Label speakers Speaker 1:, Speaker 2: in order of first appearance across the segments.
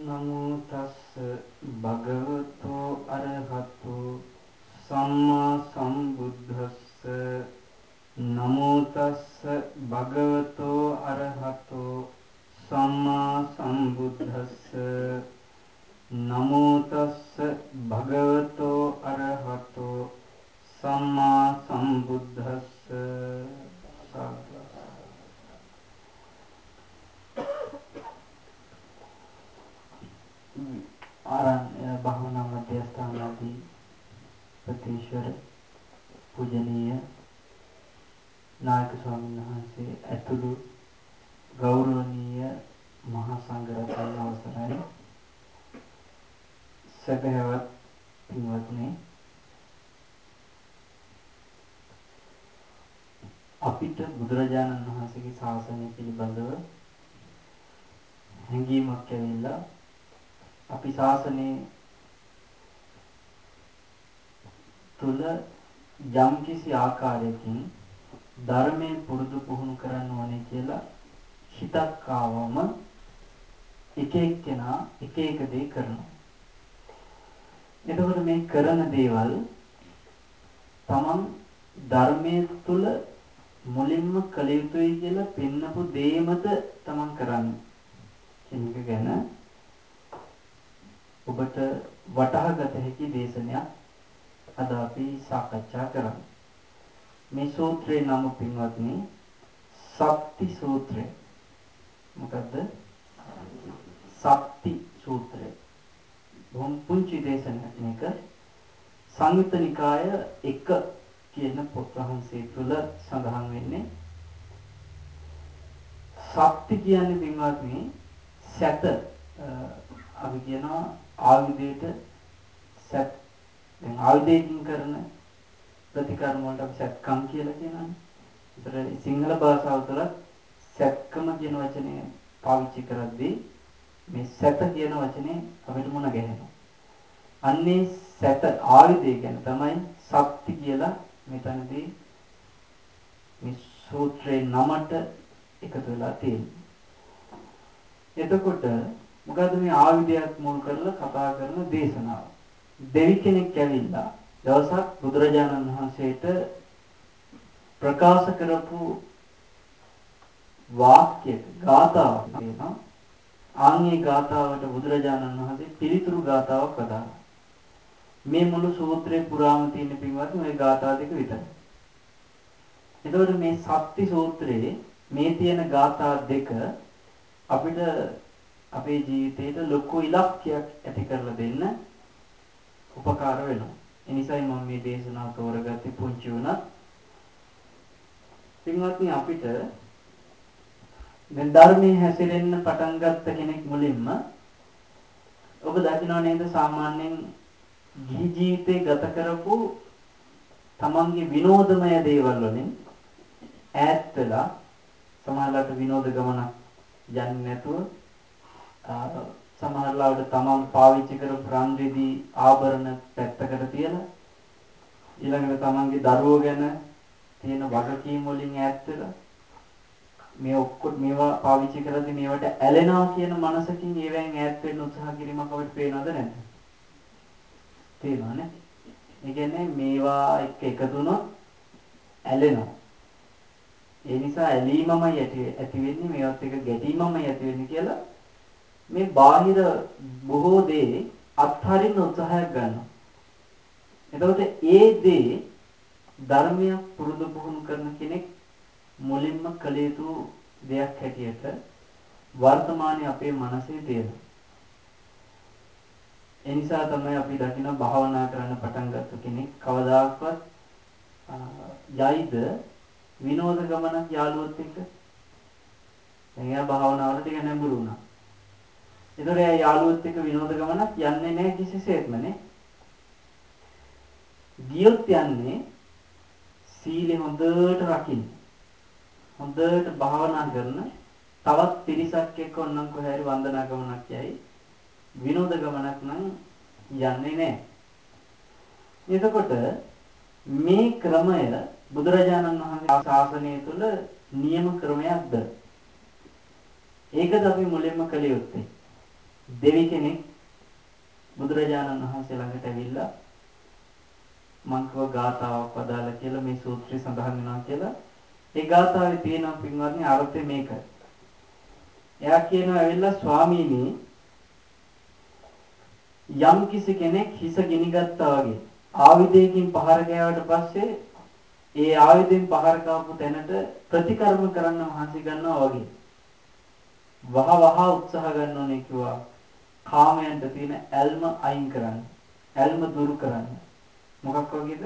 Speaker 1: නමෝ තස්ස භගවතෝ අරහතෝ සම්මා සම්බුද්දස්ස නමෝ තස්ස භගවතෝ අරහතෝ සම්මා සම්බුද්දස්ස නමෝ තස්ස භගවතෝ අරහතෝ සම්මා සම්බුද්දස්ස ආරණ්‍ය භවනා මධ්‍යස්ථානදී ප්‍රතිශ්වර පූජනීය නායක ස්වාමීන් වහන්සේ ඇතුළු ගෞරවනීය මහා සංඝරත්නය අවසරයි සදහවත් පින්වත්නි අපිට බුදුරජාණන් වහන්සේගේ ශාසනය පිළිබඳව හැඟීමක් ඇවිල්ලා අපි ශාසනයේ තුල යම්කිසි ආකාරයකින් ධර්මයේ පුරුදු පුහුණු කරන්න ඕනේ කියලා හිතක් ආවම එක එක්කෙනා එක එක දේ කරනවා. එතකොට මේ කරන දේවල් තමන් ධර්මයේ තුල මුලින්ම කළ යුතුයි කියලා පෙන්නපු දේමද තමන් කරන්නේ. කියන එක ගැන ඔබට වටහා ගත හැකි දේශනයක් අද අපි සාකච්ඡා කරමු. මේ සූත්‍රේ නම පින්වත්නි සත්‍ති සූත්‍රය. මොකද්ද? සත්‍ති සූත්‍රය. බොහොම පුංචි දේශනයක් මේක. සංයුත්ත නිකාය 1 කියන පොත් වහන්සේ තුල සඳහන් වෙන්නේ සත්‍ති කියන්නේ පින්වත්නි සැත අපි කියනවා ආයුධයට සැත් දැන් ආයුධයකින් කරන ප්‍රතිකර්ම වලට අපි සැත්කම් කියලා කියනවානේ. ඒතර සිංහල භාෂාව තුළ සැත්කම කියන වචනේ පාවිච්චි කරද්දී මේ සැත කියන වචනේ අපිට මුණ ගැහෙනවා. අන්නේ සැත ආයුධය ගැන තමයි සත්‍ති කියලා මෙතනදී මේ සූත්‍රේ නමට එකතු වෙලා තියෙන්නේ. එතකොට මොකද මේ ආයුධයක් මුල් කරලා කතා කරන දේශනාව. දෙවි කෙනෙක් ඇවිල්ලා දවසක් බුදුරජාණන් වහන්සේට ප්‍රකාශ කරපු වාක්‍යයක ගාථාවක් තියෙනවා. ආන්ගේ ගාථාවට බුදුරජාණන් වහන්සේ පිළිතුරු ගාථාවක් වදාළා. මේ මුළු සූත්‍රේ පුරාම තියෙන පින්වත් මේ ගාථා දෙක විතරයි. එතකොට මේ සත්‍ති සූත්‍රයේ මේ තියෙන ගාථා දෙක අපිට අපේ ජීවිතේට ලොකු ඉලක්කයක් ඇති කරලා දෙන්න උපකාර වෙනවා. ඒ නිසායි මම මේ දේශනාව තෝරගත්තේ පුංචි වුණත්. පින්වත්නි අපිට දැන් ධර්මයේ හැසිරෙන්න පටන් ගත්ත කෙනෙක් මුලින්ම ඔබ දකින්න නේද සාමාන්‍යයෙන් ගිහි ජීවිතේ ගත කරපු තමන්ගේ විනෝදමය දේවල් වලින් ඈත් වෙලා සමහරවිට විනෝද ගමනක් යන්නේ නැතුව සමහරවිට තමන් පාවිච්චි කරපු රන් රිදී ආභරණ පැත්තකට තියලා ඊළඟට තමන්ගේ දරුවෝ ගැන තියෙන වගකීම් වලින් ඈත් වෙලා මේ ඔක්කොම මේවා පාවිච්චි කරද්දී මේවට ඇලෙනවා කියන මනසකින් ඒවෙන් ඈත් වෙන්න උත්සාහ කිරීමක් අපිට පේනවද නැද්ද? පේනවනේ. ඒ කියන්නේ මේවා එක්ක එකතු වුණොත් ඇලෙනවා. ඒ නිසා ඇලීමමයි ඇති වෙන්නේ මේවත් එක ගැටීමමයි ඇති වෙන්නේ කියලා මේ බාහිර බොහෝ දේ අත්හරින්න උත්සාහයක් ගන්නවා. එතකොට ඒ දේ ධර්මයක් පුරුදු පුහුණු කරන කෙනෙක් මුලින්ම කළ යුතු දෙයක් හැටියට වර්තමානයේ අපේ මනසේ තියෙනවා. ඒ නිසා තමයි අපි දකින භාවනා කරන්න පටන් ගත්ත කෙනෙක් කවදාකවත් යයිද විනෝද ගමනක් යාළුවොත් එක්ක එයා භාවනාවලට ටික නැඹුරු වුණා. ඒතර එයා යාළුවොත් එක්ක විනෝද ගමනක් යන්නේ නැහැ කිසිසේත්ම නේ. ගියොත් යන්නේ සීලෙ හොඳට රකින්න. හොඳට භාවනා කරන තවත් පිරිසක් එක්ක ඔන්නම් කොහේ හරි වන්දනා ගමනක් යයි. විනෝද ගමනක් නම් යන්නේ නැහැ. එතකොට මේ ක්‍රමය බුදුරජාණන් වහන්සේ ශාසනය තුළ නියම ක්‍රමයක්ද? ඒකද අපි මුලින්ම කළ යුත්තේ. දෙවි කෙනෙක් බුදුරජාණන් වහන්සේ ළඟට ඇවිල්ලා මං කව ගාතාවක් වදාලා කියලා මේ සූත්‍රය සඳහන් වෙනවා කියලා. ඒ ගාතාවේ තියෙන පින්වත්නි අර්ථය මේකයි. එයා කියනවා ඇවිල්ලා ස්වාමීනි යම් කිසි කෙනෙක් හිස ගිනිගත්තා වගේ ආයුධයකින් පහර ගෑවට පස්සේ ඒ ආයුධයෙන් පහර කාපු තැනට ප්‍රතිකර්ම කරන්න මහන්සි ගන්නවා වගේ. වහ වහ උත්සාහ ගන්න ඕනේ කිව්වා. කාමයන්ට තියෙන ඇල්ම අයින් කරන්න ඇල්ම දුරු කරන්න. මොකක් වගේද?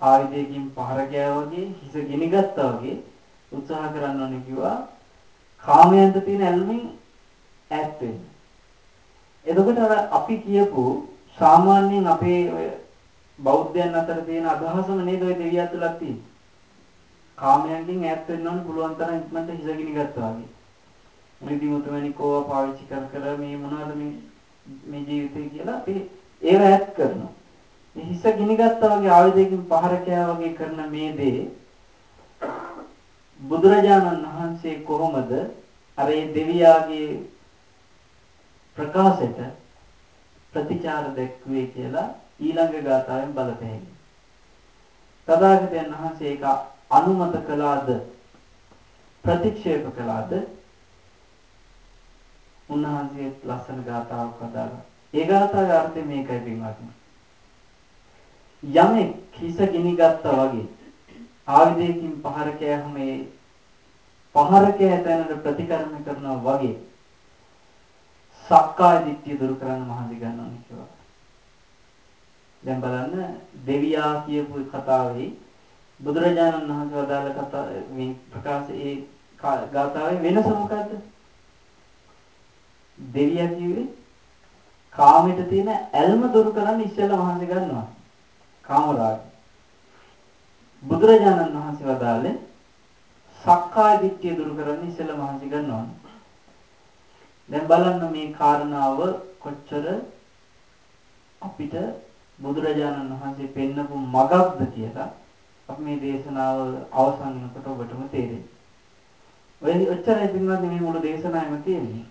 Speaker 1: ආයුධයකින් පහර ගෑවා වගේ හිස ගිනිගත්තා වගේ උත්සාහ කරන්න ඕනේ කිව්වා. කාමයන්ට තියෙන ඇල්මෙන් ඈත් වෙන්න. එතකොට අර අපි කියපු සාමාන්‍යයෙන් අපේ ඔය බෞද්ධයන් අතර තියෙන අදහසම නේද ඔය දෙවියන් තුලක් තියෙන්නේ. කාමයන්ගෙන් ඈත් වෙන්න ඕන පුළුවන් තරම් ඉක්මනට හිසගිනි ගත්තා වගේ. මුලින්දි මුතුමැණිකෝව පාවිච්චි කර කර මේ මොනවද මේ මේ ජීවිතේ කියලා අපි ඒව ඈත් කරනවා. මේ හිස ගිනි ගත්තා වගේ ආයුධයකින් පහර කෑවා වගේ කරන මේ දේ බුදුරජාණන් වහන්සේ කොහොමද අර ඒ දෙවියාගේ ප්‍රකාශයට ප්‍රතිචාර දැක්ුවේ කියලා ඊළඟ ගාථාවෙන් බලපෑයි. තථාගතයන් වහන්සේ ඒක අනුමත කළාද ප්‍රතික්ෂේප කළාද උන්වහන්සේ ලස්සන ගාථාවක් හදාගා. ඒ ගාථාවේ අර්ථය මේකයි පින්වත්නි. යමෙක් හිස ගිනි ගත්තා වගේ ආයුධයකින් පහර කෑවම ඒ පහර කෑ තැනට ප්‍රතිකර්ම කරනවා වගේ සක්කාය දිට්ඨිය දුරු කරන්න මහන්සි ගන්නවා කියලා. දැන් බලන්න දෙවියා කියපු කතාවේ බුදුරජාණන් වහන්සේ වදාළ කතා මේ ප්‍රකාශ ඒ ගාථාවේ වෙනස මොකද්ද? දෙවියා කිව්වේ කාමයට තියෙන ඇල්ම දුරු කරන්න ඉස්සෙල්ලා මහන්සි ගන්නවා. කාමරාගය. බුදුරජාණන් වහන්සේ වදාළේ සක්කාය දිට්ඨිය දුරු කරන්න ඉස්සෙල්ලා මහන්සි ගන්නවා. දැන් බලන්න මේ කාරණාව කොච්චර අපිට බුදුරජාණන් වහන්සේ පෙන්නපු මගක්ද කියලා අපි මේ දේශනාව අවසන් වෙනකොට ඔබටම තේරෙයි. ඔය ඔච්චරයි පින්වත්නි මේ මුළු දේශනාවෙම තියෙන්නේ.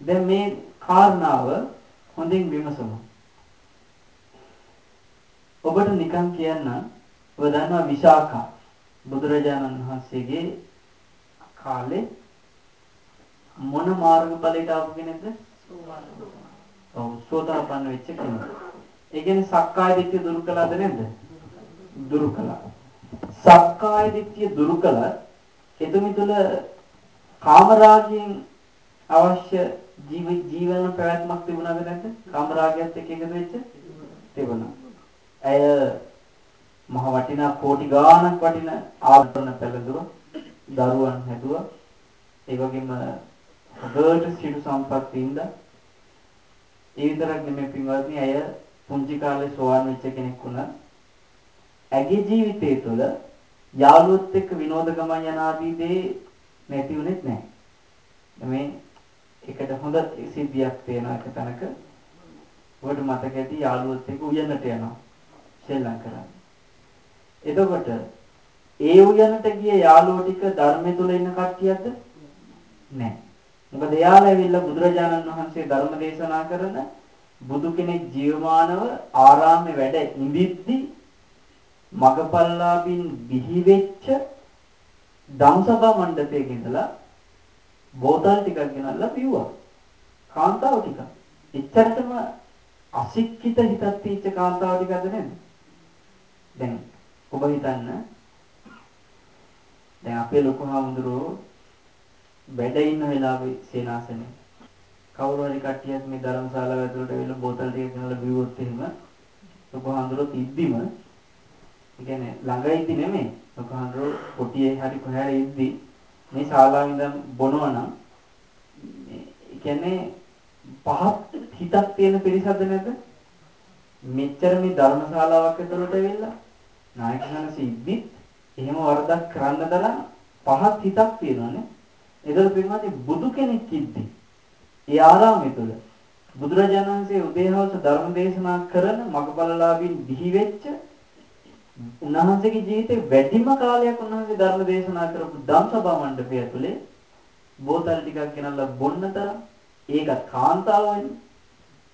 Speaker 1: දැන් මේ කාරණාව හොඳින් විමසමු. ඔබට නිකන් කියන්නම් ඔබ දන්නවා විශාඛා බුදුරජාණන් වහන්සේගේ කාලේ මොන මාර්ගඵලයට ආපු කෙනෙක්ද? ඔව් සෝතාපන්න වෙච්ච කෙනෙක්. ඒ කියන්නේ සක්කාය දිට්ඨිය දුරු කළාද නැද්ද? දුරු කළා. සක්කාය දිට්ඨිය දුරු කළා එතුමි තුල කාමරාගයෙන් අවශ්‍ය ජීව ජීවන පැවැත්මක් තිබුණාද නැද්ද? කාමරාගයත් එක්ක එකතු වෙච්ච තිබුණා. ඇය මහ වටිනා කෝටි ගාණක් වටින ආභරණ පැළඳුවා, දරුවන් හැදුවා. ඒ වගේම හොඳට සියලු සම්පත් වින්දා. ඒ විතරක් නෙමෙයි පින්වත්නි අය පුංචි කාලේ සෝවාන් වෙච්ච කෙනෙක් වුණා. ඇගේ ජීවිතය තුළ යාළුවොත් එක්ක විනෝද ගමන් යන ආදී දේ නැති වුණෙත් නැහැ. මේ එකට හොඳ සිද්ධියක් තියෙන එක තැනක ඔබට මතක ඇති යාළුවොත් එක්ක උයනට යනවා. සෙල්ලම් කරන්න. එතකොට ඒ උයනට ගිය යාළුවෝ ටික ධර්මය තුල ඉන්න කට්ටියක්ද? නැහැ. මොකද එයාලා ඇවිල්ලා බුදුරජාණන් වහන්සේ ධර්ම දේශනා කරන බුදු කෙනෙක් ජීවමානව ආරාමේ වැඩ ඉඳිද්දි මගපල්ලාබින් බිහි වෙච්ච ධම්සභා මණ්ඩපයක ඉඳලා බෝතල් ටිකක් ගෙනල්ලා පිව්වා. කාන්තාව ටික. එච්චරටම අසික්කිත හිතක් තීච්ච කාන්තාව ටිකද නේද? දැන් ඔබ හිතන්න දැන් අපේ ලොකු හාමුදුරුවෝ වැඩ ඉන්න වෙලාවේ සේනාසනේ. කවුරු හරි කට්ටියක් මේ ධර්මශාලාව ඇතුළට ඇවිල්ලා බෝතල් ටික ගෙනල්ලා බිව්වොත් එහෙම ලොකුහාඳුරොත් ඉද්දිම ඒ කියන්නේ ළඟ ඉද්දි නෙමෙයි ලොකුහාඳුරෝ කොටියේ හරි කොහේ හරි ඉද්දි මේ ශාලාවෙන් ඉඳන් බොනවා නම් ඒ කියන්නේ පහත් හිතක් තියෙන පිරිසක්ද නැද්ද? මෙච්චර මේ ධර්මශාලාවක් ඇතුළට ඇවිල්ලා නායක සනසි ඉද්දිත් එහෙම වරදක් කරන්න තරම් පහත් හිතක් තියෙනවානේ. ඒතර පින්වත්නි බුදු කෙනෙක් ඉද්දි ඒ ආරාමය තුල බුදුරජාණන් වහන්සේ උදේහවස ධර්ම දේශනා කරන මගපලලාභින් දිහි වෙච්ච උන්වහන්සේගේ ජීවිතේ වැඩිම කාලයක් උන්වහන්සේ ධර්ම දේශනා කරපු ධම්සභා මණ්ඩපය ඇතුලේ බෝතල් ටිකක් ගෙනල්ලා බොන්න තරම් ඒකත් කාන්තාව වෙන්නේ.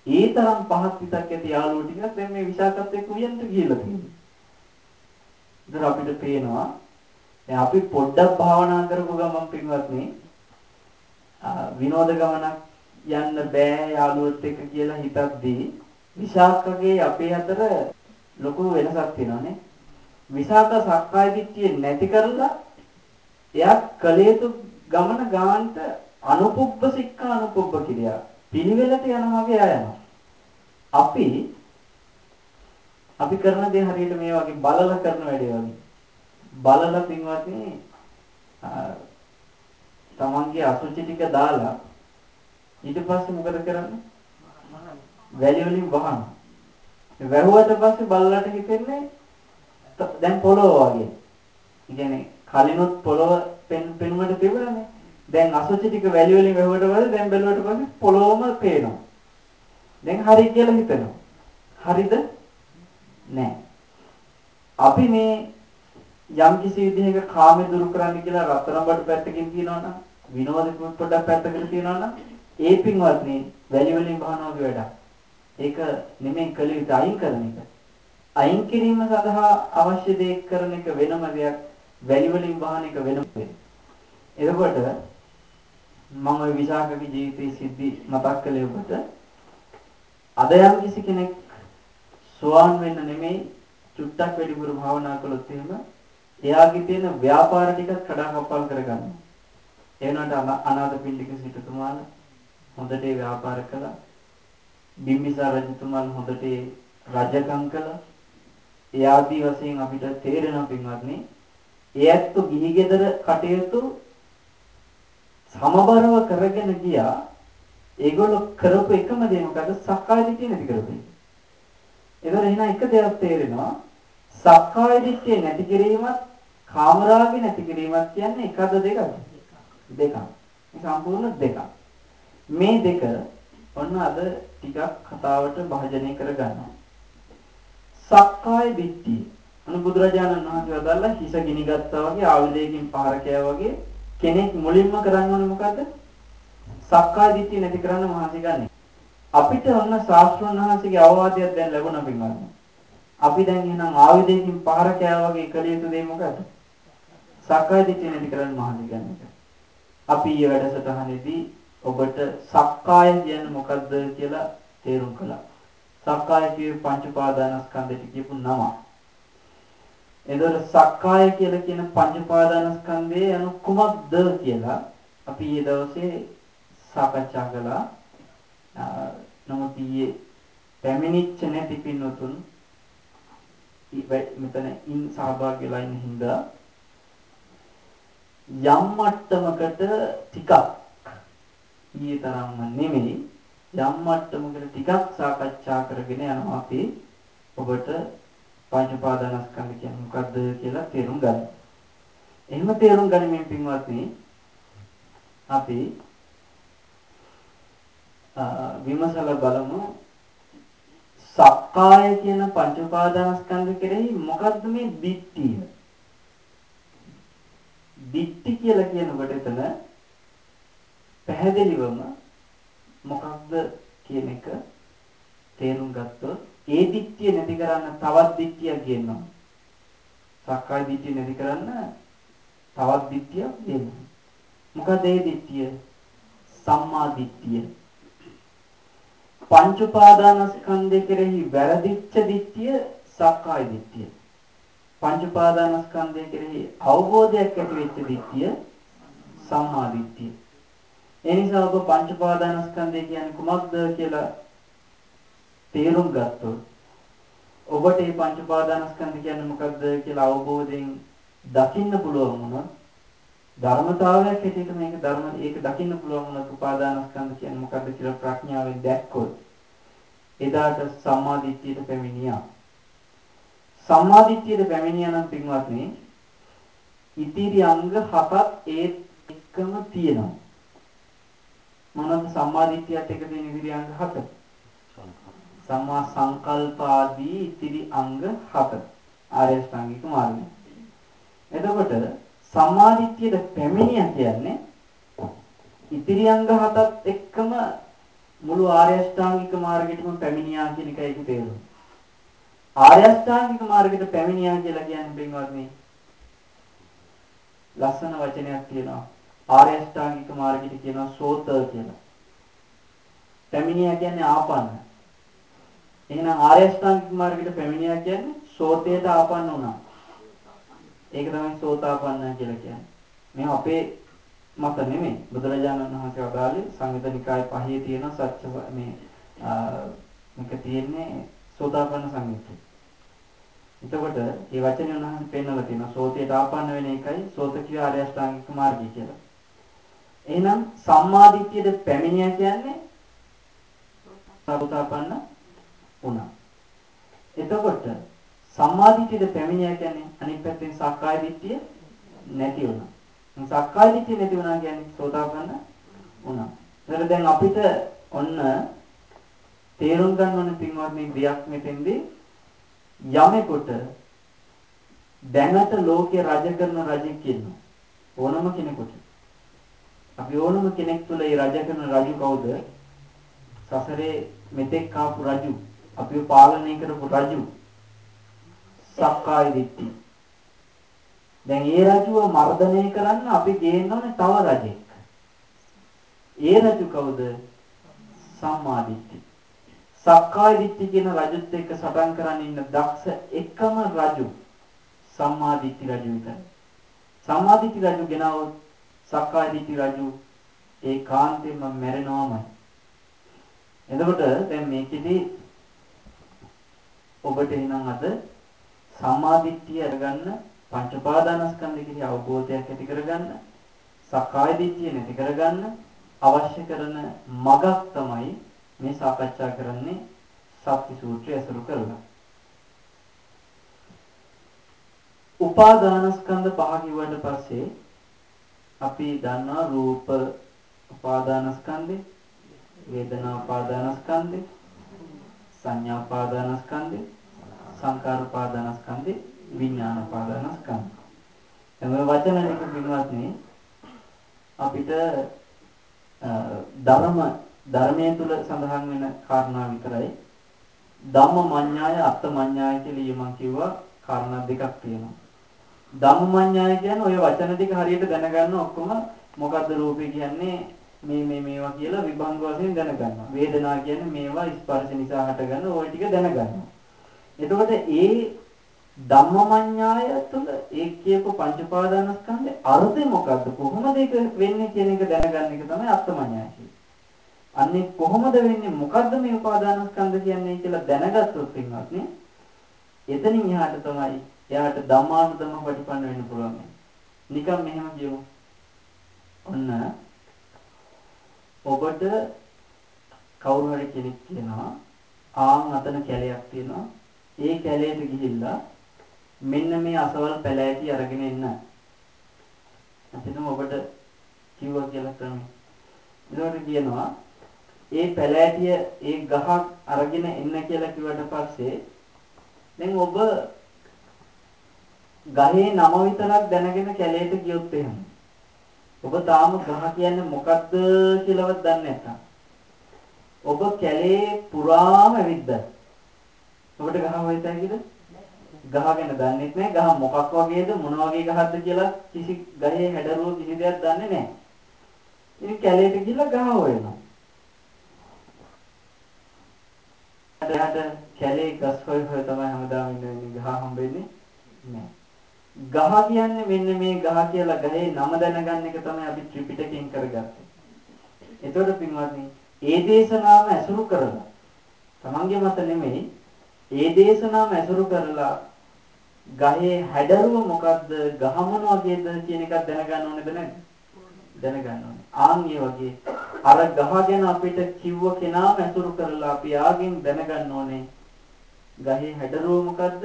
Speaker 1: ඒ තරම් පහත් හිතක් ඇති යාළුවෝ ටිකක් දැන් මේ විශාකත් එක්ක උයන්ට ගිහිල්ලා තියෙනවා. ඉතින් අපිට පේනවා දැන් අපි පොඩ්ඩක් භාවනා කරපු ගමන් පින්වත්නි විනෝද ගමනක් යන්න බෑ යාළුවොත් එක්ක කියලා හිතද්දී විශාකගේ අපේ අතර ලොකු වෙනසක් තියෙනවානේ. විශාක සක්කාය දිට්ඨිය නැති කරලා එයා කලේතු ගමන ගාන්ට අනුපුබ්බ සික්ඛා අනුපුබ්බ කිරියා. පිළිවෙලට යනවා වගේ යනවා. අපි අපි කරන දේ හරියට මේ වගේ බලලා කරන වැඩේ වගේ. බලලා පින්වත්නි තමන්ගේ අසුචි ටික දාලා ඊට පස්සේ මොකද කරන්නේ? වැලි වලින් වහනවා. වැහුවට පස්සේ බල්ලට හිතෙන්නේ දැන් පොළොව වගේ. ඒ කියන්නේ කලිනුත් පොළොව පෙන් පෙනුමට තිබුණානේ. දැන් අසුචි ටික වැලි වලින් වැහුවට පස්සේ දැන් බැලුවට පස්සේ පොළොවම පේනවා. දැන් හරි කියලා හිතනවා. හරිද? නෑ. අපි මේ යම් කිසි විදිහක කාමය දුරු කරන්න කියලා රත්තරන් බඩු පැත්තකින් තියනවනම් විනෝද පොඩ්ඩක් පැත්තකට තියනවනම් ඒ පින්වත්නි වැලි වලින් බහනවාගේ වැඩක්. ඒක නෙමෙයි කළ යුතු අයින් කරන එක. අයින් කිරීම සඳහා අවශ්‍ය දේ කරන එක වෙනම දෙයක්. වැලි වලින් බහන එක වෙනම දෙයක්. එතකොට මම ওই විසාකගේ ජීවිතයේ සිද්ධි මතක් කළේ ඔබට අද යම් කිසි කෙනෙක් සෝවාන් වෙන්න නෙමෙයි චුට්ටක් වැඩිපුර භාවනා කළොත් එහෙම එයාගේ තියෙන ව්‍යාපාර ටික කඩාකප්පල් කරගන්නවා. ඒ වෙනාට අනාථපිණ්ඩික සිටුතුමාලා හොඳට ව්‍යාපාර කළා. බිම්බිසාර රජතුමාලා හොඳට රජකම් කළා. ඒ ආදී වශයෙන් අපිට තේරෙන පින්වත්නි, ඒ ඇත්තු ගිහි ගෙදර කටයුතු සමබරව කරගෙන ගියා. ඒගොල්ලෝ කරපු එකම දේ මොකද? සක්කාය දිට්ඨිය නැති කරපු එක. ඒතර එහෙනම් එක දෙයක් තේරෙනවා. සක්කාය දිට්ඨිය නැති කිරීමත් කාමරාගේ නැති කිරීමත් කියන්නේ එකද දෙකද? දෙකක්. මේ සම්පූර්ණ දෙකක්. මේ දෙක ඔන්න අද ටිකක් කතාවට භාජනය කරගන්නවා. සක්කාය දිට්ඨිය. අනු බුදුරජාණන් වහන්සේ වදාළා හිස ගිනි ගත්තා වගේ ආයුධයකින් පහර කෑවා වගේ කෙනෙක් මුලින්ම කරන්න ඕනේ මොකද්ද? සක්කාය දිට්ඨිය නැති කරන්න මහන්සි ගන්න. අපිට ඔන්න ශාස්ත්‍රඥ වහන්සේගේ අවවාදයක් දැන් ලැබුණා පින්වත්නි. අපි දැන් එහෙනම් ආයුධයකින් පහර කෑවා වගේ කළ යුතු දේ මොකද්ද? සක්කාය දිට්ඨිය නැති කරන්න මහන්සි ගන්න එක. අපි ඊයේ වැඩසටහනේදී ඔබට සක්කාය කියන්නේ මොකද්ද කියලා තේරුම් කළා. සක්කාය කියේ පංච උපාදානස්කන්ධයට කියපු නම. එතකොට සක්කාය කියලා කියන පංච උපාදානස්කන්ධයේ අනු කුමක්ද කියලා අපි ඊයේ දවසේ සාකච්ඡා කළා. නමුත් ඊයේ පැමිණිච්ච නැති පින්නතුන් මෙතන ඉන් සහභාගී වෙලා ඉන්න හින්දා යම් මට්ටමකට ටිකක් ඊයේ තරම්ම නෙමෙයි යම් මට්ටමකට ටිකක් සාකච්ඡා කරගෙන යනවා අපි ඔබට පංච උපාදානස්කන්ධ කියන්නේ මොකද්ද කියලා තේරුම් ගන්න. එහෙම තේරුම් ගනිමින් පින්වත්නි අපි විමසලා බලමු සක්කාය කියන පංච උපාදානස්කන්ධ කෙරෙහි මොකද්ද මේ දිට්ඨිය? දිට්ඨි කියලා කියනකොට එතන පැහැදිලිවම මොකක්ද කියන එක තේරුම් ගත්තොත් ඒ දිට්ඨිය නැති කරන්න තවත් දිට්ඨියක් ගන්නවා. සක්කාය දිට්ඨිය නැති කරන්න තවත් දිට්ඨියක් ගන්නවා. මොකද ඒ දිට්ඨිය? සම්මා දිට්ඨිය. පංච උපාදානස්කන්ධය කෙරෙහි වැරදිච්ච දිට්ඨිය සක්කාය දිට්ඨිය. පංච උපාදානස්කන්ධය කෙරෙහි අවබෝධයක් ඇති වෙච්ච දිට්ඨිය සම්මා දිට්ඨිය. ඒ නිසා ඔබ පංච උපාදානස්කන්ධය කියන්නේ කුමක්ද කියලා තේරුම් ගත්තොත් ඔබට මේ පංච උපාදානස්කන්ධ කියන්නේ මොකක්ද කියලා අවබෝධයෙන් දකින්න පුළුවන් වුණොත් ධර්මතාවයක් හැටියට මේක ධර්ම ඒක දකින්න පුළුවන් වුණොත් උපාදානස්කන්ධ කියන්නේ මොකක්ද කියලා ප්‍රඥාවෙන් දැක්කොත් එදාට සම්මාදිට්ඨියට පැමිණියා. සම්මාදිට්ඨියට පැමිණියා නම් පින්වත්නි ඉතිරි අංග හතක් ඒත් එක්කම තියෙනවා. මොනවද සම්මාදිට්ඨියත් එක්ක තියෙන ඉතිරි අංග හත? සම්මා සංකල්ප ආදී ඉතිරි අංග හත. ආර්ය ශ්‍රාංගික මාර්ගය. එතකොට සම්මාදිට්ඨියට පැමිණියා කියන්නේ ඉතිරි අංග හතත් එක්කම මුළු ආර්ය අෂ්ටාංගික මාර්ගෙටම පැමිණියා කියන එකයි ඒක තේරුම. ආර්ය අෂ්ටාංගික මාර්ගයට පැමිණියා කියලා කියන්නේ පින්වත්නි ලස්සන වචනයක් තියෙනවා. ආර්ය අෂ්ටාංගික මාර්ගයට කියනවා සෝත කියලා. පැමිණියා කියන්නේ ආපන්න. එහෙනම් ආර්ය අෂ්ටාංගික මාර්ගයට පැමිණියා කියන්නේ සෝතයට ආපන්න වුණා. ඒක තමයි සෝතාපන්න කියලා කියන්නේ. මේ අපේ මත නෙමෙයි. බුදුරජාණන් වහන්සේ වදාළේ සංයුත නිකාය පහේ තියෙන සත්‍ය මේ මේක තියෙන්නේ සෝතාපන්න සංයුත්තේ. එතකොට මේ වචනේ උනහන් පෙන්නලා තියෙනවා සෝතයට ආපන්න වෙන එකයි සෝත කිය ආර්ය අෂ්ටාංගික මාර්ගය කියලා. එහෙනම් සම්මාදිට්ඨියට පැමිණියා කියන්නේ සෝතාපන්න වුණා. එතකොට සම්මාදිට්ඨියට පැමිණියා කියන්නේ අනිත් පැත්තෙන් සක්කාය දිට්ඨිය නැති වුණා. සක්කාය දිට්ඨිය නැති වුණා කියන්නේ සෝතාපන්න වුණා. ඒතර දැන් අපිට ඔන්න තේරුම් ගන්න ඕන පින්වත්නි දෙයක් මෙතෙන්දී යමෙකුට දැනට ලෝකේ රජ කරන රජෙක් ඉන්නවා. ඕනම කෙනෙකුට. අපි ඕනම කෙනෙක් තුළ ඒ රජ කරන රජු කවුද? සසරේ මෙතෙක් ආපු රජු, අපිව පාලනය කරපු රජු. සක්කාය දිට්ඨිය. දැන් ඒ රජුව මර්ධනය කරන්න අපි ගේන්න ඕනේ තව රජෙක්. ඒ රජු කවුද? සම්මා දිට්ඨිය. සක්කාය දිට්ඨිය කියන රජුත් එක්ක සටන් කරන් ඉන්න දක්ෂ එකම රජු සම්මා දිට්ඨි රජු විතරයි. සම්මා දිට්ඨි රජු ගෙනවොත් සක්කාය දිට්ඨි රජු ඒ කාන්තේම මැරෙනවමයි. එතකොට දැන් මේකෙදි ඔබට එනං අද සම්මා දිට්ඨිය අරගන්න පංච උපාදානස්කන්ධ කිරි අවබෝධයක් ඇති කරගන්න සක්කාය දිට්ඨිය නැති කරගන්න අවශ්‍ය කරන මගක් තමයි මේ සාකච්ඡා කරන්නේ සත්‍ය සූත්‍රය ඇසුරු කරලා. උපාදානස්කන්ධ පහ කිව්වට පස්සේ අපි දන්නවා රූප උපාදානස්කන්ධේ වේදනා උපාදානස්කන්ධේ සංඥා උපාදානස්කන්ධේ සංකාර උපාදානස්කන්ධේ විඥාන උපාදානස්කන්ධේ එම වචන ටික පින්වත්නි අපිට ධර්ම ධර්මයේ තුල සඳහන් වෙන කාරණා විතරයි ධම්මමඤ්ඤාය අත්තමඤ්ඤාය කියලා මම කිව්වා කාරණා දෙකක් තියෙනවා ධම්මමඤ්ඤාය කියන්නේ ওই වචන ටික හරියට දැනගන්න ඔක්කොම මොකද්ද රූපේ කියන්නේ මේ මේ මේවා කියලා විභංග වශයෙන් දැනගන්නවා වේදනා කියන්නේ මේවා ස්පර්ශ නිසා හටගන්න ওই ටික දැනගන්නවා එතකොට ඒ ධම්මමඤ්ඤාය තුළ ඒ කියපු පංච උපාදානස්කන්ධේ අර්ථය මොකද්ද කොහොමද ඒක වෙන්නේ කියන එක දැනගන්න එක තමයි අත්තමඤ්ඤාය කියන්නේ අන්නේ කොහොමද වෙන්නේ මොකද්ද මේ උපාදානස්කන්ධ කියන්නේ කියලා දැනගත්තොත් පින්වත්නි එතනින් එහාට තමයි එයාට ධම්මානුධම්ම පටිපන්න වෙන්න පුළුවන්. නිකන් මෙහෙම කියමු. ඔන්න ඔබට කවුරු හරි කෙනෙක් කියනවා ආන් අතන කැලයක් තියෙනවා. ඒ කැලේට ගිහිල්ලා මෙන්න මේ අසවල් පැලෑටි අරගෙන එන්න. අපිටම ඔබට කිව්වා කියලා තමයි. ඒකට කියනවා ඒ පැලෑටිය ඒ ගහක් අරගෙන එන්න කියලා කිව්වට පස්සේ දැන් ඔබ ගහේ නම විතරක් දැනගෙන කැලේට ගියොත් එහෙම ඔබ තාම ගහ කියන්නේ මොකද්ද කියලාවත් දන්නේ නැත්තම් ඔබ කැලේ පුරාම ඇවිද්දා ඔබට ගහ හොයතයිද ගහ ගැන දන්නේ නැහැ ගහ මොකක් වගේද? මොන වගේ ගහක්ද කියලා කිසි ගහේ හැඩරුව කිසි දෙයක් දන්නේ නැහැ ඉතින් කැලේට ගිහලා ගහ හොයනවා. එයාට කැලේ ගස් හොය හොය තමයි හැමදාම ඉන්නේ ගහ හම්බෙන්නේ නැහැ. ගහ කියන්නේ මෙන්න මේ ගහ කියලා ගහේ නම දැනගන්න එක තමයි අපි ත්‍රිපිටකයෙන් කරගත්තේ. එතකොට පින්වත්නි, ඒ දේශනාවම ඇසුරු කරලා තමන්ගේ මත නෙමෙයි, ඒ දේශනාවම ඇසුරු කරලා ගහේ හැඩරුව මොකද්ද, ගහ මොන වගේද කියන එකක් දැනගන්න ඕනේද නැද්ද? දැනගන්න ඕනේ. ආන් ඒ වගේ අර ගහ ගැන අපිට කිව්ව කෙනාම ඇසුරු කරලා අපි ආගෙන් දැනගන්න ඕනේ ගහේ හැඩරුව මොකද්ද?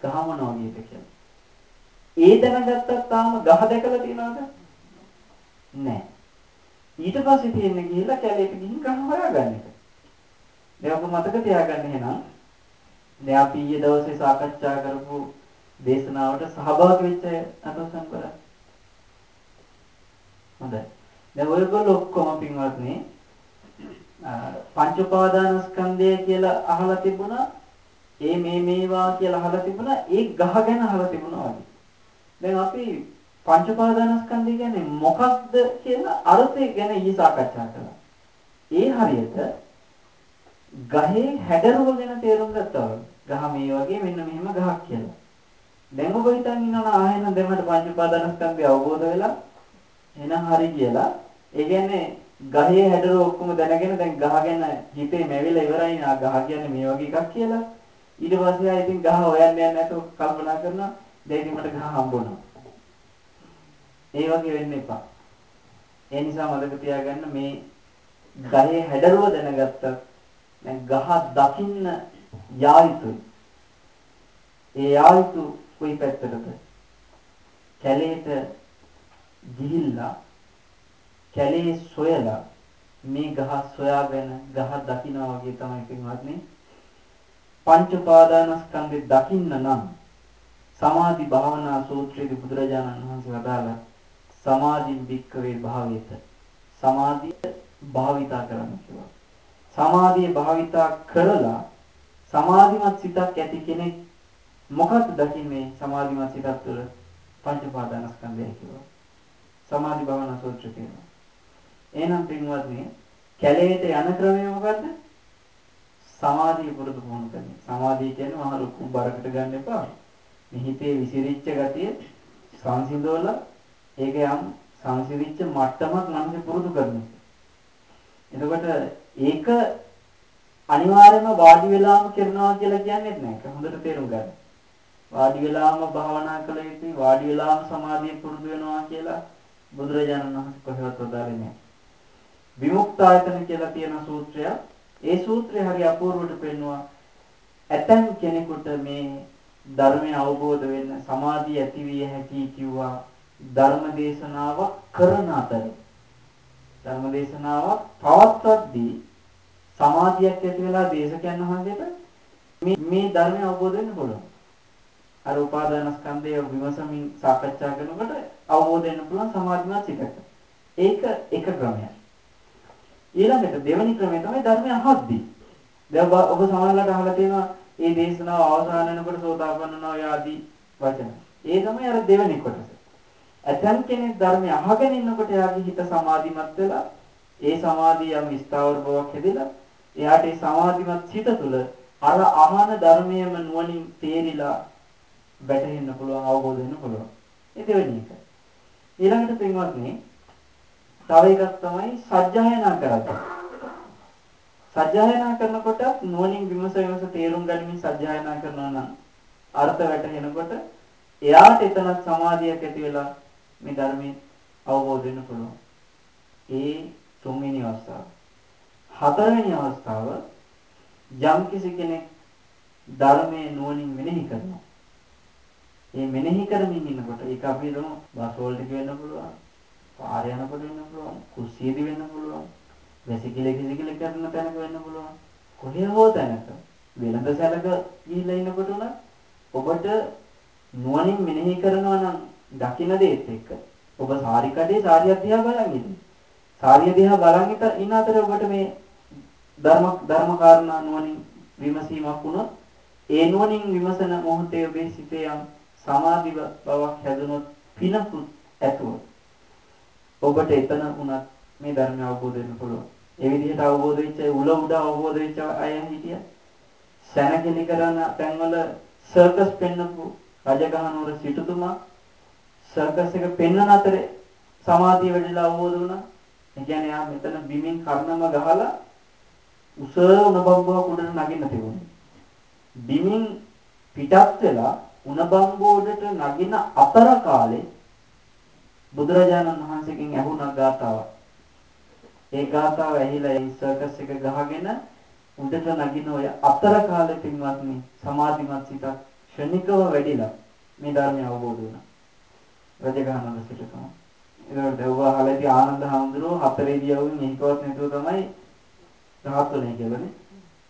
Speaker 1: ගහ මොන වගේද කියලා. ඒ දැනගත්තත් තාම ගහ දැකලා තියනවද? නැහැ. ඊට පස්සේ තියෙන්නේ ගිහිල්ලා කැලේට ගිහින් ගහ හොයාගන්න එක. දැන් ඔබ මතක තියාගන්න එහෙනම් දැන් අපි ඊයේ දවසේ සාකච්ඡා කරපු දේශනාවට සහභාගී වෙච්ච අතසන් කරා. හොඳයි. දැන් ඔයගොල්ලෝ ඔක්කොම පින්වත්නි පංච උපාදානස්කන්ධය කියලා අහලා තිබුණා. ඒ මේ මේවා කියලා අහලා තිබුණා. ඒ ගහ ගැන අහලා තිබුණා වගේ. දැන් අපි පංච උපාදානස්කන්ධය කියන්නේ මොකක්ද කියලා අර්ථය ගැන ඊ සාකච්ඡා කළා. ඒ හරියට ගහේ හැඩරුව ගැන තේරුම් ගත්තා වගේ. ගහ මේ වගේ මෙන්න මෙහෙම ගහක් කියලා. දැන් ඔබ හිතන් ඉන්නවා ආයෙත් දැන් මට පංච උපාදානස්කන්ධය අවබෝධ වෙලා එහෙනම් හරි කියලා. ඒ කියන්නේ ගහේ හැඩරුව ඔක්කොම දැනගෙන දැන් ගහ ගැන හිතේ මැවිලා ඉවරයි නා ගහ කියන්නේ මේ වගේ එකක් කියලා. ඊට පස්සේ ආයෙ ඉතින් ගහ හොයන්න යන්නේ නැතුව කල්පනා කරනවා දැන් ඉතින් මට ගහ හම්බුණා. ඒ වගේ වෙන්න එපා. ඒ නිසා මතක තියාගන්න මේ ගහේ හැඩරුව දැනගත්තත් දැන් ගහ දකින්න යා යුතුයි. ඒ යා යුතු කොයි පැත්තටද? කැලේට ගිහිල්ලා කැලේ සොයලා මේ ගහ සොයාගෙන ගහ දකිනවා වගේ තමයි පින්වත්නි පංච උපාදානස්කන්ධේ දකින්න නම් සමාධි භාවනා සූත්‍රයේදී බුදුරජාණන් වහන්සේ වදාළා සමාධි වික්කවේ භාවිත සමාධිය භාවිතා කරන්න කියලා. සමාධිය භාවිතා කරලා සමාධිමත් සිතක් ඇති කෙනෙක් මොකක්ද දකින්නේ සමාධිමත් සිතක් තුළ පංච උපාදානස්කන්ධය කියලා. සමාධි භාවනා සූත්‍රය තියෙනවා. එහෙනම් පින්වත්නි කැලේට යන ක්‍රමය මොකද්ද? සමාධිය පුරුදු පුහුණු කරන. සමාධිය කියන්නේ මහ ලොකු බරකට ගන්න එපා. මේ හිතේ විසිරිච්ච ගතිය සංසිඳවලා ඒක යම් සංසිඳිච්ච මට්ටමක් මනසේ පුරුදු කරන එක. එතකොට ඒක අනිවාර්යයෙන්ම වාඩි වෙලාම කරනවා කියලා කියන්නේ නැහැ. ඒක හොඳට තේරුම් ගන්න. වාඩි වෙලාම භාවනා කළ යුතුයි. වාඩි වෙලාම සමාධිය පුරුදු වෙනවා කියලා බුදුරජාණන් වහන්සේ කොහෙවත් වදාළේ නැහැ. විමුක්තායතන කියලා තියෙන සූත්‍රය. ඒ සූත්‍රය හරි අපූර්වට පෙන්වුවා. ඇතම් කෙනෙකුට මේ ධර්මය අවබෝධ වෙන්න සමාධිය ඇති විය හැකි කිව්වා ධර්ම දේශනාවක් කරන අතර ධර්ම දේශනාවක් පවත්වද්දී සමාධියක් ඇති වෙලා දේශකයන් වහන්සේට මේ මේ ධර්මය අවබෝධ වෙන්න පුළුවන්. අර උපාදානස්කන්ධය විමසමින් සාකච්ඡා කරනකොට අවබෝධ වෙන්න පුළුවන් සමාධිමත් සිතක. ඒක එක ක්‍රමයක්. ඊළඟට දෙවෙනි ක්‍රමය තමයි ධර්මය අහද්දී. දැන් ඔබ සමහරවිට අහලා තියෙනවා මේ දේශනාව අවසන් වෙනකොට සෝතාපන්න ආදී වචන. ඒ තමයි අර දෙවෙනි කොටස. ඇතම් කෙනෙක් ධර්මය අහගෙන ඉන්නකොට යාගේ හිත සමාධිමත් වෙලා ඒ සමාධිය යම් ස්ථාවර බවක් හැදෙලා එයාට ඒ සමාධිමත් සිත තුළ අර අහන ධර්මයේම නුවණින් තේරිලා වැටහෙන්න පුළුවන් අවබෝධ වෙන්න පුළුවන්. ඒ දෙවෙනි එක. ඊළඟට පින්වත්නි තව එකක් තමයි සජ්ජායනා කරන්නේ. සජ්ජායනා කරනකොට නුවණින් විමස විමස තේරුම් ගනිමින් සජ්ජායනා කරනවා නම් අර්ථ වැටහෙනකොට එයාට එතන සමාධියක් ඇති වෙලා මේ ධර්මයේ අවබෝධ වෙන්න පුළුවන්. ඒ තුන්වෙනි අවස්ථාව. හතරවෙනි අවස්ථාව යම් කිසි කෙනෙක් ධර්මයේ නුවණින් මෙනෙහි කරනවා. මේ මෙනෙහි කරමින් ඉන්නකොට ඒක අපි හිතමු බස් වලට වෙන්න පුළුවන්. පාර යනකොට වෙන්න පුළුවන්. කුස්සියේදී වෙන්න පුළුවන්. වැසිකිලි කිසිකිලි කරන තැනක වෙන්න පුළුවන්. කොහේ හෝ තැනක වෙළඳ සැලක ගිහිල්ලා ඉන්නකොට උනත් ඔබට නුවණින් මෙනෙහි කරනවා නම් දකින්න දේත් එක්ක ඔබ සාරි කඩේ සාරිය දිහා බලන් ඉන්නේ. සාරිය දිහා බලන් ඉන්න අතර ඔබට මේ ධර්ම ධර්ම කාරණා නුවණින් විමසීමක් වුණොත් ඒ නුවණින් විමසන මොහොතේ ඔබේ සිතේ යම් සමාධි බවක් හැදුනොත් පිනකුත් ඇතුව ඔබට එතන උනත් මේ ධර්මය අවබෝධ වෙන්න පුළුවන්. ඒ විදිහට අවබෝධ වෙච්ච උල උඩ අවබෝධ වෙච්ච අය හිටියා. සැනකෙලි කරන තැන්වල සර්කස් පෙන්නපු රජගහනුවර සිටුතුමා සර්කස් එක පෙන්වන අතරේ සමාධිය වැඩිලා අවබෝධ වුණා. ඒ කියන්නේ යා මෙතන බිමින් කර්ණම ගහලා උස උණබම්බුවක් උඩට නගින්න තිබුණා. බිමින් පිටත් වෙලා උණබම්බුවකට නගින අතර කාලේ බුදුරජාණන් වහන්සේගෙන් ඇහුණා ගාතාවක්. ඒ ගාතාව ඇහිලා ඒ සර්කස් එක ගහගෙන උඩට නගින ඔය අතර කාලේ පින්වත්නි සමාධිමත් සිතක් ක්ෂණිකව වැඩිලා මේ ධර්මය අවබෝධ වුණා. රජගහනවල සිටුතුමා. ඒකට දෙව්ව අහලදී ආනන්ද හාමුදුරුවෝ හතරේ දියවුන් එකවත් නැතුව තමයි රහත් වෙන්නේ කියලානේ.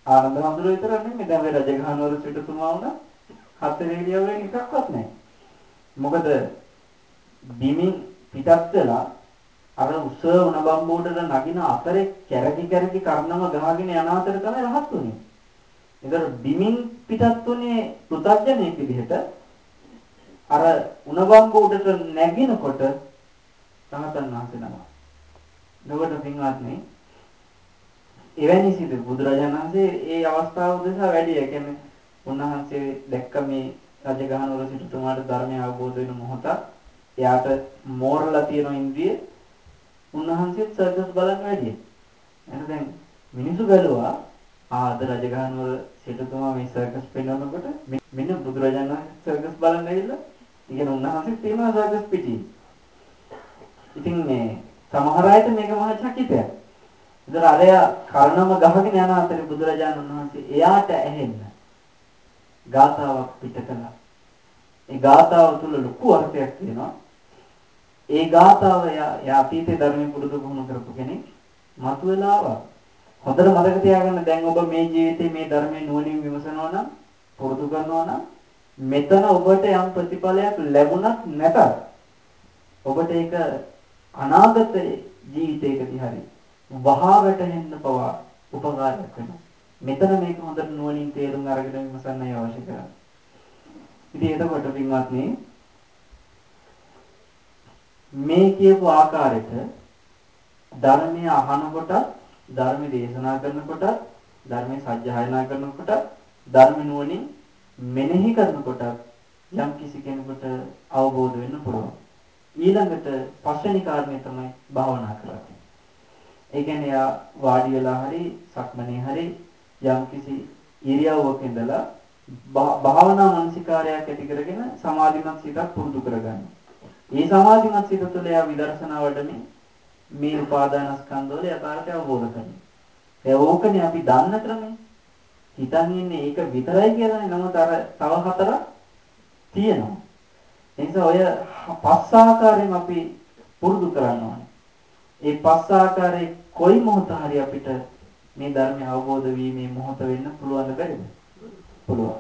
Speaker 1: ආනන්ද හාමුදුරුවෝ විතරක් නෙමෙයි දැන් ඔය රජගහනවල සිටුතුමා වුණා හතරේ දියවුන් එකක්වත් නැහැ. මොකද බිමින් පිටත් වෙලා අර උස උණ බම්බුවටට නගින අතරේ කැරකි කැරකි කර්ණම ගහගෙන යන අතර තමයි රහත් උනේ. ඒතර බිමින් පිටත් උනේ පෘථග්ජනෙක් විදිහට අර උණ බම්බුවටට නැගිනකොට රහතන් වහන්සේ නම. එතකොට පින්වත්නි එවැනි සිදු බුදුරජාණන් වහන්සේ ඒ අවස්ථාව උදෙසා වැඩි. ඒ කියන්නේ උන්වහන්සේ දැක්ක මේ රජගහනුවර සිටුතුමාට ධර්මය අවබෝධ වෙන මොහොත එයාට මෝරලා තියෙන ඉන්ද්‍රිය උන්වහන්සේත් සර්කස් බලන්න වැඩි. එහෙනම් දැන් මිනිස්සු බැලුවා ආ අද රජගහනුවර සිටුතුමා මේ සර්කස් පෙන්වනකොට මෙන්න බුදුරජාණන් වහන්සේ සර්කස් බලන්න ඇවිල්ලා ඉතින් උන්වහන්සේ තියෙනවා සර්කස් පිටියේ. ඉතින් මේ සමහර අයට මේක මහා චකිතයක්. ඉතින් අරයා කර්ණම ගහගෙන යන අතරේ බුදුරජාණන් වහන්සේ එයාට ඇහෙන්න ගාථාවක් පිට කළා. ඒ ගාථාව තුල ලොකු අර්ථයක් තියෙනවා. ඒ ගාථාව යා අතීතේ ධර්මයේ පුරුදු පුහුණු කරපු කෙනෙක් මතුවලා ආවා. හොඳට මතක තියාගන්න දැන් ඔබ මේ ජීවිතේ මේ ධර්මයේ නුවණින් විමසනවා නම් පුරුදු කරනවා නම් මෙතන ඔබට යම් ප්‍රතිඵලයක් ලැබුණත් නැතත් ඔබට ඒක අනාගත ජීවිතයකදී හරි වහා වැටෙන්න පවා උපකාරයක් වෙනවා. මෙතන මේක හොඳට නුවණින් තේරුම් අරගෙන විමසන්නයි අවශ්‍ය කරන්නේ. ඉතින් එතකොට පින්වත්නි මේ කියපු ආකාරයට ධර්මය අහනකොට ධර්ම දේශනා කරනකොට ධර්මයේ සත්‍යයනා කරනකොට ධර්ම නුවණින් මෙනෙහි කරනකොට යම් කිසි කෙනෙකුට අවබෝධ වෙන්න පුළුවන්. ඊළඟට පස්වෙනි කාරණේ තමයි භාවනා කරන්නේ. ඒ කියන්නේ යා වාඩි වෙලා හරි සක්මනේ හරි යම්කිසි ඉරියව්වක ඉඳලා භාවනා මානසිකාරයක් ඇති කරගෙන සමාධිමත් සිතක් පුරුදු කරගන්න. මේ සමාධිමත් සිත තුළ යා විදර්ශනා වඩමින් මේ උපාදානස්කන්ධවල යථාර්ථය අවබෝධ කරගන්න. ඒ ඕකනේ අපි දන්න ක්‍රමය. හිතන් ඉන්නේ ඒක විතරයි කියලානේ නමුත් අර තව හතරක් තියෙනවා. ඒ නිසා ඔය පස් ආකාරයෙන් අපි පුරුදු කරන්න ඕනේ. ඒ පස් ආකාරයේ කොයි මොහොත හරි අපිට මේ ධර්මය අවබෝධ වීමේ මොහොත වෙන්න පුළුවන් බැරිද? පුළුවන්.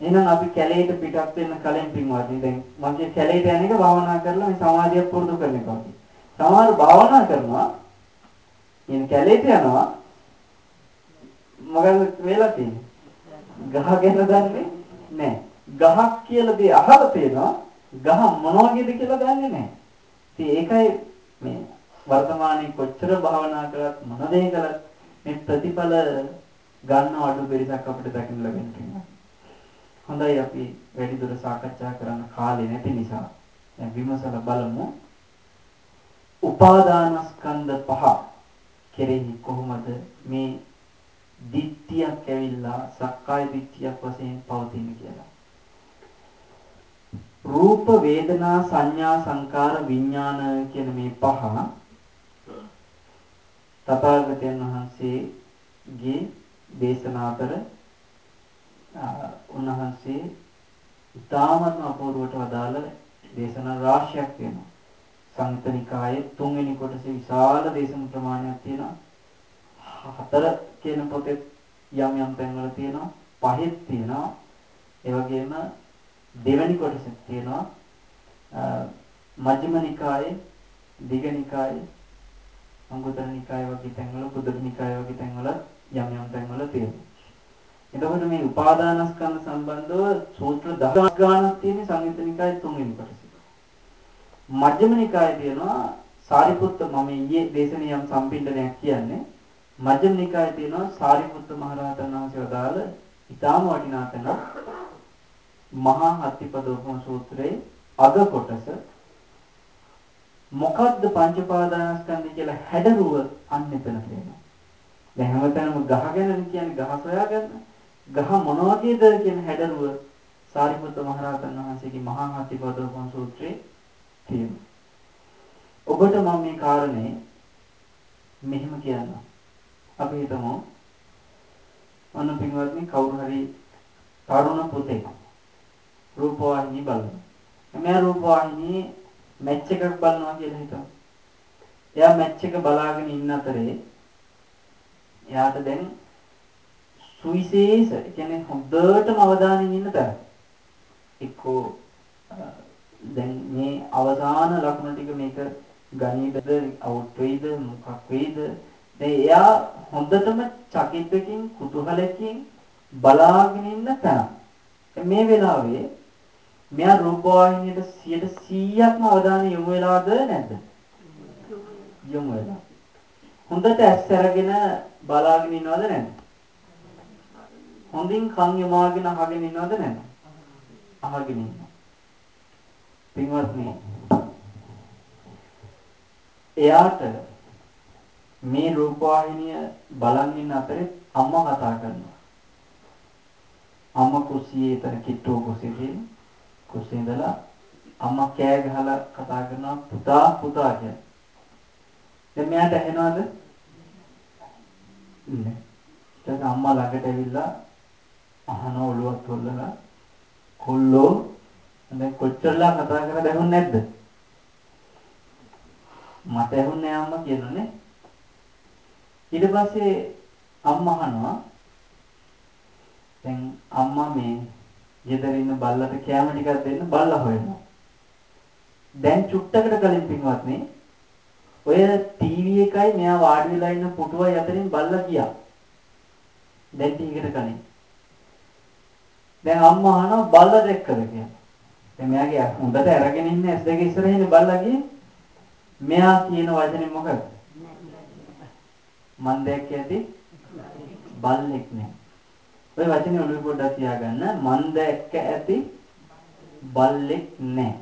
Speaker 1: එහෙනම් අපි කැලේට පිටත් වෙන්න කලින් පින්වත්නි දැන් මගේ කැලේට යන එක භාවනා කරලා මේ සමාධිය පුරුදු කරන එක වගේ. සමහර භාවනා කරනවා ඉතින් කැලේට යනවා මොකද වෙලා තියෙන්නේ? ගහ ගැන දන්නේ නැහැ. ගහක් කියලා දේ අහලා තියෙනවා ගහ මොන වගේද කියලා දන්නේ නැහැ. ඉතින් ඒකයි මේ වර්තමානයේ කොච්චර භාවනා කරත් මොන දේ කළත් මේ ප්‍රතිඵල ගන්න අඩු පරිසක් අපිට දකින්න ලැබෙනවා. හොඳයි අපි වැඩිදුර සාකච්ඡා කරන්න කාලේ නැති නිසා දැන් විමසලා බලමු. උපාදානස්කන්ධ පහ කෙරෙහි කොහොමද මේ දිට්ඨියක් ඇවිල්ලා සක්කාය දිට්ඨියක් වශයෙන් පවතින කියලා. රූප වේදනා සංඥා සංකාර විඥාන කියන මේ පහ තථාගතයන් වහන්සේගේ දේශනා අතර උන්වහන්සේ ඉතාමත්ම අපූර්වට වදාළ දේශනා රාශියක් තියෙනවා. සංයුතනිකායේ තුන්වෙනි කොටසේ විශාල දේශන ප්‍රමාණයක් තියෙනවා. හතර කියන පොතේ යම් යම් තැන්වල තියෙනවා. පහෙත් තියෙනවා. ඒ වගේම දෙවෙනි කොටසෙත් තියෙනවා. මජ්ක්‍ධිම නිකායේ, දීඝ නිකායේ, අංගුත්තර නිකායේ වගේ තැන්වල, කුද්දක නිකායේ වගේ තැන්වල යම් යම් තැන්වල තියෙනවා. එතකොට මේ උපාදානස්කන්ධ සම්බන්ධව සූත්‍ර 10 ගාණක් තියෙන සංයුත නිකායේ තුන්වෙනි කොටසේ. මජ්ක්‍ධිම නිකායේ තියෙනවා සාරිපුත්ත මම ඊයේ දේශනේ යම් සම්පින්ඩනයක් කියන්නේ මජ්ක්‍ධිම නිකායේ තියෙනවා සාරිපුත්ත මහරහතන් වහන්සේ වදාළ ඊටාම වටිනා තැන මහා හත්තිපදෝපම සූත්‍රයේ අග කොටස මොකද්ද පංච පාදානස්කන්ධය කියලා හැඩරුව අන්න එතන තියෙනවා. දැන් හැමතැනම ගහ ගැන කියන්නේ ගහ සොයාගන්න. ගහ මොන වගේද කියන හැඩරුව සාරිපුත්ත මහරහතන් වහන්සේගේ මහා හත්තිපදෝපම සූත්‍රයේ තියෙනවා. ඔබට මම මේ කාරණේ මෙහෙම කියන්නම්. අපි හිතමු අන්න පින්වත්නි කවුරු හරි තරුණ පුතෙක් රූපවාහිනිය බලනවා. එමෙයා රූපවාහිනියේ මැච් එකක් බලනවා කියලා හිතමු. එයා මැච් එක බලාගෙන ඉන්න අතරේ එයාට දැන් සුවිශේෂ කියන්නේ හොඳටම අවධානයෙන් ඉන්න තැන. එක්කෝ දැන් මේ අවසාන ලකුණ ටික මේක ගණීතද අවුට් වෙයිද මොකක් වෙයිද දැන් එයා හොඳටම චකිතකින් කුතුහලකින් බලාගෙන ඉන්න තැන. මේ වෙලාවේ මෙයා රූපවාහිනියට 100%ක්ම අවධානය යොමු වෙලාද නැද්ද? යොමු වෙලා. හොඳට ඇස් අරගෙන බලාගෙන ඉනවද නැද්ද? හොඳින් කන් යමාගෙන අහගෙන ඉනවද නැද්ද? අහගෙන ඉන්නවා. පින්වත්නි එයාට මේ රූපවාහිනිය බලන් ඉන්න අතරේ අම්මා කතා කරනවා. අම්මා කුස්සියේ එතන කිට්ටුව කුස්සියේ කුස්සියේ ඉඳලා අම්මා කෑ ගහලා කතා කරනවා පුතා පුතා කියලා. දැන් මෙයාට ඇහෙනවද? නෑ. ඊට අම්මා ළඟට ඇවිල්ලා අහන ඔළුවත් හොල්ලලා කොල්ලෝ දැන් කොච්චරලා කතා කරලා දැහුන්නේ නැද්ද? මට ඇහුන්නේ නෑ අම්මා කියනනේ. ඊට පස්සේ අම්මා අහනවා දැන් අම්මා මේ ගෙදර ඉන්න බල්ලට කෑම ටිකක් දෙන්න බල්ලා හොයනවා. දැන් චුට්ටකට කලින් පින්වත්නි ඔය ටීවී එකයි මෙයා වාඩි වෙලා ඉන්න පුටුවයි අතරින් බල්ලා ගියා. දැන් ටීවීකට කලින්. දැන් අම්මා අහනවා බල්ලා දැක්කද කියලා. දැන් මෙයාගේ හොඳට අරගෙන ඉන්න ඇස් දෙක ඉස්සරහින් බල්ලා ගියේ. මෙයා කියන වචනේ මොකද? මන් දැක්ක ඇති බල්ලෙක් නේ. ඔය වචනේ ඔළුවේ පොඩ්ඩක් තියාගන්න. මන් දැක්ක ඇති බල්ලෙක් නෑ.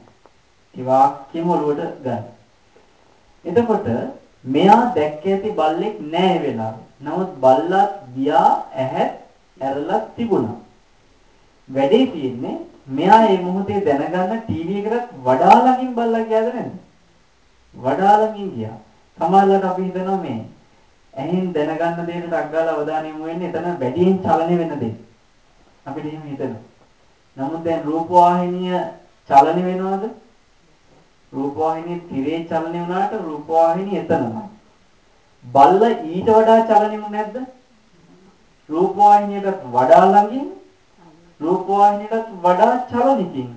Speaker 1: ඒ වාක්‍යෙම ඔළුවට ගන්න. එතකොට මෙයා දැක්ක ඇති බල්ලෙක් නෑ ඒ වෙලාවේ. නමුත් බල්ලක් ගියා ඇහැ ඇරලා තිබුණා. වැඩේ තියෙන්නේ මෙයා මේ මොහොතේ දැනගන්න ටීවී එකකට වඩා ළඟින් බල්ලා ගියාද නැද්ද? වඩා ළඟින් ගියා. සමහරවිට අපි හිතනවා මේ ඇහෙන් දැනගන්න දෙයට ඩග්ගාලා අවධානය යොමු වෙන්නේ එතන වැඩියෙන් චලනය වෙන දේ. අපිට එහෙම හිතෙනවා. නමුත් දැන් රූපවාහිනිය චලනය වෙනවද? රූපවාහිනිය තිරේ චලනය වුණාට රූපවාහිනිය එතනමයි. බල්ල ඊට වඩා චලනෙමු නැද්ද? රූපවාහිනියට වඩා ළඟින් රූපවාහිනියට වඩා චලනකින්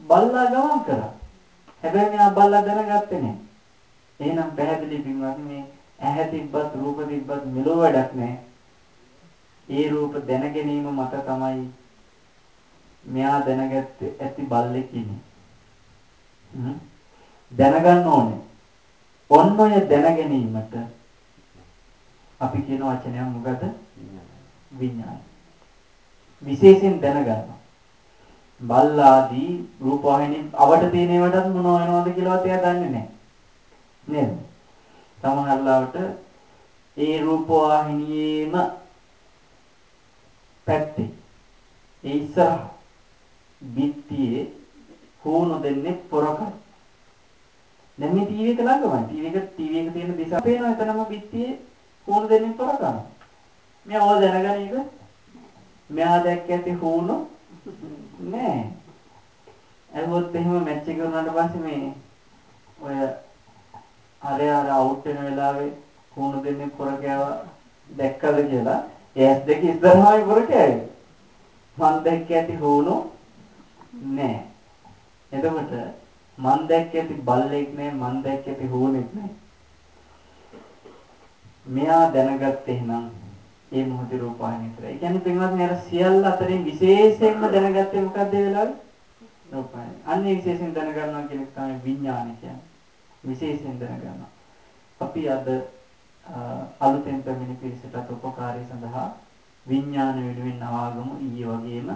Speaker 1: බල්ලා ගමන් කරා. හැබැයි මෙයා බල්ලා දැනගත්තේ නෑ. එහෙනම් පැහැදිලි පින්වත්නි මේ ඇහැ තිබ්බත් රූප තිබ්බත් මෙලෝ වැඩක් නැහැ. ඒ රූප දැන ගැනීම මත තමයි මෙයා දැනගත්තේ ඇති බල්ලෙක් ඉන්නේ. දැනගන්න ඕනේ. ඔන්න ඔය දැන ගැනීමට අපි කියන වචනය මොකද? විඥාන. විශේෂයෙන් දැනගන්න. බල්ලාදී රූපවාහිනී අවට තියෙන ඒවාටත් මොනව වෙනවද කියලාවත් එයා දන්නේ නැහැ. නේද? සමහරවිට ඒ රූපවාහිනියේම පැත්තේ ඒ ඉස්සරහ බිත්තියේ හුණු දෙන්නේ පොරකයි. දැන් මේ ටීවී එක ළඟමයි. ටීවී එක ටීවී එක තියෙන දිශාව පේනවා එතනම බිත්තියේ හුණු දෙන්නේ පොරකම. මේ ඕව දැනගනීද? මෙයා දැක්ක ඇති හුණු නෑ. ඇහුවොත් එහෙම මැච් එක කරනාට පස්සේ මේ ඔය හරය අර අවුට් වෙන වෙලාවේ කුණු දෙන්නේ පොරකෑවා දැක්කද කියලා ඒස් දෙක ඉස්සරහායි පොරකෑවේ. මන් දැක්ක ඇති හුණු නෑ. එතකොට මන් දැක්ක ඇති බල්ලෙක් නෑ මන් දැක්ක ඇති හුණෙක් නෑ. මෙයා දැනගත්තේ එහෙනම් ඒ මොහොතේ රූපాయని විතරයි. ඒ කියන්නේ පින්වත්නි අර සියල්ල අතරින් විශේෂයෙන්ම දැනගත්තේ මොකද්ද ඒ වෙලාවේ? රූපాయని. අන්නේ විශේෂයෙන් දැනගන්නවා කියන එක තමයි විඥානය කියන්නේ. විශේෂයෙන් දැනගන්නවා. අපි අද අලුතෙන් පැමිණි පිරිසට උපකාරී සඳහා විඥාන වෙනුවෙන් නවාගමු ඊයේ වගේම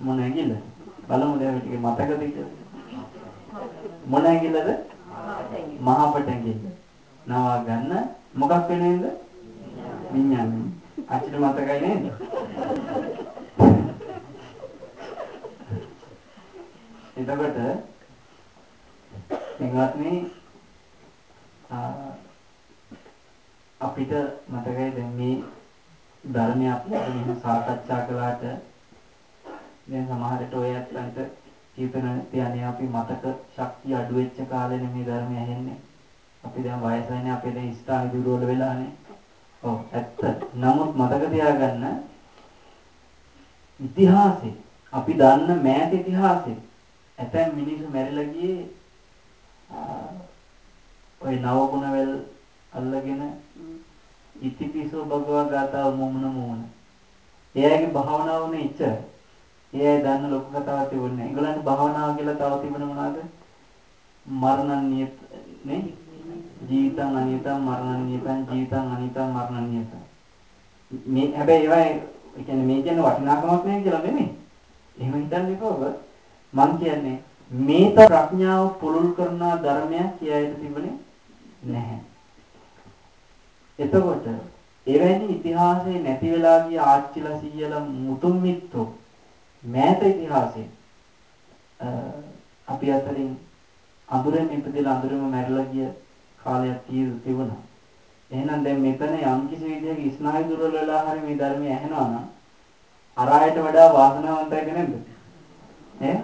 Speaker 1: මොන ඇඟිල්ල? බලමු දැන් ටික මතකද කියලා මොන ඇඟිල්ලද? මහපට ඇඟිල්ල. නවා ගන්න. මොකක් වෙනුවෙන්ද විඥාන. අච්චර මතකයි නේද? එතකොට පින්වත්නි අපිට මතකයි දැන් මේ ධර්මය අපි මෙහෙම සාකච්ඡා කළාට දැන් සමහරට ඔය ඇත්තන්ට කීපන තියන්නේ අපි මතක ශක්තිය අඩු වෙච්ච කාලේ නෙමේ ධර්මය ඇහෙන්නේ. අපි දැන් වයසයිනේ අපේ දැන් ස්ථාන දුර්වල වෙලානේ. ඔව් ඇත්ත. නමුත් මතක තියාගන්න ඉතිහාසෙ අපි දන්න මෑත ඉතිහාසෙ ඇතැම් මිනිස්සු මැරිලා ගියේ ওই නවගුණ වෙල් අල්ලගෙන ඉතිපිසෝ භගවා ගාථාව මොමුණ මොමුණ. එයාගේ භාවනාව උනේ ඉච්චරයි. එයා දන්න ලොකු කතාවක් තිබුණේ. ඒගොල්ලන්ට භාවනාව කියලා තව තිබුණ මොනවද? මරණන් නියත නේ? ජීවිතං අනියතං මරණන් නියතං ජීවිතං අනියතං මරණන් නියතං. මේ හැබැයි ඒවා ඒ කියන්නේ මේ කියන වටිනාකමක් නෑ කියලා නෙමෙයි. එහෙම හිතන්න එපා මං කියන්නේ මේත ප්‍රඥාව පුරුල් කරන ධර්මයක් කියයිද තිබුණේ නැහැ. එතකොට එවැනි ඉතිහාසයේ නැති වෙලා ගිය ආච්චිලා සීයලා මුතුන් මිත්තෝ මෑත ඉතිහාසයේ අපි අතරින් අඳුරෙන් ඉපදෙලා අඳුරෙම මැරිලා ගිය කාලයක් තිබුණා. එහෙනම් දැන් මෙතන යම් කිසි විදිහක ස්නායු දුර්වල වෙලා හරි මේ ධර්මය ඇහෙනවා නම් අරායට වඩා වාසනාවන්තයිද නැද්ද? ඈ?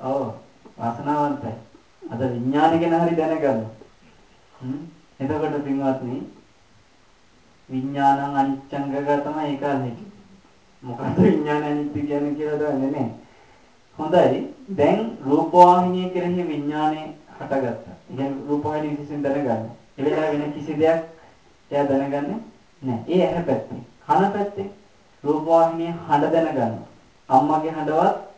Speaker 1: ඔව් වාසනාවන්තයි. අද විඥාන ගැන හරි දැනගන්න. හ්ම් එතකොට පින්වත්නි විඥානං අනිච්ඡංගක තමයි ඒක අනිච්ච. මොකද විඥාන අනිත්‍ය කියන්නේ කියලා දන්නේ නැහැ. හොඳයි. දැන් රූපවාහිනිය කෙරෙහි විඥානේ හටගත්තා. ඉතින් රූපවාහිනිය විසින් දැනගන්න. ඒ වෙලාව වෙන කිසි දෙයක් එයා දැනගන්නේ නැහැ. ඒ ඇහැ පැත්තේ. කන පැත්තේ රූපවාහිනිය හඬ දැනගන්න. අම්මගේ හඬවත්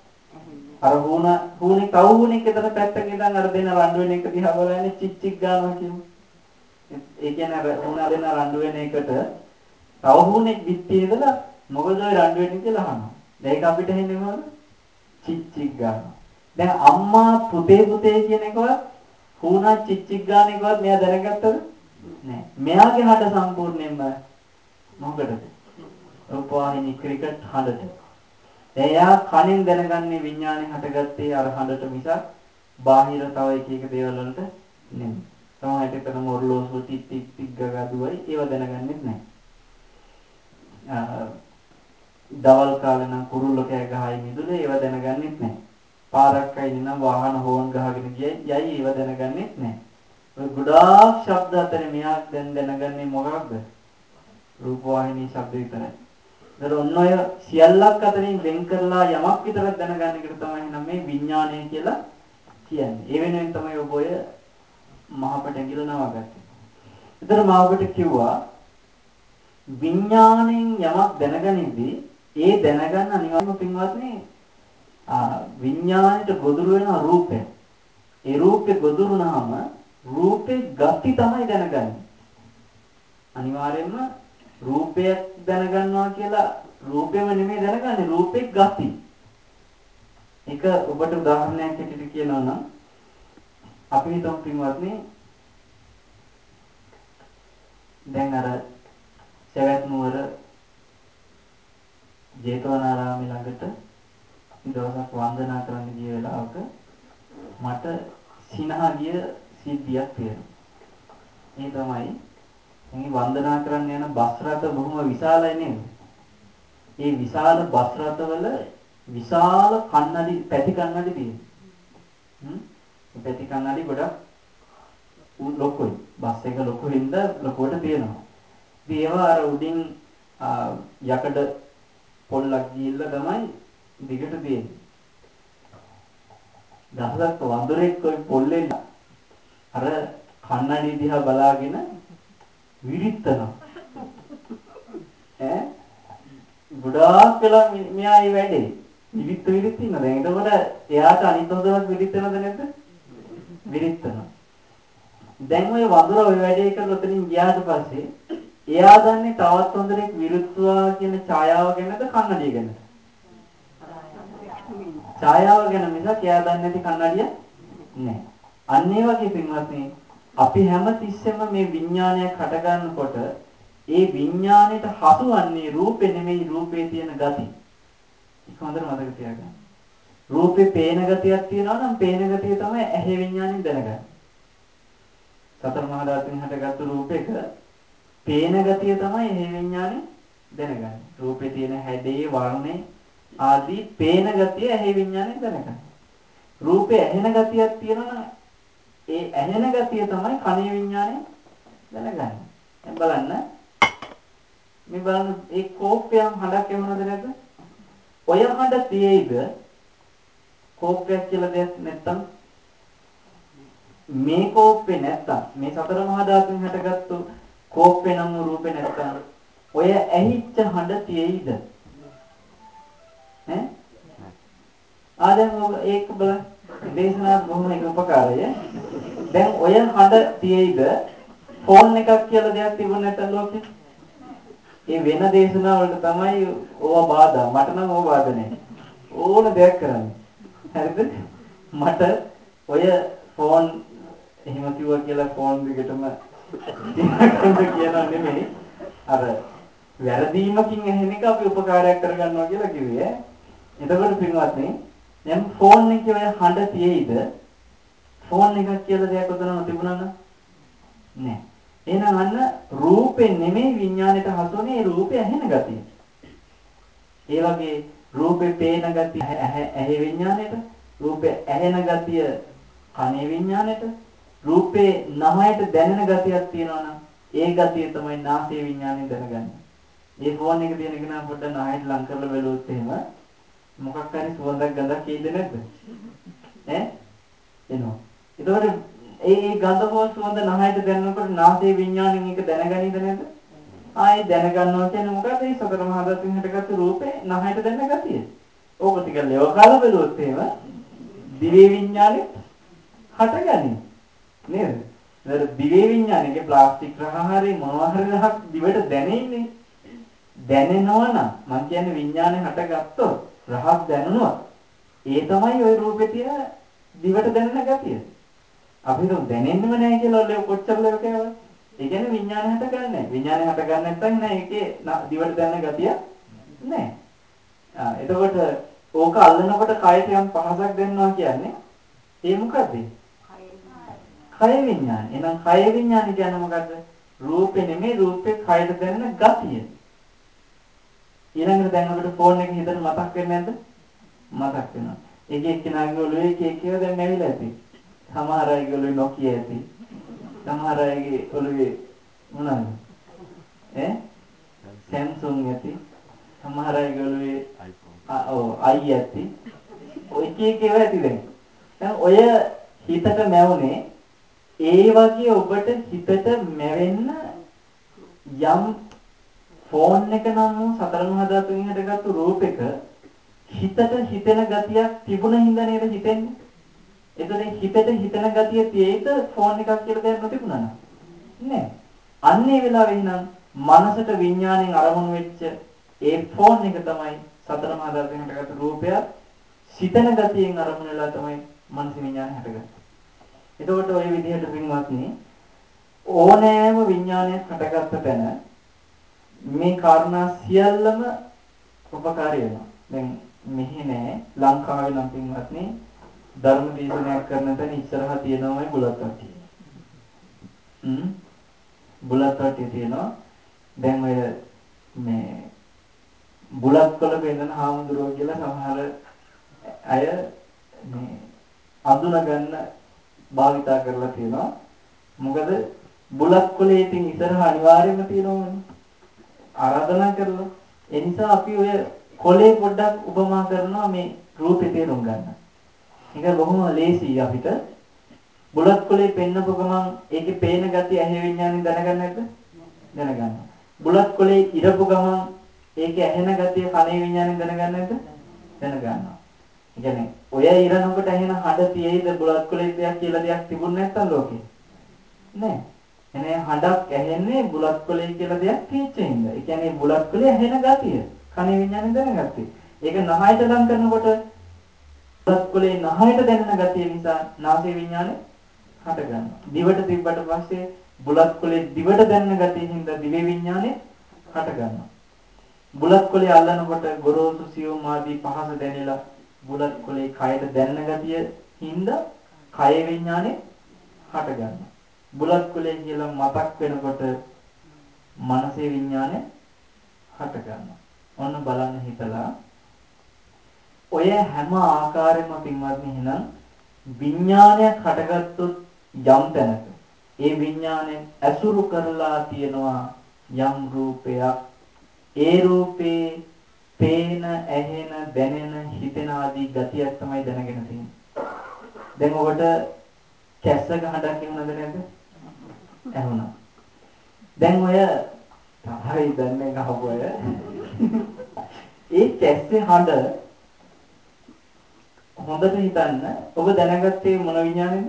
Speaker 1: අර වුණ වුණේ තව වුණෙක් එතන පැත්තක ඉඳන් අර දෙන රණ්ඩු වෙන එක දිහා බලන්නේ චික් චික් ගන්නවා කියන්නේ. ඒ කියන්නේ අර වුණ දෙන රණ්ඩු වෙන එකට තව වුණෙක් පිටියේ ඉඳලා මොකද ඔය රණ්ඩු වෙන්නේ කියලා අහනවා. ඒක අපිට හෙන්නේ මොකද? චික් චික් ගන්නවා. දැන් අම්මා පුතේ පුතේ කියන එකවත් වුණා චික් චික් ගන්න එකවත් මෙයා දැනගත්තද? නෑ. මෙයාගේ හඬ සම්පූර්ණයෙන්ම මොකටද? රූපවාහිනී ක්‍රිකට් හඬට. එයා කණෙන් දැනගන්නේ විඥානේ හටගත්තේ අර හඬට මිසක් බාහිර තව එක එක දේවල් වලට නෙමෙයි. සමහරවිට එතනම ඔරලෝසුව ටික් ටික් ටික් ගගා දුවයි ඒව දැනගන්නෙත් නැහැ. දවල් කාලේ නම් කුරුල්ල කෑ ගහයි මිදුලේ ඒව දැනගන්නෙත් නැහැ. පාරක් අයිනේ නම් වාහන හෝන් ගහගෙන ගියයි යයි ඒව දැනගන්නෙත් නැහැ. ඔය ගොඩාක් ශබ්ද අතර මෙයා දැන් දැනගන්නේ මොකක්ද? රූපවාහිනී ශබ්ද විතරයි. ඒතර ඔන්න ඔය සියල්ලක් අතරින් වෙන් කරලා යමක් විතරක් දැනගන්න එකට තමයි එහෙනම් මේ විඥාණය කියලා කියන්නේ. ඒ වෙනුවෙන් තමයි ඔබ ඔය මහපට ඇඟිල්ල නවාගත්තේ. ඒතර මම ඔබට කිව්වා විඥාණයෙන් යමක් දැනගනිද්දී ඒ දැනගන්න අනිවාර්යම පින්වත්නි විඥාණයට ගොදුරු වෙන රූපය. ඒ රූපේ ගොදුරුනහම රූපේ ගති තමයි දැනගන්නේ. අනිවාර්යයෙන්ම රූපයක් දැනගන්නවා කියලා රූපෙම නෙමෙයි දැනගන්නේ රූපේ ගති. එක ඔබට උදාහරණයක් ඇටියට කියනවා නම් අපි හිතමු පින්වත්නි දැන් අර සවැත් නුවර ජේතවනාරාමේ ළඟට දවසක් වන්දනා කරන්න ගිය වෙලාවක මට සිනහ ගිය සිද්ධියක් තියෙනවා. ඒ තමයි මේ වන්දනා කරන්න යන බස් රථ බොහොම විශාලයි නේද? ඒ විශාල බස් රථවල විශාල කන්නඩි පැති කන්නඩි තියෙනවා. හ්ම්? පැති කන්නඩි ගොඩක් ලොකුයි. බස් එක ලොකු හින්දා ලොකුවට තියෙනවා. ඉතින් ඒවා අර උඩින් යකඩ පොල්ලක් ගිහිල්ලා තමයි දිගට තියෙන්නේ. දහසක් වඳුරෙක් ওই පොල්ලෙන් අර කන්නඩි දිහා බලාගෙන විරිත්තනවා. ඈ ගොඩාක් වෙලා මෙයා මේ වැඩේ. විරිත් විරිත් ඉන්න දැන් එතකොට එයාට අනිත් හොඳවත් විරිත්තනද නැද්ද? විරිත්තනවා. දැන් ওই වඳුර ওই වැඩේ කරලා උතනින් ගියාට පස්සේ එයා දන්නේ තවත් හොඳරෙක් විරුත්වා කියන ඡායාව ගැනද කන්නඩිය ගැනද? ඡායාව ගැන මිසක් එයා දන්නේ නැති කන්නඩිය නෑ. අන්න ඒ වගේ පින්වත්නි අපි හැම තිස්සෙම මේ විඥානයක් හට ගන්නකොට ඒ විඥාණයට හසුවන්නේ රූපේ නෙමෙයි රූපේ තියෙන ගති. ඒක හොඳට මතක තියාගන්න. රූපේ පේන ගතියක් තියෙනවා නම් පේන ගතිය තමයි ඇහි විඥාණයෙන් දැනගන්නේ. සතර මහා ධාතුන් හටගත්තු රූපයක පේන ගතිය තමයි ඇහි විඥාණයෙන් දැනගන්නේ. රූපේ තියෙන හැඩේ වර්ණේ ආදී පේන ගතිය ඇහි විඥාණයෙන් දැනගන්නේ. රූපේ ඇහෙන ගතියක් තියෙනවා නම් ඒ ඇහෙන ගතිය තමයි කනේ විඥාණයෙන් දැනගන්නේ. දැන් බලන්න මේ බලන්න ඒ කෝප්පයන් හඬක් එවනද නැද්ද? ඔය හඬ තියෙයිද? කෝප්පයක් කියලා දෙයක් නැත්තම් මේ කෝප්පේ නැත්තම් මේ සතර මහා ධාතුන් හැටගත්තු කෝප්පේ නම් රූපේ නැත්තම් ඔය ඇහිච්ච හඬ තියෙයිද? ඈ? ආදැන් ඒක බලන්න. දේශනාවක් බොහොම ඒක උපකාරය. දැන් ඔය හඬ තියෙයිද? ෆෝන් එකක් කියලා දෙයක් තිබුණ නැත්නම් ලෝකේ? ඒ වෙන දේශනා වලට තමයි ඕවා බාධා. මට නම් ඕවා බාධා නැහැ. ඕන දෙයක් කරන්න. හරිද? මට ඔය ෆෝන් එහෙම කිව්වා කියලා ෆෝන් දිගටම කියනවා නෙමෙයි. අර වැරදීමකින් ඇහෙන එක අපි උපකාරයක් කරගන්නවා කියලා කිව්වේ. එතකොට පින්වත්නි දැන් ෆෝන් එකේ ඔය හඬ තියෙයිද? ෆෝන් එකක් කියලා දෙයක් උතනම තිබුණා නෑ. එහෙනම් අන්න රූපේ නෙමෙයි විඥාණයට හසුනේ රූපේ ඇහෙන ගතිය. ඒ වගේ රූපේ පේන ගතිය ඇහි විඥාණයට, රූපේ ඇහෙන ගතිය කනේ විඥාණයට, රූපේ නහයට දැනෙන ගතියක් තියෙනවා නම් ඒ ගතිය තමයි නාසයේ විඥාණයෙන් දැනගන්නේ. මේ ෆෝන් එක තියෙන කෙනා පොඩ්ඩක් නහයට ලං කරලා බැලුවොත් එහෙම මොකක් හරි සුවඳක් ගඳක් එයිද නැද්ද? ඈ එනවා. ඒතකොට ඒ ඒ ගඳ හෝ සුවඳ නහයට දැනෙනකොට නාසයේ විඥාණයෙන් ඒක දැනගනීද නැද්ද? ආයේ දැනගන්නවා කියන්නේ මොකද? ඒ සතර මහා ධාතුන් හටගත්තු රූපේ නහයට දැනෙන ගතිය. ඕක ටික ලෙව කාලා බැලුවොත් එහෙම දිවේ විඥානේ හටගනී. නේද? ඒතර දිවේ විඥානේ ප්ලාස්ටික් රහ හරි මොනවා හරි රහක් දිවට දැනෙන්නේ. දැනෙනවා නම් මං කියන්නේ විඥානේ හටගත්තොත් රහක් දැනුණොත් ඒ තමයි ওই රූපේ තියෙන දිවට දැනෙන ගතිය. අපි හිතමු දැනෙන්නෙම නැහැ කියලා ඔය කොච්චර ලෙව කෑවද? ඒ කියන්නේ විඥානය හටගන්නේ. විඥානය හටගන්නේ නැත්නම් නෑ ඒකේ දිවට දැනෙන ගතිය නෑ. ආ එතකොට ඕක අල්ලනකොට කයට යම් පහසක් දෙන්නවා කියන්නේ ඒ මොකද්ද? කය විඥාන. එහෙනම් කය විඥාන කියන්නේ මොකද්ද? රූපේ නෙමෙයි රූපේ කයට දැනෙන ගතිය. ඊළඟට දැන් අපිට ෆෝන් එක හිතට මතක් වෙන්නේ නැද්ද? මතක් වෙනවා. එක එක්කෙනාගේ ඔළුවේ එක එක ඒවා දැන් ඇවිල්ලා ඇති. සමහර අයගේ ඔළුවේ Nokia ඇති. සමහර අයගේ ඔළුවේ මොනවාද? ඈ Samsung ඇති. සමහර අයගේ ඔළුවේ ඔව් i ඇති. ඔය එක එක ඒවා ඇති දැන්. දැන් ඔය හිතට මැවුනේ ඒ වගේ ඔබට හිතට මැවෙන්න යම් ෆෝන් එක නම් වූ සතර මහා ධාතුන් හටගත්තු රූපෙක හිතට හිතෙන ගතියක් තිබුණ හින්දා නේද හිතෙන්නේ. එතකොට හිතට හිතන ගතිය තියෙයිද ෆෝන් එකක් කියලා දෙයක් නොතිබුණා නේද? නෑ. අන්නේ වෙලාවෙ නම් මනසට විඥාණයෙන් අරමුණු වෙච්ච ඒ ෆෝන් එක තමයි සතර මහා ධාතුන් හටගත්තු රූපය සිතන ගතියෙන් අරමුණු වෙලා තමයි මනස විඥාණය හටගන්නේ. එතකොට ওই විදිහට පින්වත්නි ඕනෑම විඥානයක් හටගත්ත තැන මේ කාරණා සියල්ලම උපකාරී වෙනවා. දැන් මෙහි නෑ ලංකාවේ නම් පින්වත්නි ධර්ම දේශනයක් කරන තැන ඉස්සරහා තියෙනවායි බුලත් වට්ටිය. හ්ම් බුලත් වට්ටිය තියෙනවා. දැන් ඔය මේ බුලත් වල වෙනන හාමුදුරුවෝ කියලා සමහර අය මේ අඳුන ගන්න භාවිතා කරලා තියෙනවා. මොකද බුලත් කොලේ ඉතින් ඉස්සරහා අනිවාර්යයෙන්ම තියෙනවනේ. ආරාධනා කරලා ඒ නිසා අපි ඔය කොලේ පොඩ්ඩක් උපමා කරනවා මේ රූපේ තේරුම් ගන්න. ඒක බොහොම ලේසියි අපිට. බුලත් කොලේ පෙන්නපු ගමන් ඒකේ පේන ගතිය ඇහි විඥාණයෙන් දැනගන්න නැද්ද? දැනගන්න. බුලත් කොලේ ඉරපු ගමන් ඒකේ ඇහෙන ගතිය කනේ විඥාණයෙන් දැනගන්න නැද්ද? දැනගන්නවා. ඒ කියන්නේ ඔය ඉරනකොට ඇහෙන හඬ තියෙයිද බුලත් කොලේ දෙයක් කියලා දෙයක් තිබුණ නැත්තම් ලෝකේ? නෑ. එනේ හඬක් ඇහෙන්නේ බුලත් කොලේ කියලා දෙයක් තියෙච්ච හින්දා. ඒ කියන්නේ බුලත් කොලේ ඇහෙන ගතිය කනේ විඥාණයෙන් දැනගත්තේ. ඒක නහයට ලං කරනකොට බුලත් කොලේ නහයට දැනෙන ගතිය නිසා නාසයේ විඥානේ හට ගන්නවා. දිවට තිබ්බට පස්සේ බුලත් කොලේ දිවට දැනෙන ගතිය හින්දා දිවේ විඥානේ හට ගන්නවා. බුලත් කොලේ අල්ලනකොට ගොරෝසු සියුම් ආදී පහස දැනෙලා බුලත් කොලේ කයට දැනෙන ගතිය හින්දා කය විඥානේ හට ගන්නවා. බුලත් කොලේ කියලා මතක් වෙනකොට මනසේ විඥානය හට ගන්නවා. ඔන්න බලන්න හිතලා ඔය හැම ආකාරයෙන්ම පින්වත්නි එහෙනම් විඥානයක් හටගත්තොත් යම් තැනක ඒ විඥානය ඇසුරු කරලා තියෙනවා යම් රූපයක් ඒ රූපේ පේන ඇහෙන දැනෙන හිතෙන ආදී ගතියක් තමයි දැනගෙන තියෙන්නේ. දැන් ඔබට කැස්ස ගහඩක් එමුණද නැද්ද? ඇහුණා. දැන් ඔය තමයි දන්නේ ගහපු අය. ඒ කැස්සේ හඬ හොඳට හිතන්න ඔබ දැනගත්තේ මොන විඥානේද?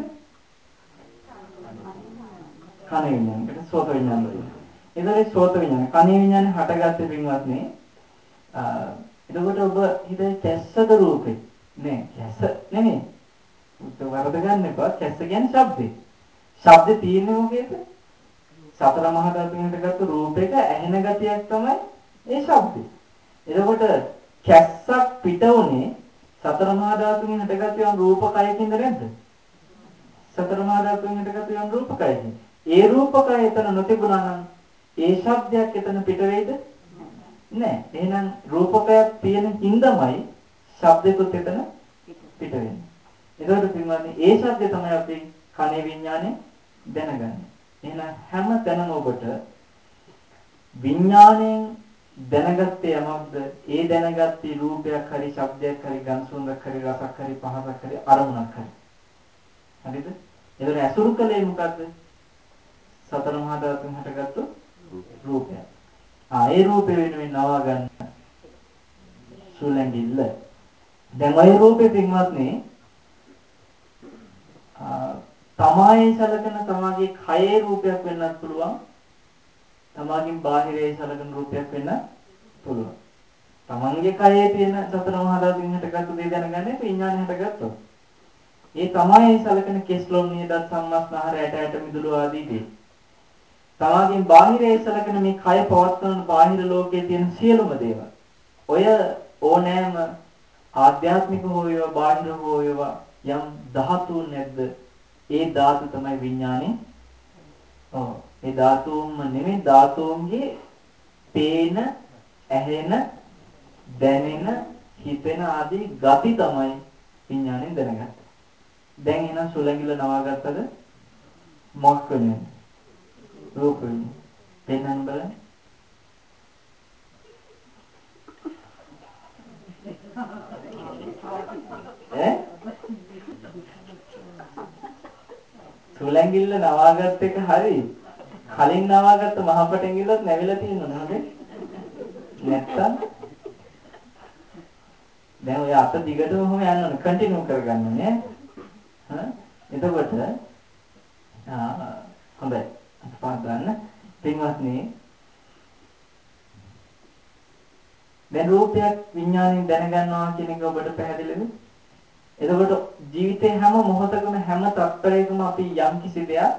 Speaker 1: කන විඥානයකට සෝත විඥානය. ඒතරේ සෝත විඥානය. කනේ විඥානය හටගත්තේ පින්වත්නි. එතකොට ඔබ හිතේ කැස්සද රූපේ? නෑ කැස්ස නෙමෙයි. උත් වරද ගන්න එපා. කැස්ස කියන්නේ ශබ්දේ. ශබ්දේ තියෙන්නේ මොකේද? සතර මහා ධාතුන් හටගත්තු රූපයක ඇහෙන ගතියක් තමයි ඒ ශබ්දේ. එතකොට කැස්සක් පිට උනේ සතර මහා ධාතුන් හටගත්තු යම් රූපකයකින්ද නැද්ද? සතර මහා ධාතුන් හටගත්තු යම් රූපකයකින්. ඒ රූපකය එතන නොතිබුණා නම් ඒ ශබ්දයක් එතන පිට වෙයිද? නෑ. එහෙනම් රූපකයක් තියෙන හින්දාමයි ශබ්දෙකුත් එතන පිට වෙන්නේ. ඒකෝට පින්වත්නි ඒ ශබ්දය තමයි අපි කනේ විඥානේ දැනගන්නේ. එහෙනම් හැම තැනම ඔබට විඥාණයෙන් දැනගත්තේ යමක්ද? ඒ දැනගත්තේ රූපයක් හරි ශබ්දයක් හරි ගන්ධ සුවඳක් හරි රසක් හරි පහසක් හරි අරමුණක් හරි. හරිද? එතන ඇසුරු කලේ මොකද්ද? සතර මහා ධාතුන් හටගත්තු රූපය. ආ ඒ රූපේ වෙනුවෙන් නවා ගන්න සුලංගිල්ල දැන් ওই රූපේ පින්වත්නි තමායේ සලකන තමාගේ කයේ රූපයක් වෙන්නත් පුළුවන්. තමාගෙන් බාහිරයේ සලකන රූපයක් වෙන්න පුළුවන්. තමන්ගේ කයේ තියෙන සතර මහා ධාතුන් හටගත්තු දේ දැනගන්නේ විඥානය හටගත්තොත් ඒ තමයි සලකන කෙස්ලොම් නියදත් සම්මස්නහර ඇට ඇට මිදුළු ආදී දේ. තමාගෙන් බාහිරයේ සලකන මේ කය පවත්වන බාහිර ලෝකයේ තියෙන සියලුම දේවල්. ඔය ඕනෑම ආධ්‍යාත්මික හෝ වේවා බාහිර හෝ වේවා යම් ධාතුන් නැද්ද? ඒ ධාතු තමයි විඥානේ. ඔව්. ඒ ධාතුන්ම නෙමෙයි ධාතුන්ගේ පේන ඇහෙන දැනෙන හිතෙන ආදී ගති තමයි විඥාණයෙන් දැනගන්නේ දැන් එහෙනම් සුලංගිල නවාගත්තද? මොකක් වෙන්නේ? රූප වෙන්නේ. පෙන්වන්න බලන්න. ඈ සුලංගිල්ල නවාගත්ත එක හරි. කලින් නවාගත්ත මහපටැංගිල්ලත් නැවිලා තියෙනවනේ හොඳේ. නැත්තම් දැන් ඔය අත දිගටම ඔහොම යන්න ඕනේ. කන්ටිනියු කරගන්න ඕනේ. හා එතකොට ආ හොඳයි. අත්පාත් ගන්න. පින්වත්නි දැන් රූපයක් විඥාණයෙන් දැනගන්නවා කියන එක ඔබට පැහැදිලිද? එතකොට ජීවිතේ හැම මොහොතකම හැම තත්පරයකම අපි යම් කිසි දෙයක්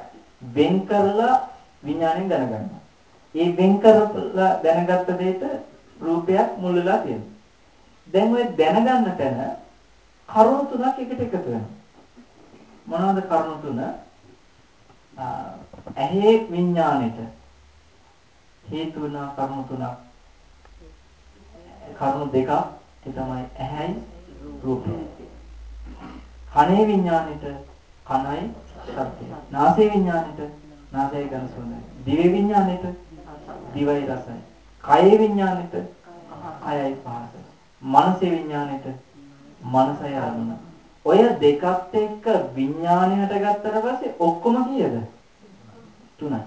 Speaker 1: වෙන් කරලා විඥාණයෙන් දැනගන්නවා. ඒ වෙන් කරලා දැනගත්ත දෙයට රූපයක් මුල් වෙලා තියෙනවා. දැන් ඔය දැනගන්න තැන කරුණු තුනක් එකට එකතු වෙනවා. මොනවද කරුණු තුන? ඇහි විඥාණයට හේතු වෙන කරුණු තුනක්. කරුණු දෙකක් ඒ තමයි ඇහැයි රූපයයි. කනේ විඥානෙට කනයි ශබ්දය. නාසයේ විඥානෙට නාසයයි ගඳ සුවඳයි. දිවේ විඥානෙට දිවයි රසයි. කයේ විඥානෙට කයයි පහසයි. මනසේ විඥානෙට මනසයි අරමුණ. ඔය දෙකත් එක්ක විඥානය හටගත්තට පස්සේ ඔක්කොම කීයද? තුනයි.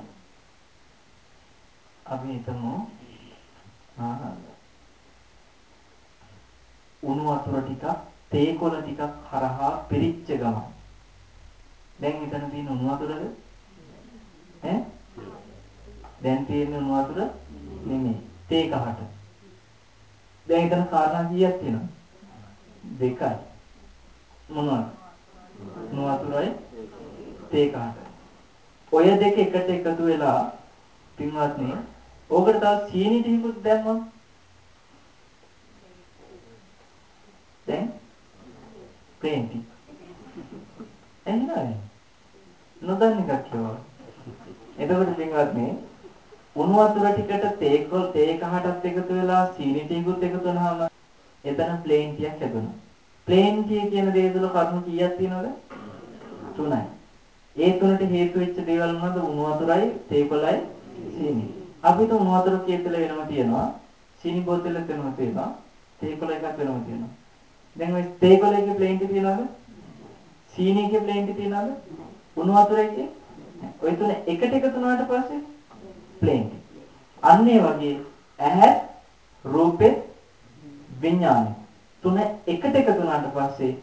Speaker 1: අපි හිතමු උණු වතුර ටිකක් තේ කොළ ටිකක් හරහා පිරිච්ච ගමන්. දැන් එතන තියෙන උණු වතුරද ඈ? දැන් තියෙන උණු වතුර නෙමෙයි. තේ කහට දැන් එතන කාරණා කීයක් තියෙනවද? දෙකයි. මොනවද? උණු වතුරයි තේ කහට ඔය දෙක එකට එකතු වෙලා පින්වත්නි ඕකට තව සීනි ටිකකුත් දැම්මම දැන් ප්ලේන්ටි. එහෙනම් නොදන්න එකක් කියවා. එතකොට පින්වත්නි උණු වතුර ටිකට තේකොල් තේ කහටත් එකතු වෙලා සීනි ටිකුත් එකතු වුනහම එතන ප්ලේන්ටියක් හැදුණා. ප්ලේන්ටිය කියන දේ තුල කරුණු කීයක් තියෙනවද? තුනයි. ඒ තුනට හේතු වෙච්ච දේවල් මොනවද? උණු වතුරයි, තේකොළයි, සීනි. අපිට උණු වතුර කීතල වෙනම තියෙනවා. සීනි බෝතලෙත් වෙනම තියෙනවා. තේකොළ එකක් වෙනම තියෙනවා. දැන් ඔය තේකොළයේ ප්ලේන්ටි තියනවද? සීනියේ ප්ලේන්ටි තියනවද? උණු වතුරේ ඔය තුන එකට එකතු වුණාට පස්සේ ප්ලේන් අන්න ඒ වගේ ඇහැ රූපේ විඥානෙ. තුන එකට එකතු වුණාට පස්සේ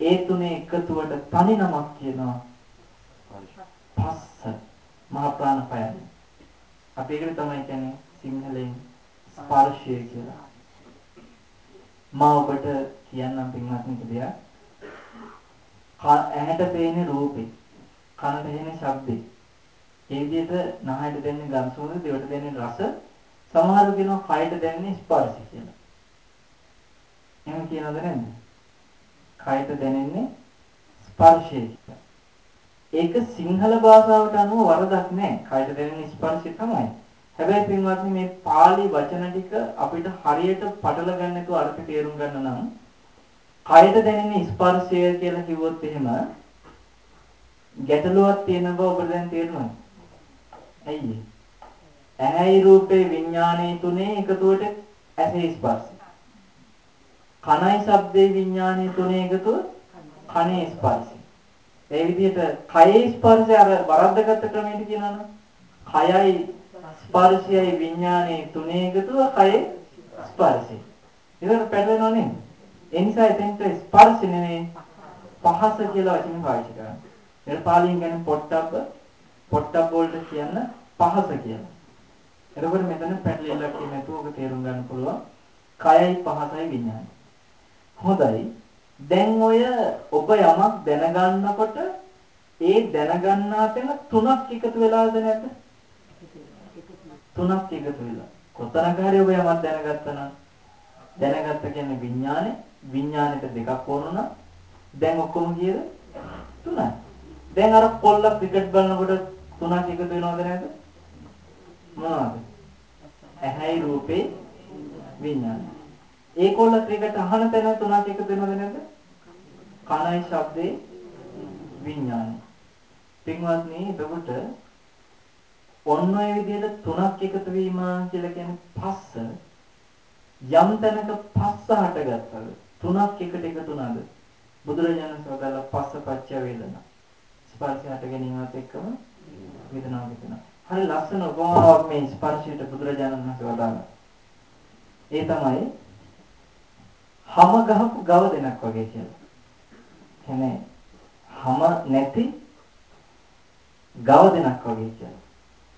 Speaker 1: ඒ තුනේ එකතුවට තනි නමක් කියනවා. පස්ස. මහ ප්‍රාණ පයන. අපි ඒකට තමයි කියන්නේ සිංහලෙන් ස්පර්ශය කියලා. මා ඔබට කියන්නම් පින්වත්නි දෙයක් ඇහැට පේන රූපේ කනට ඇහෙන ශබ්දේ ඒ විදිහට නහයට දැනෙන ගඳ සුවඳ දිවට දැනෙන රස සමහරව කියනවා කයට දැනෙන ස්පර්ශ කියලා. එහෙම කියනවද නැද්ද? කයට දැනෙන්නේ ස්පර්ශය කියලා. ඒක සිංහල භාෂාවට අනුව වරදක් නැහැ. කයට දැනෙන ස්පර්ශය තමයි. හැබැයි පින්වත්නි මේ pāli වචන ටික අපිට හරියට පටල ගන්න නැතුව අර්ථය තේරුම් ගන්න නම් කයට දැනෙන ස්පර්ශය කියලා කිව්වොත් එහෙම ගැටලුවක් තියෙන බව ඔබට දැන් තේරෙනවද? ඇයි ඇහැයි රූපේ විඥානයේ තුනේ එකතුවට ඇසේ ස්පර්ශය. කනයි ශබ්දේ විඥානයේ තුනේ එකතුව කනේ ස්පර්ශය. ඒ විදිහට කයේ ස්පර්ශය අර වරද්දගත්ත ක්‍රමයට කියනවනම් කයයි ස්පර්ශයයි විඥානයේ තුනේ එකතුව කයේ ස්පර්ශය. ඒක පැටලෙනව නේද? ඒ නිසා එතෙන්ට ස්පර්ශ නෙමෙයි පහස කියලා වචනේ පාවිච්චි කරන්නේ. ඒක පාලියෙන් කියන්නේ පොට්ටබ්බ පොට්ටබ්බ වලට කියන්න පහස කියලා. එතකොට මෙතන පැටලිල්ලක් නැතුව ඔබ තේරුම් ගන්න පුළුවන්. කයයි පහසයි විඥානයි. හොඳයි. දැන් ඔය ඔබ යමක් දැනගන්නකොට ඒ දැනගන්නා තැන තුනක් එකතු වෙලාද නැද්ද? තුනක් එකතු වෙලා. කොතනක හරි ඔබ යමක් දැනගත්තා නම් දැනගත්ත කියන්නේ විඥානේ විඥානෙට දෙකක් වුණා දැන් ඔක්කොම කීයද? තුනයි. දැන් අර කොල්ල ක්‍රිකට් බලනකොට තුනක් එකතු වෙනවද නැද්ද? මොනවද? ඇහැයි රූපේ විඥානයි. ඒකොල්ල ක්‍රිකට් අහන තැන තුනක් එකතු වෙනවද නැද්ද? කනයි ශබ්දේ විඥානයි. පින්වත්නි එතකොට ඔන්න ඔය විදිහට තුනක් එකතු වීම කියලා කියන්නේ පස්ස යම් තැනක පස්ස හටගත්තද තුනක් එකට එකතු වුණාද බුදුරජාණන් වහන්සේ පස්ස පච්ච වේදනා ස්පර්ශය හට ගැනීමත් එක්කම වේදනාවක් වෙනවා. හරි ලස්සන උපමාවක් මේ ස්පර්ශයට බුදුරජාණන් වහන්සේ වදාළා. ඒ තමයි හැම ගහපු ගව දෙනක් වගේ කියලා. කියන්නේ හැම නැති ගව දෙනක් වගේ කියලා.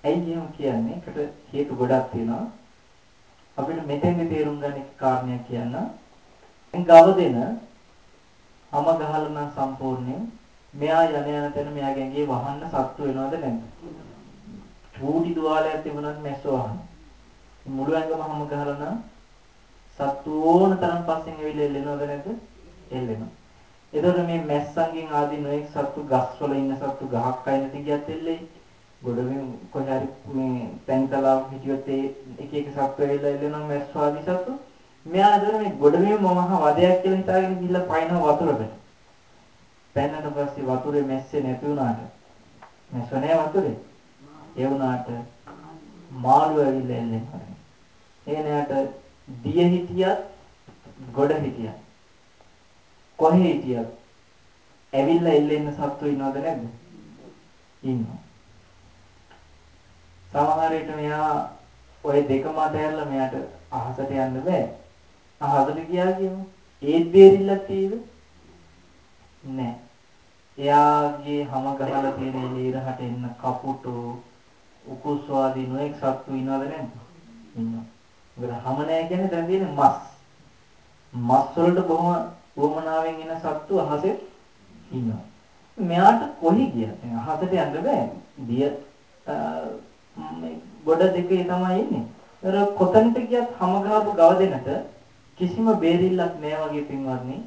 Speaker 1: ඇයි එහෙම කියන්නේ? ඒකට හේතු ගොඩක් තියෙනවා. අපිට මෙතෙන්දි තේරුම් ගන්න එක කාරණයක් කියන්න. ගව දෙන හැම ගහලා නම් සම්පූර්ණයෙන් මෙයා යන යන තැන මෙයාගේ ඇඟේ වහන්න සත්තු වෙනවද නැද්ද? චූටි දුවාලයක් තිබුණත් මැස්සෝ වහන. මුළු ඇඟම හැම ගහලා නම් සත්තු ඕන තරම් පස්සෙන් ඇවිල්ලා එල්ලෙනවද නැද්ද? එල්ලෙනවා. එතකොට මේ මැස්සන්ගෙන් ආදී නොඑක් සත්තු ගස්වල ඉන්න සත්තු ගහක් අයිනට ගියත් එල්ලෙයි. ගොඩවෙන් කොහරි මේ තැන්තලාව හිටියොත් ඒ එක එක සත්තු ඇවිල්ලා එල්ලෙනවා මැස්සෝ ආදී සත්තු. මෙයා අතර මේ ගොඩවෙන් මම වදයක් කියලා හිතාගෙන ගිහිල්ලා පයින්ව වතුරකට. පැන්නට පස්සේ වතුරේ මැස්සේ නැති වුණාට මැස්ස නැහැ වතුරේ. ඒ වුණාට මාළු ඇවිල්ලා එල්ලෙනවා. ඒ නෑට දිය හිටියත් ගොඩ හිටියත් කොහේ හිටියත් ඇවිල්ලා එල්ලෙන්න සත්තු ඉන්නවද නැද්ද? ඉන්නවා. සමහර විට මෙයා ওই දෙකම අතහැරලා මෙයාට අහසට යන්න බෑ. අහසට ගියා කියමු. ඒත් බේරිල්ලක් තියෙද? නෑ. එයාගේ හැම ගහලා තියෙන ලීරහට එන්න කපුටු උකුස් වාදී නොඑක් සත්තු ඉන්නවද නැද්ද? ඉන්නවා. මොකද හැම නෑ කියන්නේ දැන් තියෙන්නේ මස්. මස් වලට බොහොම වමනාවෙන් එන සත්තු අහසේ ඉන්නවා. මෙයාට කොහි ගියත් අහසට යන්න බෑ. දිය මේ ගොඩ දෙකේ තමයි ඉන්නේ. ඒතර කොතනට ගියත් හැම ගහපු ගව දෙනට කිසිම බේරිල්ලක් නෑ වගේ පින්වත්නි.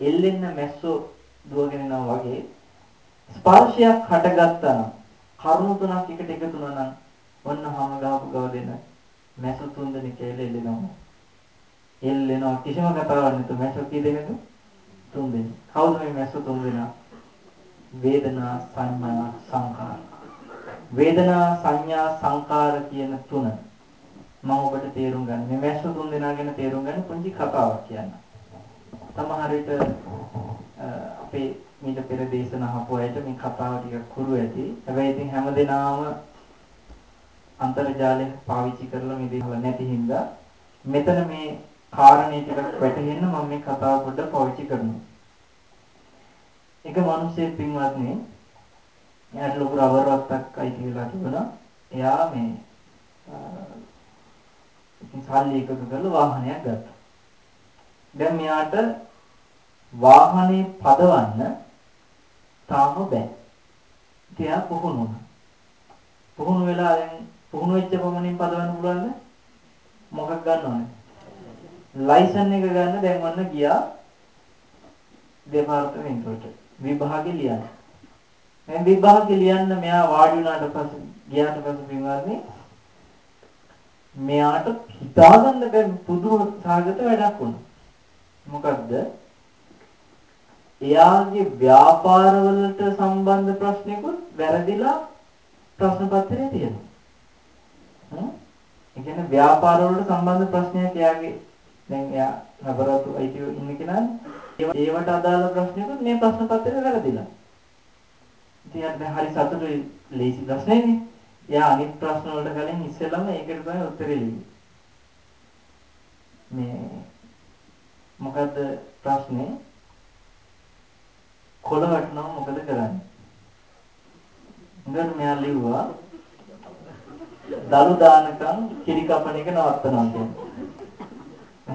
Speaker 1: එල්ලෙන්න මැස්සෝ දුවගෙන යනවා වගේ ස්පර්ශයක් හටගත්තා නම් කරුණු තුනක් එකට එකතු වුණා නම් ඔන්න හැම ගහපු ගව දෙන මැස්සෝ තුන් දෙනෙක් එල්ලෙනවා. එල්ලෙනවා කිසිම කතාවක් නැතුව මැස්සෝ කී දෙනෙක්ද? තුන් දෙනෙක්. කවුද මේ මැස්සෝ තුන් දෙනා? වේදනා සංඥා සංකාර. වේදනා සංඥා සංකාර කියන තුන මම ඔබට තේරුම් ගන්න. මේ මැස්සෝ තුන් දෙනා ගැන තේරුම් ගන්න පුංචි කතාවක් කියන්න. සමහර විට අපේ මීට පෙර දේශනා අහපු අයට මේ කතාව ටිකක් හුරු ඇති. හැබැයි ඉතින් හැමදේනාම අන්තර්ජාලය පාවිච්චි කරලා මේ දේවල් නැති හින්දා මෙතන මේ කාරණේ ටිකක් වැටහෙන්න මම මේ කතාව පොඩ්ඩක් පාවිච්චි කරනවා. එක මිනිහෙක් පින්වත්නි එයාට ලොකු රබර් වත්තක් අයිති වෙලා තිබුණා. එයා මේ ඉතින් සල්ලි එකතු කරලා වාහනයක් ගත්තා. දැන් මෙයාට වාහනේ පදවන්න තාම බෑ. ඉතින් එයා පුහුණු වුණා. පුහුණු වෙලා දැන් පුහුණු වෙච්ච පමණින් පදවන්න පුළුවන්ද? මොකක් ගන්නවද? ලයිසන් එක ගන්න දැන් ඔන්න ගියා දෙපාර්තමේන්තුවට විභාගේ ලියන්න. දැන් විභාගේ ලියන්න මෙයා වාඩි වුණාට පස්සේ ගියාට පස්සේ පින්වත්නි මෙයාට හිතාගන්න බැරි පුදුම සාගත වැඩක් වුණා. මොකද්ද? එයාගේ ව්‍යාපාරවලට සම්බන්ධ ප්‍රශ්නිකුත් වැරදිලා ප්‍රශ්න පත්‍රයේ තියෙනවා. හ්ම්? ඒ කියන්නේ ව්‍යාපාර වලට සම්බන්ධ ප්‍රශ්නයක් එයාගේ දැන් එයා නබරතු අයිතිව ඉන්න කෙනානේ ඒවට අදාළ ප්‍රශ්නකුත් මේ ප්‍රශ්න පත්‍රයේ වැරදිලා. ඉතින් දැන් හරි සතුටුයි ලේසි ප්‍රශ්නේනේ. එයා අනිත් ප්‍රශ්න වලට කලින් ඉස්සෙල්ලම ඒකට තමයි උත්තරේ ලිව්වේ. මේ මොකද්ද ප්‍රශ්නේ? කොළ වැටුනම මොකද කරන්නේ? හොඳට මෙයා ලිව්වා දලු දානකම් කිරි කපන එක නවත්තනවා කියන්නේ.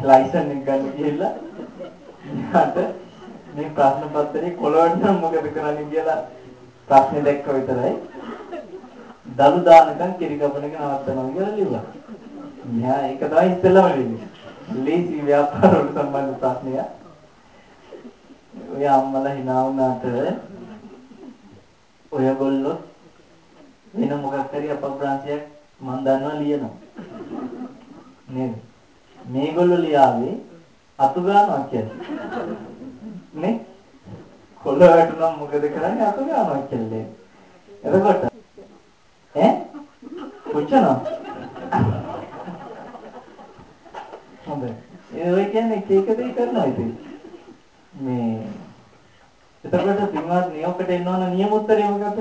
Speaker 1: ලයිසන් එක ගන්න ගිහිල්ලා මෙයාට මේ ප්‍රශ්න පත්‍රේ කොළ වැටුනම මොකද කරන්නේ කියලා ප්‍රශ්නේ දැක්ක විතරයි. දලු දානකම් කිරි කපන එක නවත්තනවා කියලා ලිව්වා. මෙයා ඒක තමයි ඉස්සෙල්ලාම ලිව්වේ. ලේසි ව්‍යාපාර වලට සම්බන්ධ ප්‍රශ්නයක්. ඔය අම්මලා hina වුණාට ඔයගොල්ලෝ වෙන මොකක් හරි අපබ්‍රාංශයක් මම දන්නවා ලියනවා. නේද? මේගොල්ලෝ ලියාවේ අතු ගන්නවා කියලා. නේ? කොළ වැටුනම මොකද කරන්නේ අතු ගන්නවා කියලා. එතකොට ඈ පුච්චනවා. හොඳයි. ඒ ඔය කියන්නේ එක එක දේ කරනවා ඉතින්. මේ එතකොට පින්වත් නියෝකට එන්න ඕන නියම උත්තරේ මොකද්ද?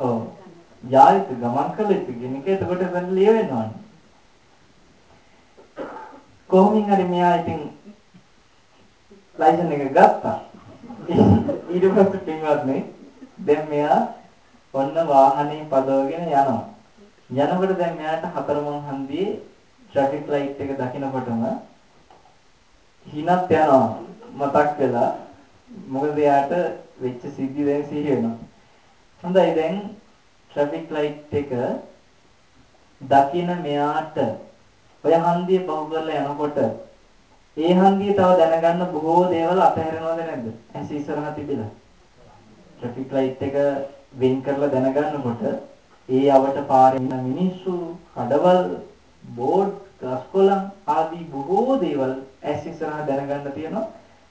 Speaker 1: ඔව්. යායුත් ගමන් කළ යුතු කියන එක එතකොට දැන් ලියවෙන්න ඕනේ. කොහොමින් හරි මෙයා ඉතින් ලයිසන් එක ගත්තා. ඊට පස්සේ පින්වත්නි දැන් මෙයා ඔන්න වාහනේ පදවගෙන යනවා. යනකොට දැන් මෙයාට හතරමං හන්දියේ ට්‍රැෆික් ලයිට් එක දකිනකොටම හිනත් යනවා මතක් වෙලා මොකද එයාට වෙච්ච සිද්ධි දැන් සිහි වෙනවා. හොඳයි දැන් ට්‍රැෆික් ලයිට් එක දකින මෙයාට ඔය හන්දිය පහු කරලා යනකොට ඒ හන්දිය තව දැනගන්න බොහෝ දේවල් අතහැරෙනවද නැද්ද? ඇස් ඉස්සරහා තිබිලා. ට්‍රැෆික් ලයිට් එක වෙන් කරලා දැනගන්නකොට ඒ අවට පාරේ ඉන්න මිනිස්සු, කඩවල්, බෝඩ්, ගස්කොළන් ආදී බොහෝ දේවල් ඇස් ඉස්සරහා දැනගන්න තියෙනවා.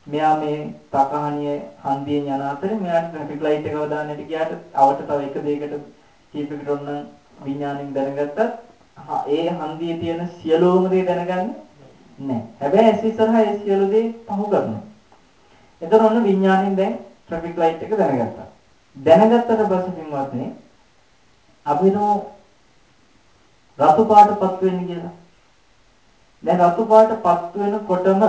Speaker 1: මෙයා මේ තකහණිය හන්දියෙන් යන අතරේ මෙයාට ට්‍රැෆික් ලයිට් එක අවදානයට ගියාට අවට තව එක දෙයකට කීපයකට ඔන්න විඥාණයෙන් දැනගත්තත් ඒ හන්දියේ තියෙන සියලුම දේ දැනගන්නේ නැහැ. හැබැයි ඇස් ඉස්සරහා ඒ සියලු දේ පහු කරනවා. එතන ඔන්න විඥාණයෙන් දැන් ට්‍රැෆික් ලයිට් එක දැනගත්තා. දැනගත්තට පස්සේ පින්වත්නි අපිනෝ රතු පාටපත් වෙන්නේ කියලා. දැන් රතු පාටපත් වෙනකොටම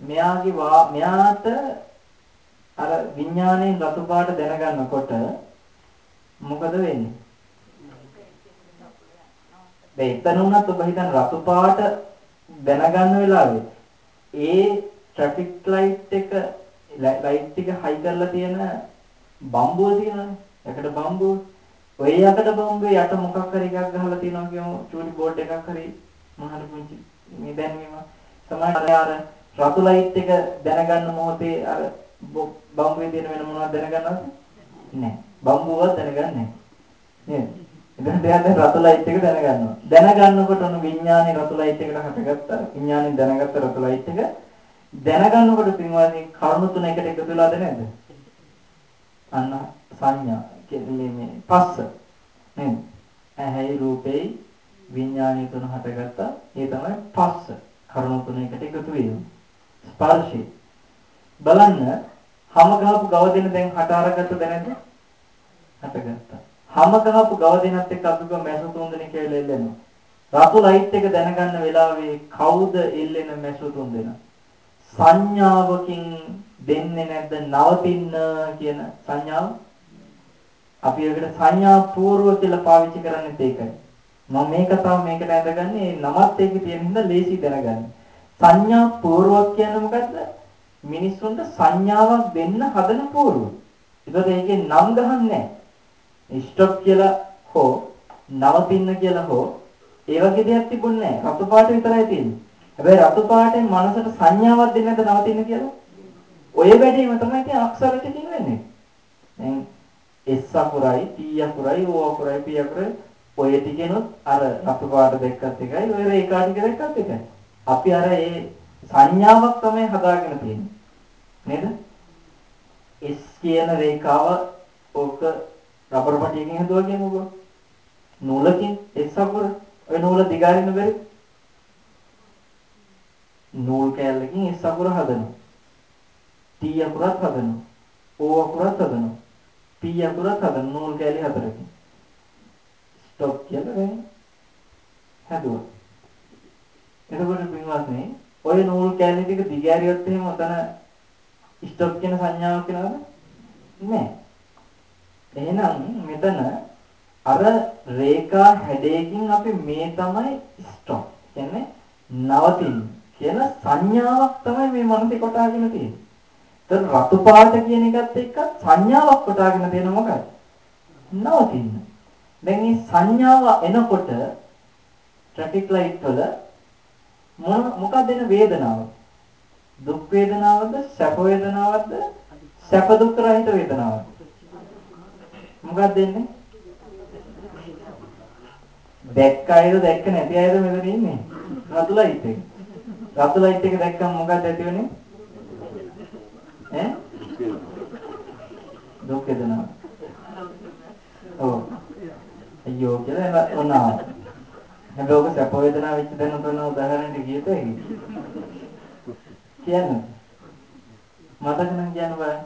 Speaker 1: මෙයාගේ මෙයාට අර විඥාණයෙන් රතු පාට දැනගන්නකොට මොකද වෙන්නේ? දැන් එතන උනත් ඔබ හිතන රතු පාට දැනගන්න වෙලාවේ ඒ ට්‍රැෆික් ලයිට් එක ලයිට් එක හයි කරලා තියෙන බම්බුව තියෙනවනේ. එකට බම්බුව. ඔය යකට බම්බුවේ යට මොකක් හරි එකක් ගහලා තියෙනවා කියමු චූටි බෝඩ් එකක් හරි මොහොත පුංචි මේ දැන්වීම. සමහරවිට අර රතු ලයිට් එක දැනගන්න මොහොතේ අර බම්බුවේ තියෙන වෙන මොනවද දැනගන්නවද? නැහැ. බම්බුවවත් දැනගන්නේ නැහැ. නේද? ඉතින් දැන් රතු ලයිට් එක දැනගන්නවා. දැනගන්නකොට උණු විඥානේ රතු ලයිට් එකට හටගත්තා. විඥානේ දැනගත්ත රතු ලයිට් එක දැනගන්නකොට පින්වත්නි කරුණු තුන එකට එකතු වෙලාද නැද්ද? අන්න සංඥා කියන්නේ මේ පස්ස නේද? ඇහැයි රූපේ විඥානීය තුන හටගත්තා. ඒ තමයි පස්ස. කරුණු තුන එකට එකතු වීම. ස්පර්ශය. බලන්න හැම ගහපු ගව දෙන දැන් හට අරගත්තද නැද්ද? හටගත්තා. හැම ගහපු ගව දෙනත් එක්ක අපි කො මැසු තුන් දෙනෙක් කියලා එල්ලෙනවා. රතු ලයිට් එක දැනගන්න වෙලාවේ කවුද එල්ලෙන මැසු තුන් දෙනා? සංඥාවකින් දෙන්නේ නැද්ද නවතින්න කියන සංඥාව? අපි ඒකට සංඥා පූර්ව කියලා පාවිච්චි කරන්නේත් ඒකයි. මම මේ කතාව මේකට ඇඳගන්නේ නමත් ඒකේ තියෙන හින්දා ලේසි දැනගන්න. සංඥා පූර්වක් කියන්නේ මොකද්ද? මිනිස්සුන්ට සංඥාවක් දෙන්න හදන පූර්ව. ඒකද ඒකේ නම් ගහන්නේ ස්ටොප් කියලා හෝ නවතින්න කියලා හෝ ඒ වගේ දෙයක් තිබුණේ නැහැ. රතු පාට විතරයි තියෙන්නේ. හැබැයි රතු පාටෙන් මනසට සංඥාවක් දෙන්නේ නැද්ද නවතින්න කියලා? ඔය වැඩේම තමයි ඉතින් අක්ෂර ටිකකින් වෙන්නේ. දැන් S අකුරයි T අකුරයි O අකුරයි P අකුරයි ඔය ටිකෙනුත් අර රතු පාට දෙකත් එකයි ඔය රේඛා ටික දෙකත් එකයි. අපි අර ඒ සංඥාවක් තමයි හදාගෙන තියෙන්නේ. නේද? S කියන රේඛාව ඕක රබර් පටියකින් හදුවා කියමුකෝ. නූලකින් S අකුර ඔය නූල දිගාරින්න බැරි. නූල් කෑල්ලකින් S අකුර හදනවා. T අකුරත් හදනවා. O අකුරත් හදනවා. P අකුරත් හදන නූල් කෑලි හතරකින්. ස්ටොප් කියලා දැන් හැදුවා. එතකොට පින්වත්නි ඔය නූල් කෑලි ටික දිගෑරියොත් එහෙම උතන ස්ටොප් කියන සංඥාවක් වෙනවද? නැහැ. එහෙනම් මෙතන අර රේඛා හැඩයකින් අපි මේ තමයි ස්ටොප් කියන්නේ නවතින කියන සංඥාවක් තමයි මේ මනසේ කොටාගෙන තියෙන්නේ. ඒතර රතු පාට කියන එකත් එක්ක සංඥාවක් කොටාගෙන තියෙන මොකක්ද? නවතින්න. දැන් මේ සංඥාව එනකොට ට්‍රැෆික් ලයිට් වල මොන මොකක්ද එන වේදනාව? දුක් වේදනාවද, සැප වේදනාවද, සැප දුක් රහිත වේදනාවද? මොකක්ද එන්නේ? දැක්ක අයද දැක්ක නැති අයද මෙතන ඉන්නේ? රතු ලයිට් එක. රතු ලයිට් එක දැක්කම මොකක්ද ඇති වෙන්නේ? ඈ? දුක් වේදනාව. ඔව්. අයියෝ කියලා ඔන්නා. හැබැයි ඔක සැප වේදනාව වෙච්ච දැන උතන උදාහරණයක් කියත හැකි. කියන්න. මතක නම් කියන්න බෑ.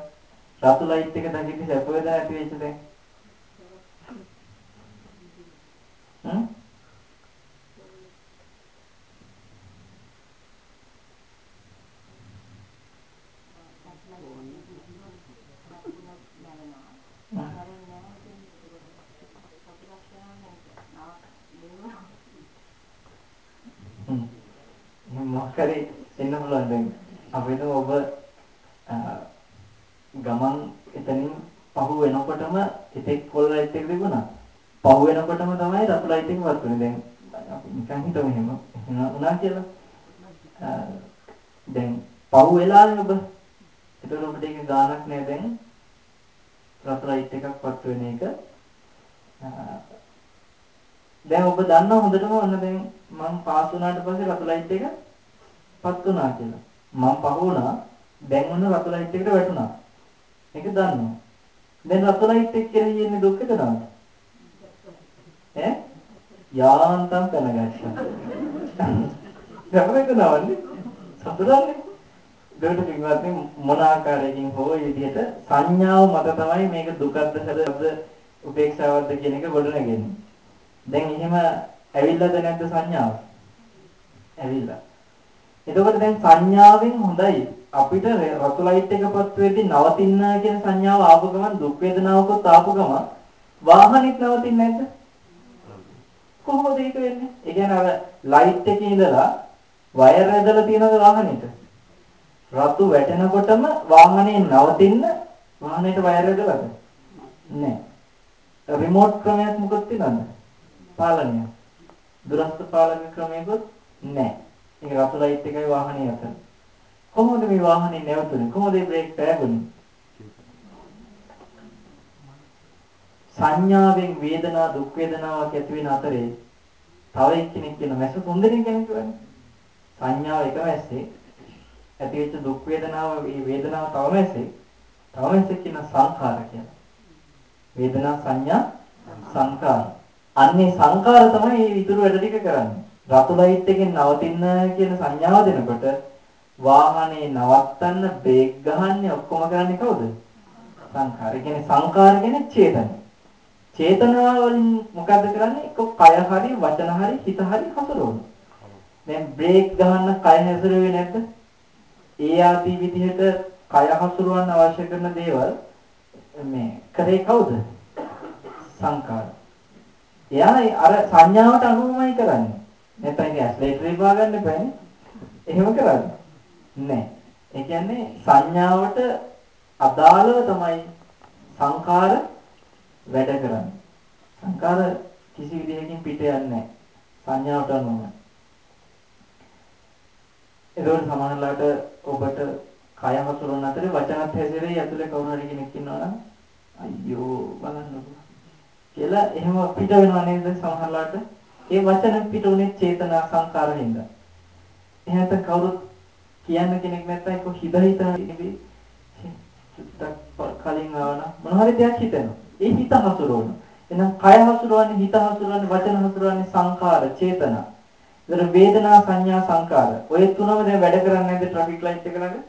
Speaker 1: රතු ලයිට් එක දකිද්දි සැප වේදනාවක් ඇති වෙච්ච දැන්. හ්ම්? මොකක් හරි එන්න පුළුවන් දැන් අපිට ඔබ ගමන් එතනින් පහු වෙනකොටම ඉතෙක් කොල් ලයිට් එක තිබුණා. පහු වෙනකොටම තමයි රතු ලයිට් එක වත් වෙන්නේ. දැන් අපි නිකන් හිතමු එහෙම. එහෙම වුණා කියලා. දැන් පහු වෙලානේ ඔබ. ඒතර ඔබට ඒක ගානක් නෑ දැන්. රතු ලයිට් එකක් වත් වෙන එක. දැන් ඔබ දන්නවා හොඳටම ඔන්න දැන් මම පාස් වුණාට පස්සේ රතු ලයිට් එක පත් වුණා කියලා. මම පහ වුණා. දැන් ඔන්න රතු ලයිට් එකට වැටුණා. ඒක දන්නවා. දැන් රතු ලයිට් එක කෙරෙහි එන්නේ දුක් වේදනාවද? ඈ? යාන්තම් දැනගත්තා. දැනගන්නවන්නේ සතුටන්නේ. දෙවිට පින්වත්නි මොන ආකාරයකින් හෝ මේ විදිහට සංඥාව මත තමයි මේක දුකද්ද සැපද උපේක්ෂාවක්ද කියන එක ගොඩනගන්නේ. දැන් එහෙම ඇවිල්ලාද නැද්ද සංඥාව? ඇවිල්ලා. එතකොට දැන් සංඥාවෙන් හොඳයි අපිට රතු ලයිට් එකපත් වෙද්දී නවතින්න කියන සංඥාව ආපු ගමන් දුක් වේදනාවකත් ආපු ගමන් වාහනෙත් නවතින්නේ නැද්ද? කොහොමද ඒක වෙන්නේ? ඒ කියන්නේ අර ලයිට් එකේ ඉඳලා වයර් ඇදලා තියෙනද වාහනේට? රතු වැටෙනකොටම වාහනේ නවතින්න වාහනේට වයර් ඇදලාද? නැහැ. රිමෝට් ක්‍රමයක් මොකක්ද තියෙනවද? පාලනය. දුරස්ත පාලන ක්‍රමයක්වත් නැහැ. ඒක රතු ලයිට් එකයි වාහනේ අතර. කොහොමද මේ වාහනේ නැවතුනේ? කොහොමද මේ බ්‍රේක් පෑගුනේ? සංඥාවෙන් වේදනා දුක් වේදනාවක් ඇති වෙන අතරේ තව එක්කෙනෙක් කියන මැස තුන් දෙනෙක් ගැන කියවනේ. සංඥාව එක මැස්සේ ඇති වෙච්ච දුක් වේදනාව මේ වේදනාව තව මැස්සේ තව මැස්සේ කියන සංඛාර කියලා. වේදනා සංඥා සංඛාර. අන්නේ සංඛාර තමයි මේ ඉතුරු වැඩ ටික කරන්නේ. රතු ලයිට් එකෙන් නවතින්න කියන සංඥාව දෙනකොට වාහනේ නවත්තන්න බ්‍රේක් ගහන්නේ ඔක්කොම කරන්නේ කවුද? සංඛාර. ඒ කියන්නේ සංඛාර කියන්නේ චේතන. චේතනාවලින් මොකද්ද කරන්නේ? එක්ක කය හරි වචන හරි හිත හරි හසුරවනවා. දැන් බ්‍රේක් ගහන්න කය හැසිරුවේ නැද්ද? ඒ ආදී විදිහට කය හසුරවන්න අවශ්‍ය කරන දේවල් මේ කරේ කවුද? සංකාර. එයා අර සංඥාවට අනුවමයි කරන්නේ. නැත්නම් ඒක ඇස්ලේටර් විභාග ගන්න බෑනේ. එහෙම කරන්නේ. නෑ. ඒ කියන්නේ සංඥාවට අදාළව තමයි සංකාර වැඩ කරන්නේ. සංකාර කිසි විදිහකින් පිට යන්නේ නැහැ. සංඥාවට අනුවමයි. ඒකෝට සමහරලාට ඔබට කය හසුරවන අතරේ වචනත් හැසිරෙයි ඇතුලේ කවුරු හරි කෙනෙක් ඉන්නවා නම් අයියෝ බලන්නකෝ කියලා එහෙම පිට වෙනවා නේද සමහරලාට ඒ වචන පිට උනේ චේතනා සංකාර හින්දා එහෙනම් කවුරුත් කියන්න කෙනෙක් නැත්නම් ඒක හිත හිතා ඉන්නේ කලින් ආවන මොන හරි දෙයක් හිතෙනවා ඒ හිත හසුරවන එහෙනම් කය හසුරවන්නේ හිත හසුරවන්නේ වචන හසුරවන්නේ සංකාර චේතනා ඒතර වේදනා සංඥා සංකාර. ඔය තුනම දැන් වැඩ කරන්නේ නැද්ද ට්‍රැෆික් ලයිට් එක ළඟ?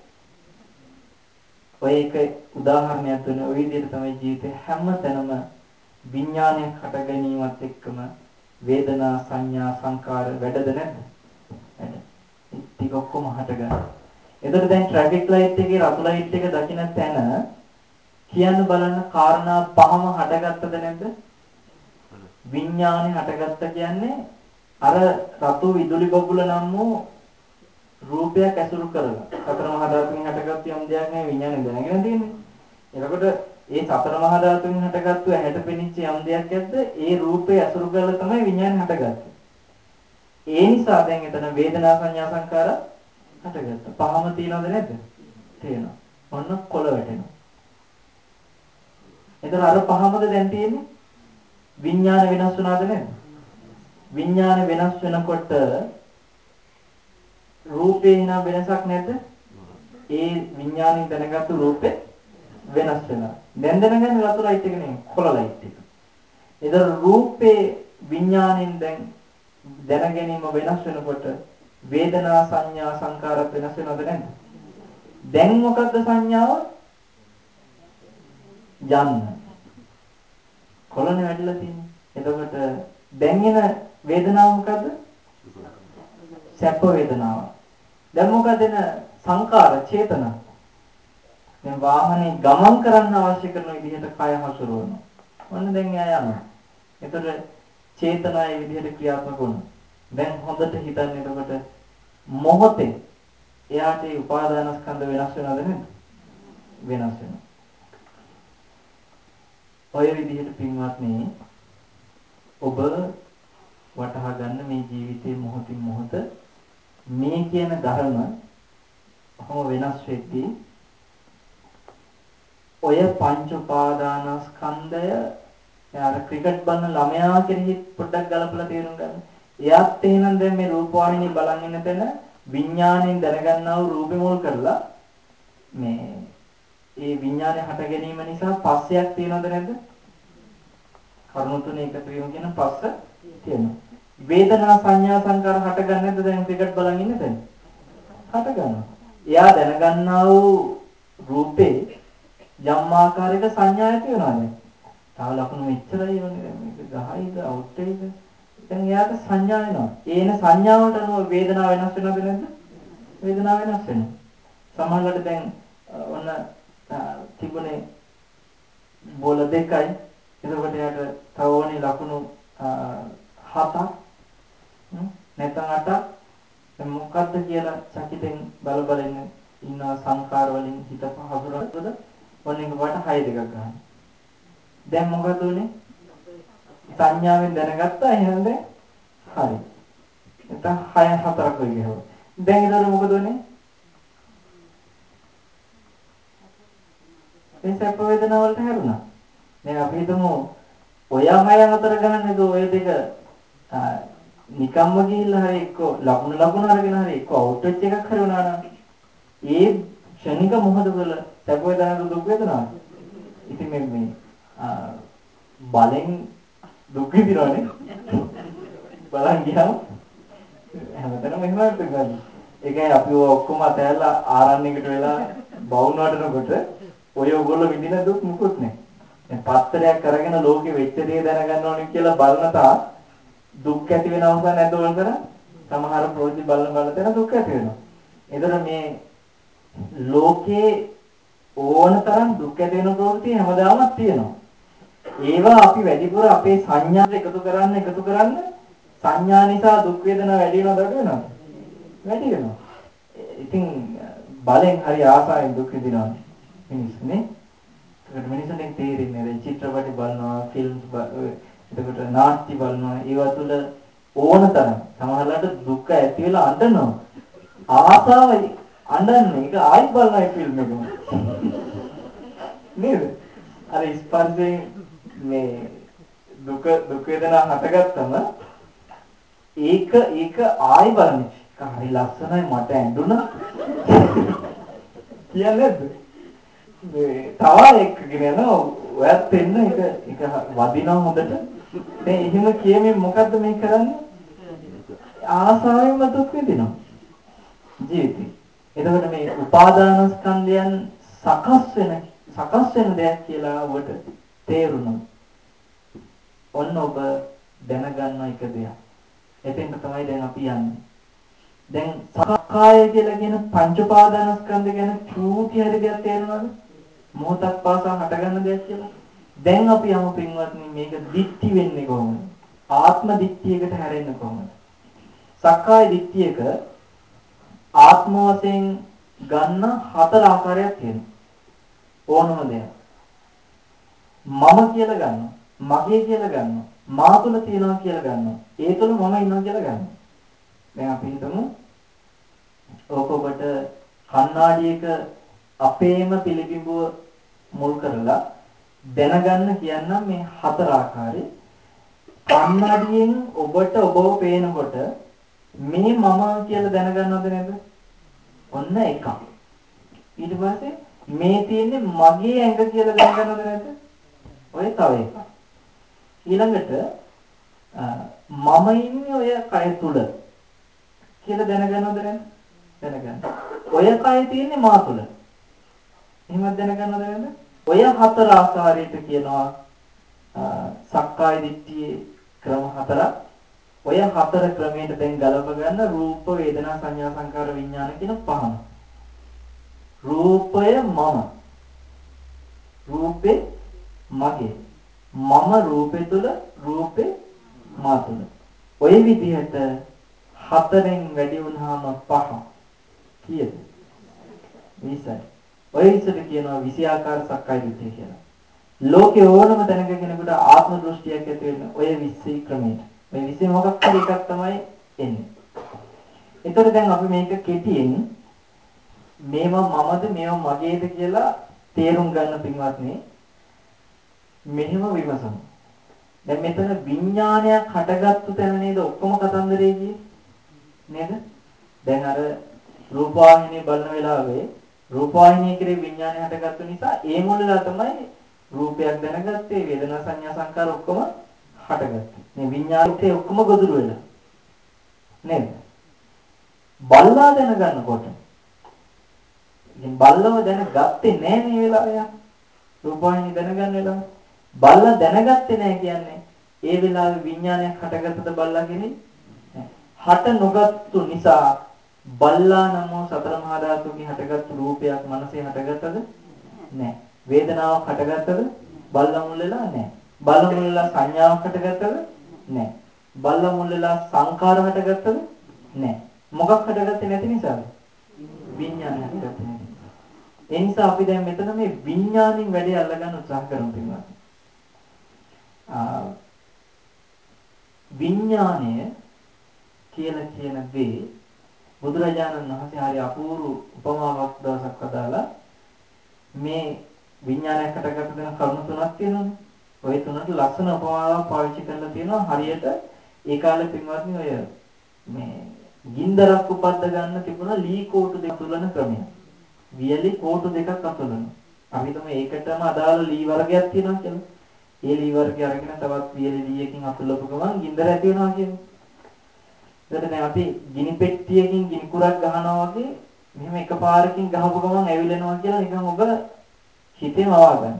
Speaker 1: ඔය එක උදාහරණයක් දුන්නේ ඔය විදිහට තමයි ජීවිතේ හැම තැනම විඥානයක් හට ගැනීමත් එක්කම වේදනා සංඥා සංකාර වැඩද නැද්ද? වැඩ. ටික ඔක්කොම හටගන්නවා. එතකොට දැන් ට්‍රැෆික් ලයිට් එකේ රතු ලයිට් එක දකින්න තැන කියන්න බලන්න කාරණා පහම හටගත්තද නැද්ද? විඥානේ හටගත්ත කියන්නේ අර රතු විදුලි බබුල නම් වූ රූපයක් ඇසුරු කරලා සතර මහා ධාතුන් හටගත්තු යම් දෙයක් නේ විඥානය දැනගෙන තියෙන්නේ. එතකොට ඒ සතර මහා ධාතුන් හටගත්තු ඇහැට පෙනිච්ච යම් දෙයක් ඇද්ද ඒ රූපේ ඇසුරු කරලා තමයි විඥානය හටගත්තේ. ඒ නිසා දැන් එතන වේදනා සංඥා සංකාර හටගත්තා. පහම තියනවද නැද්ද? තියෙනවා. ඔන්න කොළ වැටෙනවා. එතන අර පහමද දැන් තියෙන්නේ? විඥාන වෙනස් වුණාද නැද්ද? විඥාන වෙනස් වෙනකොට රූපේ නම් වෙනසක් නැද්ද? ඒ විඥාණයෙන් දැනගත්තු රූපේ වෙනස් වෙනවා. දැන් දැනගන්නේ රතු ලයිට් එක නෙමෙයි කොළ ලයිට් එක. ඒතර රූපේ විඥාණයෙන් දැන් දැන ගැනීම වෙනස් වෙනකොට වේදනා සංඥා සංකාර වෙනස් වෙනවද නැද්ද? දැන් මොකද්ද සංඥාව? යන්න. කොළනේ වැඩිලා තියෙන්නේ. එතකොට දැන් එන වේදනාව මොකද්ද? සැප වේදනාව. දැන් මොකද එන සංකාර චේතන. දැන් වාහනේ ගමන් කරන්න අවශ්‍ය කරන විදිහට කය හසුරවනවා. ඔන්න දැන් එයා යනවා. එතකොට චේතනාවේ විදිහට ක්‍රියාත්මක වුණා. දැන් හොඳට හිතන්න එතකොට මොහොතේ එයාට ඒ උපාදානස්කන්ධ වෙනස් වෙනවද නැද්ද? වෙනස් වෙනවා. ඔය විදිහට පින්වත්නි ඔබ වටහා ගන්න මේ ජීවිතයේ මොහොතින් මොහොත මේ කියන ධර්ම කොහොම වෙනස් වෙද්දී ඔය පංච උපාදානස්කන්ධය යාර ක්‍රිකට් බලන ළමයා කෙනෙක් පොඩ්ඩක් ගලපලා තේරුම් ගන්න. එයාත් එහෙනම් දැන් මේ රූපවාහිනිය බලන් ඉන්න තැන විඥාණයෙන් දැනගන්නා වූ රූපෙ මුල් කරලා මේ ඒ විඥානය හට ගැනීම නිසා පස්සයක් තියෙනවද නැද්ද? කරුණු තුනේ එකතු වීම කියන පස්ස තියෙනවා. වේදනා සංඥා සංකාර හටගන්නේ නැද්ද දැන් ක්‍රිකට් බලන් ඉන්න තැන? හටගන්නවා. එයා දැනගන්නා වූ රූපේ යම් ආකාරයක සංඥා ඇති වෙනවා දැන්. තව ලකුණු මෙච්චරයි වනේ දැන් මේක 10යිද අවුට් එකද? දැන් එයාට සංඥා වෙනවා. ඒන සංඥාවට අනුව වේදනාව වෙනස් වෙනවද නැද්ද? වේදනාව වෙනස් වෙනවා. සමහරවිට දැන් ඔන්න තිබුණේ බෝල දෙකයි. එතකොට යාට තව ඕනේ ලකුණු හතක් නැත්නම් අටක් දැන් මොකද්ද කියලා චකිතෙන් බල බල ඉන්න ඉන්න සංකාර වලින් හිත පහසුරවද ඔන්න එක පාට 6 දෙකක් ගන්න. දැන් මොකද උනේ? සංඥාවෙන් දැනගත්තා එහෙනම් දැන් හරි. නැත්නම් 6 4ක් වෙයි ගහුවා. දැන් ඊට මොකද උනේ? මේ සැප වේදනා වලට හැරුණා. දැන් අපි හිතමු ඔය 6 4 ගන්න ඔය දෙක නිකම්ම ගිහිල්ලා හරි එක්ක ලකුණු ලකුණු අරගෙන හරි එක්ක අවුට් වෙච්ච එකක් හරි වුණා නම් ඒ ක්ෂණික මොහොතවල සැප වේදනාවක දුක් වේදනාවක්. ඉතින් මේ මේ බලෙන් දුක් විඳිනවනේ. බලන් ගියාම හැමතැනම එහෙමයි පිළිගන්නේ. ඒකයි අපි ඔක්කොම තැල්ලා ආරණ්‍යයකට වෙලා බවුන් වඩනකොට ඔය ඔයගොල්ලෝ විඳින දුක් මුකුත් නැහැ. දැන් පත්තරයක් අරගෙන ලෝකෙ වෙච්ච දේ දැනගන්න ඕනේ කියලා බලන තා දුක් ඇති වෙන අවස්ථා නැද්ද වන්තර? සමහර ප්‍රෝජි බලන බලන තැන දුක් ඇති වෙනවා. ඒතර මේ ලෝකේ ඕන තරම් දුක් ඇති වෙන ප්‍රවෘත්ති හැමදාම තියෙනවා. ඒවා අපි වැඩිපුර අපේ සංඥාට එකතු කරන්න එකතු කරන්න සංඥා නිසා දුක් වේදනා වැඩි වෙනවද අඩු වෙනවද? වැඩි වෙනවා. ඉතින් බලෙන් හරි ආසාවෙන් දුක් විඳිනවා මිනිස්සු නේ. ඒකට මිනිස්සුන්ට තේරෙන්නේ නැහැ. චිත්‍රපටි බලනවා, ෆිල්ම්ස් එතකොට නාට්‍ය බලනවා. ඒවා තුළ ඕන තරම් සමහරවිට දුක ඇති වෙලා අඬනවා. ආසාවයි අඬන්නේ. ඒක ආයි බලනවා ඒ ෆිල්ම් එකම. නේද? අර ස්පර්ශයෙන් මේ දුක දුක වේදනා හටගත්තම ඒක ඒක ආයි බලන්නේ. හරි ලස්සනයි මට ඇඬුණා. කියන්නේ නැද්ද? මේ තව එක්කගෙන යනවා ඔයත් එන්න ඒක ඒක වදිනවා හොඳට. දැන් එහෙම කියමින් මොකද්ද මේ කරන්නේ? ආසාවෙන්ම දුක් විඳිනවා. ජීවිතේ. එතකොට මේ උපාදාන ස්කන්ධයන් සකස් වෙන සකස් වෙන දෙයක් කියලා ඔබට තේරුණොත් ඔන්න ඔබ දැනගන්න එක දෙයක්. එතෙන්ට තමයි දැන් අපි යන්නේ. දැන් සක්කාය කියලා කියන පංච උපාදානස්කන්ධ ගැන චූටි හරි දෙයක් තේරෙනවද? මොහොතක් පාසා හටගන්න දෙයක් කියලා. දැන් අපි යමු පින්වත්නි මේක දික්ටි වෙන්නේ කොහොමද? ආත්ම දික්තියකට හැරෙන්නේ කොහොමද? සක්කාය දික්තියක ආත්ම වශයෙන් ගන්න හතර ආකාරයක් තියෙනවා. ඕනම දෙයක්. මම කියලා ගන්නවා. මගේ කියලා ගන්නවා. මා තුල තියනවා කියලා ගන්නවා. ඒ තුල මම ඉන්නවා කියලා ගන්නවා. දැන් අපි හිතමු ඕක ඔබට කණ්ණාඩියක අපේම පිළිබිඹුව මුල් කරලා දැනගන්න කියන්නම් මේ හතර ආකාරي කණ්ණාඩියෙන් ඔබට ඔබව පේනකොට මේ මම කියලා දැනගන්නවද නැද්ද? ඔන්න එකක්. ඊට පස්සේ මේ තියෙන්නේ මගේ ඇඟ කියලා දැනගන්නවද නැද්ද? ඔය තව එකක්. ඊළඟට මම ඉන්නේ ඔය කය තුල කියලා දැනගන්නවද නැද්ද? දැනගන්න. ඔය කය තියෙන්නේ මා තුල. එහෙමද දැනගන්නවද නැද්ද? ඔය හතර ආකාරයට කියනවා සක්කාය දිට්ඨියේ ක්‍රම හතරක්. ඔය හතර ක්‍රමයට දැන් ගලප ගන්න රූප වේදනා සංඥා සංකාර විඥාන කියන පහම. රූපය මම. රූපේ මගේ. මම රූපේ තුල රූපේ මා තුල. ওই විදිහට හතරෙන් වැඩි වුණාම පහ. කීයද? 20යි. ඔය විදිහට කියනවා 20 ආකාර සක්කාය දිට්ඨිය කියලා. ලෝකේ ඕනම තැනක කෙනෙකුට ආත්ම දෘෂ්ටියක් ඇති වෙන ඔය 20 ක්‍රමයට. මේ 20 මොකක් හරි එකක් තමයි එන්නේ. ඒතර දැන් අපි මේක කෙටියෙන් මේවා මමද මේවා මගේද කියලා තේරුම් ගන්න පින්වත්නි මෙහෙම විමසමු. දැන් මෙතන විඥානයක් හටගත්තු තැන නේද ඔක්කොම කතන්දරේ ගියේ? නේද? දැන් අර රූපවාහිනිය බලන වෙලාවේ රූපවාහිනිය කෙරේ විඥානය හටගත්තු නිසා ඒ මුලලා තමයි රූපයක් දැනගත්තේ වේදනා සංඥා සංකාර ඔක්කොම හටගත්තේ. මේ විඥානිතේ ඔක්කොම ගොදුරු වෙලා. නේද? බල්ලා දැනගන්නකොට ඉතින් බල්ලව දැනගත්තේ නෑ මේ වෙලාවේ. රූපවාහිනිය දැනගන්න වෙලාවේ බල්ලා දැනගත්තේ නැහැ කියන්නේ ඒ වෙලාවේ විඥානයක් හටගත්තද බල්ලා කෙරෙහි හට නොගත්තු නිසා බල්ලා නම් සතර මහා ධාතුකින් හටගත්තු රූපයක් මනසේ හටගත්තද? නැහැ වේදනාවක් හටගත්තද? බල්ලා මුල්ලලා නැහැ බල්ලා මුල්ලලා සංඥාවක් හටගත්තද? නැහැ බල්ලා මුල්ලලා සංකාර හටගත්තද? නැහැ මොකක් හටගත්තේ නැති නිසාද? විඥානය හටගත්තේ නැති ඒ නිසා අපි දැන් මෙතන මේ විඥානින් වැඩේ අල්ලගන්න උත්සාහ කරමු පින්වත්. විඥාණය කියලා කියන දේ බුදුරජාණන් වහන්සේ හරි අපූර්ව උපමාවක් දවසක් අදාලා මේ විඥානයක් හටගන්න දෙන කරුණු තුනක් තියෙනවානේ. ওই තුනට ලස්සන උපමාවක් පාවිච්චි කරලා තියෙනවා හරියට ඒ කාලේ පින්වත්නි ඔය මේ ගින්දරක් උපද්ද ගන්න තිබුණ ලී කෝටු දෙක තුලන ක්‍රමය. වියලි කෝටු දෙකක් අතුලන. අපි හිතමු ඒකටම අදාළ ලී වර්ගයක් තියෙනවා කියලා. ඒ ලී වර්ගය අරගෙන තවත් වියලි ලීයකින් අතුල්ලපු ගමන් ගින්දර ඇති වෙනවා කියන්නේ. ඒකට දැන් අපි ගිනි පෙට්ටියකින් ගිනි කුරක් ගහනවා වගේ මෙහෙම එකපාරකින් ගහපු ගමන් ඇවිලෙනවා කියලා නිකන් ඔබ හිතේම අවාගන්න.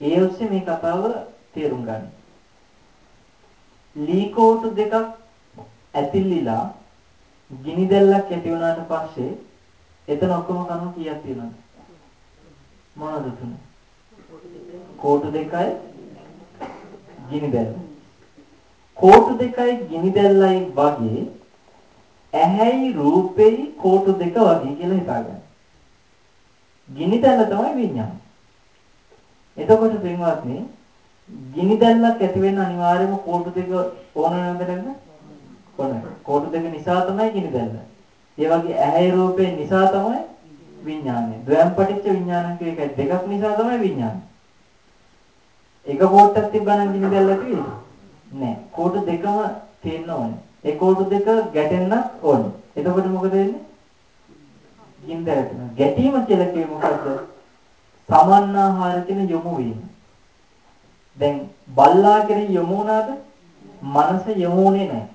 Speaker 1: ඒ ඔස්සේ මේ කතාව තේරුම් ගන්න. ලී කෝටු දෙකක් ඇතිල්ලිලා ගිනි දැල්ලක් ඇති වුණාට පස්සේ එතන ඔක්කොම කණු කීයක් තියෙනවද? මොනවද තුන? කෝටු දෙකයි ගිනි දැල්ල. කෝටු දෙකයි ගිනි දැල්ලයි වගේ ඇහැයි රූපෙයි කෝටු දෙක වගේ කියලා හිතාගන්න. ගිනි දැල්ල තමයි විඤ්ඤාණය. එතකොට පින්වත්නි ගිනි දැල්ලක් ඇති වෙන්න අනිවාර්යයෙන්ම කෝටු දෙක ඕන නේද නැද්ද? ඕන. කෝටු දෙක නිසා තමයි ගිනි දැල්ල. ඒ වගේ ඇහැයි රූපේ නිසා තමයි විඥානය. ද්වයම් පටිච්ච විඥාන කිය එක දෙකක් නිසා තමයි විඥානය. එක කෝට්ටක් තිබ්බනම් ගිනි දැල්ල ඇති වෙයිද? නෑ. කෝටු දෙකම තියෙන්න ඕනේ. ඒ කෝටු දෙක ගැටෙන්නත් ඕනේ. එතකොට මොකද වෙන්නේ? ගිනි දැල්ල ගැටීම කියලා කියේ මොකද්ද? සමන්නාහාර කියන යොමු වීම. දැන් බල්ලා කෙරෙහි යොමු වුණාද? මනස යොමුුනේ නැහැ.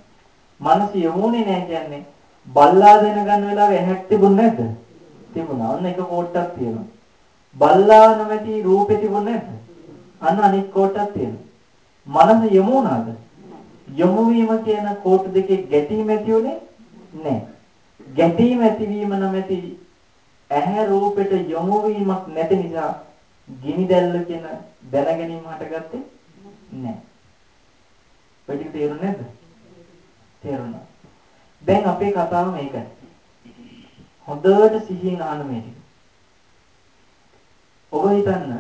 Speaker 1: මනස යොමුුනේ නැහැ කියන්නේ බල්ලා දැනගන්න වෙලාවේ ඇහැක් තිබුණ නැද්ද? තිබුණා. අන්න එක කෝට්ටක් තියෙනවා. බල්ලා නැමැති රූපේ තිබුණ නැද්ද? අන්න අනිත් කෝට්ටක් තියෙනවා. මනස යොමු වුණාද? යොමු වීම කියන කෝට්ට දෙකේ ගැටීම ඇති උනේ නැහැ. ගැටීම ඇතිවීම නැමැති ඇහැ රූපෙට යොමු වීමක් නැති නිසා ගිනි දැල්ල කියන දැන ගැනීම හටගත්තේ නැහැ. ඔය ටික තේරුණේ නැද්ද? තේරුණා. දැන් අපේ කතාව මේකයි. හොඳට සිහියෙන් අහන්න මේ ටික. ඔබ හිතන්න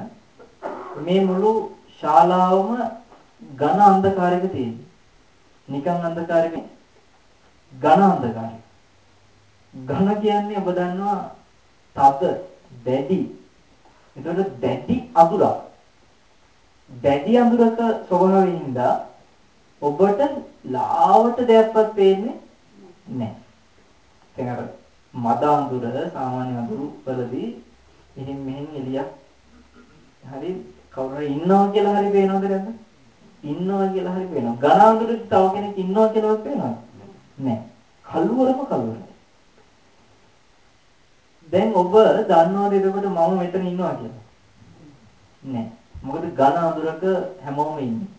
Speaker 1: මේ මුළු ශාලාවම ඝන අන්ධකාරයක තියෙනවා. නිකන් අන්ධකාරෙක ඝන අන්ධකාරය. ඝන කියන්නේ ඔබ දන්නවා තද දැඩි එතකොට දැඩි අඳුරක් දැඩි අඳුරක ස්වභාවයෙන්ද ඔබට ලාවට දෙයක්වත් පේන්නේ නැහැ. දැන් අර මද අඳුර සාමාන්‍ය අඳුරු වලදී මෙහින් මෙහින් එළියක් හරි කවුරු හරි ඉන්නවා කියලා හරි පේනවද නැද්ද? ඉන්නවා කියලා හරි පේනවා. ඝන අඳුරේ තව කෙනෙක් ඉන්නවා කියලාවත් පේනවද? නැහැ. කළුවරම කළුවරයි. දැන් ඔබ දන්නවද එතකොට මම මෙතන ඉන්නවා කියලා? නෑ. මොකද ඝන අඳුරක හැමෝම ඉන්නේ.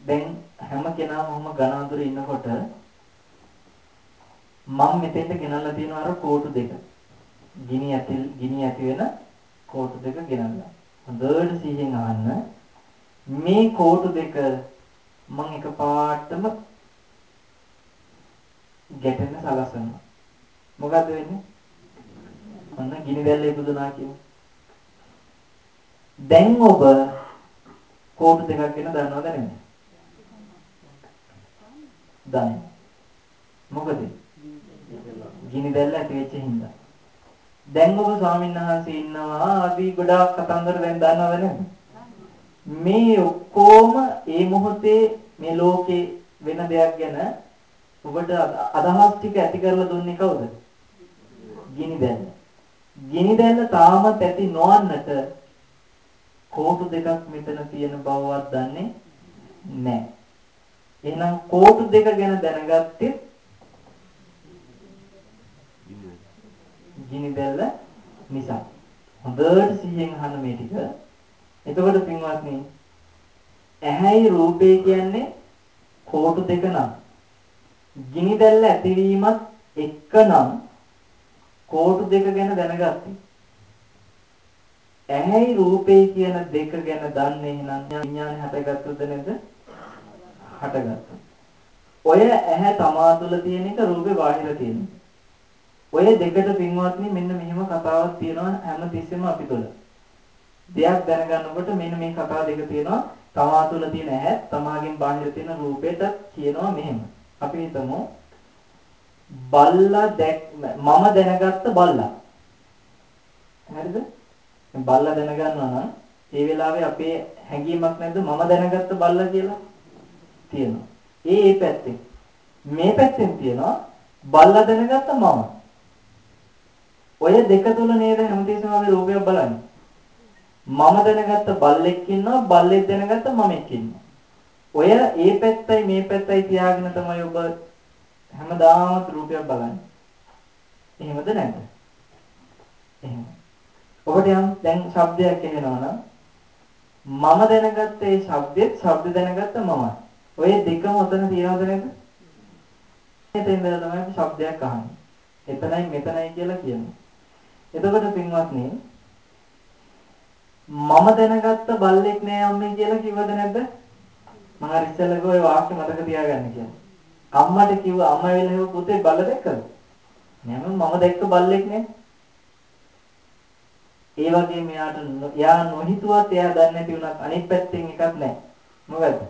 Speaker 1: දැන් හැම කෙනාම ඔහම ඝන අඳුරේ ඉන්නකොට මම මෙතෙන්ට ගෙනල්ලා තියෙනවා අර කෝටු දෙක. ගිනි ඇති ගිනි ඇති වෙන කෝටු දෙක ගෙනල්ලා. හොඳට සිහියෙන් අහන්න. මේ කෝටු දෙක මම එකපාරටම ගැටෙන්න සලසනවා. මොකද්ද වෙන්නේ? ඔන්න ගිනි දැල්ල ඉපදුනා කියමු. දැන් ඔබ කෝටු දෙකක් ගැන දන්නවද නැද්ද? දන්නේ. මොකද? ගිනි දැල්ල ඇති වෙච්ච හින්දා. දැන් ඔබ ස්වාමීන් වහන්සේ ඉන්නවා අපි ගොඩාක් කතන්දර දැන් දන්නවද නැද්ද? මේ ඔක්කොම මේ මොහොතේ මේ ලෝකේ වෙන දෙයක් ගැන ඔබට අදහස් ටික ඇති කරලා දුන්නේ කවුද? ගිනි දැල්ල. ගිනි දැල්ල තාමත් ඇති නොවන්නට කෝටු දෙකක් මෙතන තියෙන බවවත් දන්නේ නැහැ. එහෙනම් කෝටු දෙක ගැන දැනගත්තේ ගිනි දැල්ල නිසා. හොඳට සිහියෙන් අහන්න මේ ටික. එතකොට පින්වත්නි ඇහැයි රූපේ කියන්නේ කෝටු දෙක නම් ගිනි දැල්ල ඇතිවීමත් එක්කනම් කෝටු දෙක ගැන දැනගත්තේ. ඇහැයි රූපේ කියන දෙක ගැන දන්නේ එහෙනම් විඥානය හටගත්තොද නැද්ද? හටගත්තා. ඔය ඇහැ තමා තුළ තියෙන එක රූපේ බාහිර තියෙන. ඔය දෙකට පින්වත්නි මෙන්න මෙහෙම කතාවක් තියෙනවා හැම තිස්සෙම අපි තුළ. දෙයක් දැනගන්නකොට මෙන්න මේ කතාව දෙක තියෙනවා. තමා තුළ තියෙන ඇහැ තමාගෙන් බාහිර තියෙන රූපයට කියනවා මෙහෙම. අපි හිතමු බල්ලා දැක් මම දැනගත්ත බල්ලා. හරිද? බල්ලා දැනගන්නවා නම් ඒ වෙලාවේ අපේ හැඟීමක් නැද්ද මම දැනගත්ත බල්ලා කියලා? තියෙනවා. ඒ ඒ පැත්තෙන්. මේ පැත්තෙන් තියෙනවා බල්ලා දැනගත්ත මම. ඔය දෙක තුල නේද හැමතිස්සෙම අපි රූපයක් බලන්නේ. මම දැනගත්ත බල්ලෙක් ඉන්නවා බල්ලෙක් දැනගත්ත මමෙක් ඉන්නවා. ඔය ඒ පැත්තයි මේ පැත්තයි තියාගෙන තමයි ඔබ හැමදාම රූපයක් බලන්නේ. එහෙමද නැද්ද? එහෙම. ඔබට යම් දැන් ශබ්දයක් එනවා නම් මම දැනගත්ත ඒ ශබ්දෙත් ශබ්ද දැනගත්ත මමයි. ඔය දෙකම උතන තියනවද නැද්ද? එතෙන්ද තමයි ශබ්දයක් අහන්නේ. එතනයි මෙතනයි කියලා කියනවා. එතකොට පින්වත්නි මම දැනගත්ත බල්ලෙක් නෑ අම්මේ කියලා කිව්වද නැද්ද? මම අර ඉස්සෙල්ලා කිව්ව වාක්‍ය මතක තියාගන්න කියලා. අම්මට කිව්ව අම්මා වෙලෙව පුතේ බල්ල දැක්කද? නෑ මම දැක්ක බල්ලෙක් නේ. ඒ වගේ මෙයාට එයා නොහිතුවත් එයා දන්නේ නැති වුණත් අනිත් පැත්තෙන් එකක් නැහැ. මොකද?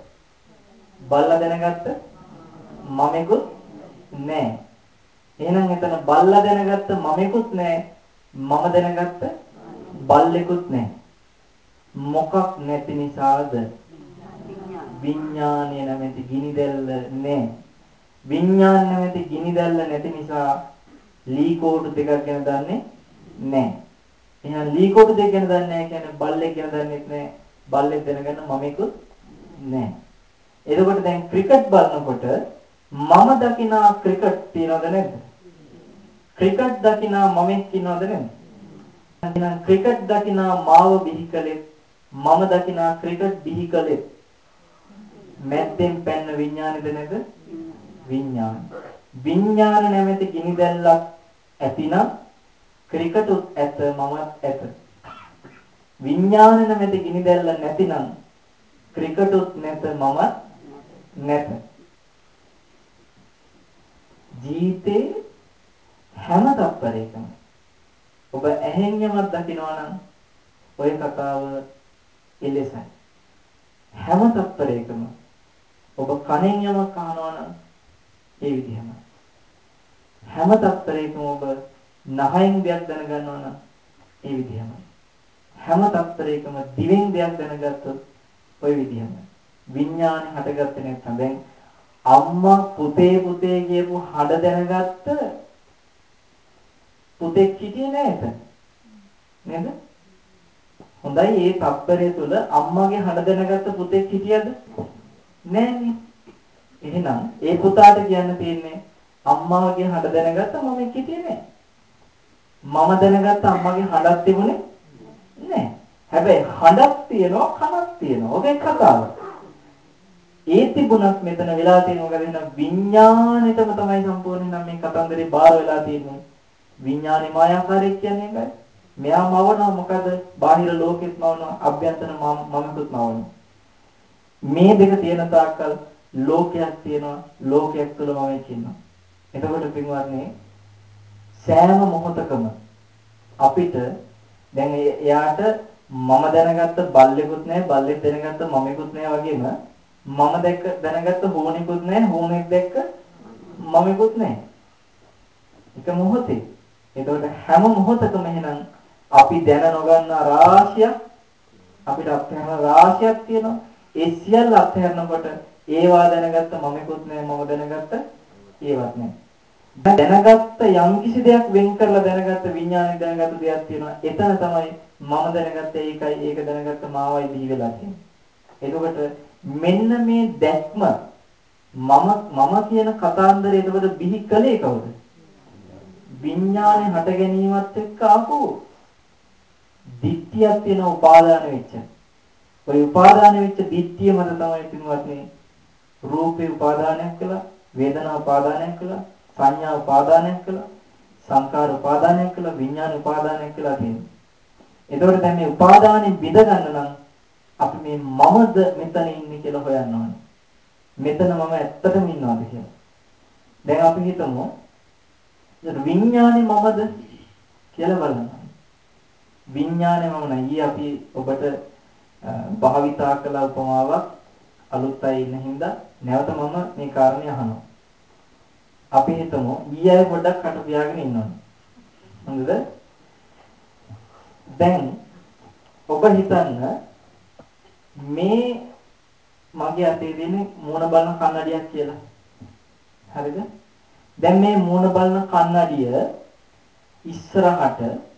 Speaker 1: බල්ලා දැනගත්ත මමෙකුත් නැහැ. එහෙනම් එතන බල්ලා දැනගත්ත මමෙකුත් නැහැ. මම දැනගත්ත බල්ලෙකුත් නැහැ. මොකක් නැති නිසාද? විඥානය නැමැති ගිනි දැල්ල නැහැ. විඥාන නැමැති ගිනි දැල්ල නැති නිසා ලී කෝටු දෙකක් ගැන දන්නේ නැහැ. එහෙනම් ලී කොටු දෙක ගැන දන්නේ නැහැ කියන්නේ බල්ලෙක් ගැන දන්නෙත් නැහැ. බල්ලෙක් දැනගන්න මමෙකුත් නැහැ. එතකොට දැන් ක්‍රිකට් බලනකොට මම දකිනා ක්‍රිකට් තියනවද නැද්ද? ක්‍රිකට් දකිනා මමෙක් ඉන්නවද නැද්ද? එහෙනම් ක්‍රිකට් දකිනා මාව බිහි කළේ මම දකිනා ක්‍රිකට් බිහි කළේ මැද්දෙන් පැන්න විඥානේද නැද්ද? විඥාන. විඥාන නැමැති ගිනි දැල්ලක් ඇතිනම් ක්‍රිකටුත් ඇත මමත් ඇත. විඥාන නැමැති ගිනි දැල්ල නැතිනම් ක්‍රිකටුත් නැත මමත් නැත. ජීවිතේ හැම තත්පරයකම ඔබ ඇහෙන් යමක් දකිනවා නම් ওই කතාව එලෙසයි. හැම තත්පරයකම ඔබ කනෙන් යමක් අහනවා නම් ඒ විදිහමයි. හැම තත්පරයකම ඔබ නහයෙන් දෙයක් දැනගන්නවා නම් ඒ විදිහමයි. හැම තත්පරයකම දිවෙන් දෙයක් දැනගත්තොත් ওই විදිහමයි. විඥානේ හටගත්තේ නැත්නම් දැන් අම්මා පුතේ පුතේ කියපු හඩ දැනගත්ත පුතෙක් හිටියේ නෑ එතන. නේද? හොඳයි ඒ තත්පරය තුළ අම්මාගේ හඩ දැනගත්ත පුතෙක් හිටියද? නෑනේ. එහෙනම් ඒ පුතාට කියන්න තියෙන්නේ අම්මාගේ හඩ දැනගත්ත මම හිටියේ නෑ. මම දැනගත්ත අම්මගේ හඬක් තිබුණේ නෑ. හැබැයි හඬක් තියෙනවා කනක් තියෙනවා. ඔකේ කතාව. ඒ තිබුණත් මෙතන වෙලා තියෙන මොකද එහෙනම් විඥාණයටම තමයි සම්පූර්ණ නම් මේ කතන්දරේ බාර වෙලා තියෙන්නේ. විඥානේ මායාකාරී කියන්නේ ඒකයි. මෙයා මවනවා මොකද? බාහිර ලෝකෙත් මවනවා, අභ්‍යන්තර මමකුත් මවනවා. මේ දෙක තියෙන තාක්කල් ලෝකයක් තියෙනවා, ලෝකයක් තුළ මම ඉන්නවා. එතකොට පින්වත්නි සෑම මොහොතකම අපිට දැන් එයාට මම දැනගත්ත බල්ලෙකුත් නැහැ බල්ලෙක් දැනගත්ත මමෙකුත් නැහැ වගේම මම දැක්ක දැනගත්ත හෝනෙකුත් නැහැ හෝනෙක් දැක්ක මමෙකුත් නැහැ එක මොහොතේ එතකොට හැම මොහොතකම එහෙනම් අපි දැන නොගන්න රාශියක් අපිට අත්හැරන රාශියක් තියෙනවා ඒ සියල්ල අත්හැරනකොට ඒවා දැනගත්ත මමෙකුත් නැහැ මම දැනගත්ත ඒවත් නැහැ දැනගත්ත යම් කිසි දෙයක් වෙන් කරලා දැනගත්ත විඥානය දැනගත්ත දෙයක් තියෙනවා. එතන තමයි මම දැනගත්ත ඒකයි ඒක දැනගත්ත මාවයි දී වෙලා තියෙන්නේ. එතකොට මෙන්න මේ දැක්ම මම මම කියන කතාන්දරය එතකොට බිහි කළේ කවුද? විඥානය හට ගැනීමත් එක්ක ආපු දිට්ඨියක් තියෙන උපාදාන වෙච්ච. ওই උපාදාන වෙච්ච දිට්ඨිය මත තමයි පින්වත්නි රූපේ උපාදානයක් කළා, වේදනා උපාදානයක් කළා, සංඥා උපාදානයක් කළා සංකාර උපාදානයක් කළා විඥාන උපාදානයක් කළා තියෙනවා. එතකොට දැන් මේ උපාදානෙ බිඳ ගන්න නම් අපි මේ මමද මෙතන ඉන්නේ කියලා හොයන්න ඕනේ. මෙතන මම ඇත්තටම ඉන්නවද කියලා. දැන් අපි හිතමු විඥානේ මමද කියලා බලන්න. විඥානේ මම නයි අපි ඔබට භාවිතා කළ උපමාවක් අලුත් අය ඉන්න හින්දා නැවත මම මේ කාරණේ අහනවා. අපි හිතමු ඊයේ පොඩ්ඩක් කට පියාගෙන ඉන්නවා. හොඳද? දැන් ඔබ හිතන්න මේ මගේ අතේ තියෙන මූණ බලන කන්නඩියක් කියලා. හරිද? දැන් මේ මූණ බලන කන්නඩිය ඉස්සරහට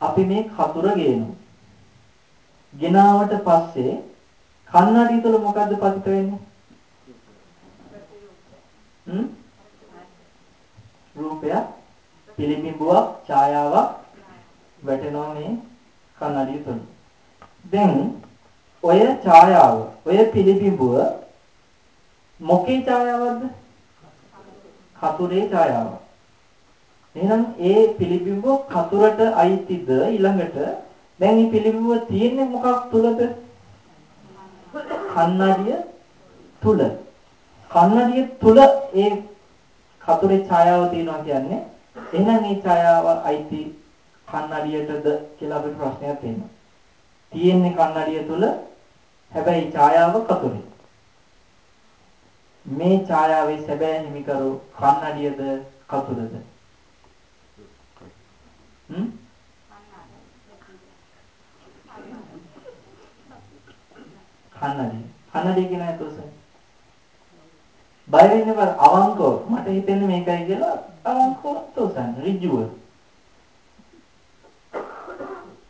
Speaker 1: අපි මේ කතුර ගේනවා. ගෙනාවට පස්සේ කන්නඩිය තුළ මොකද්ද පතිත වෙන්නේ? හ්ම්? රූපයක් පිළිබිඹුවක් ඡායාවක් වැටෙනවා මේ කන්නඩිය තුල. දැන් ඔය ඡායාව, ඔය පිළිබිඹුව මොකේ ඡායාවක්ද? කතුරේ ඡායාව. එහෙනම් ඒ පිළිබිඹුව කතුරට අයිතිද ඊළඟට දැන් මේ පිළිබිඹුව තියෙන්නේ මොකක් තුලද? කන්නඩිය තුල. කන්නඩිය තුල ඒ කතුරේ ඡායාව තියෙනවා කියන්නේ එහෙනම් මේ ඡායාව අයිති කන්නඩියටද කියලා අපිට ප්‍රශ්නයක් තියෙනවා. තියෙන්නේ කන්නඩිය තුල හැබැයි ඡායාව කතුරේ. මේ ඡායාවේ සැබෑ හිමිකරු කන්නඩියද කතුරද? හ්ම්? කන්නඩිය. කන්නඩිය කියන අතෝසෙන් බය වෙන්න බර අවංකව. මට හිතෙන්නේ මේකයි කියලා අවංකව තෝසන් ඍජුව.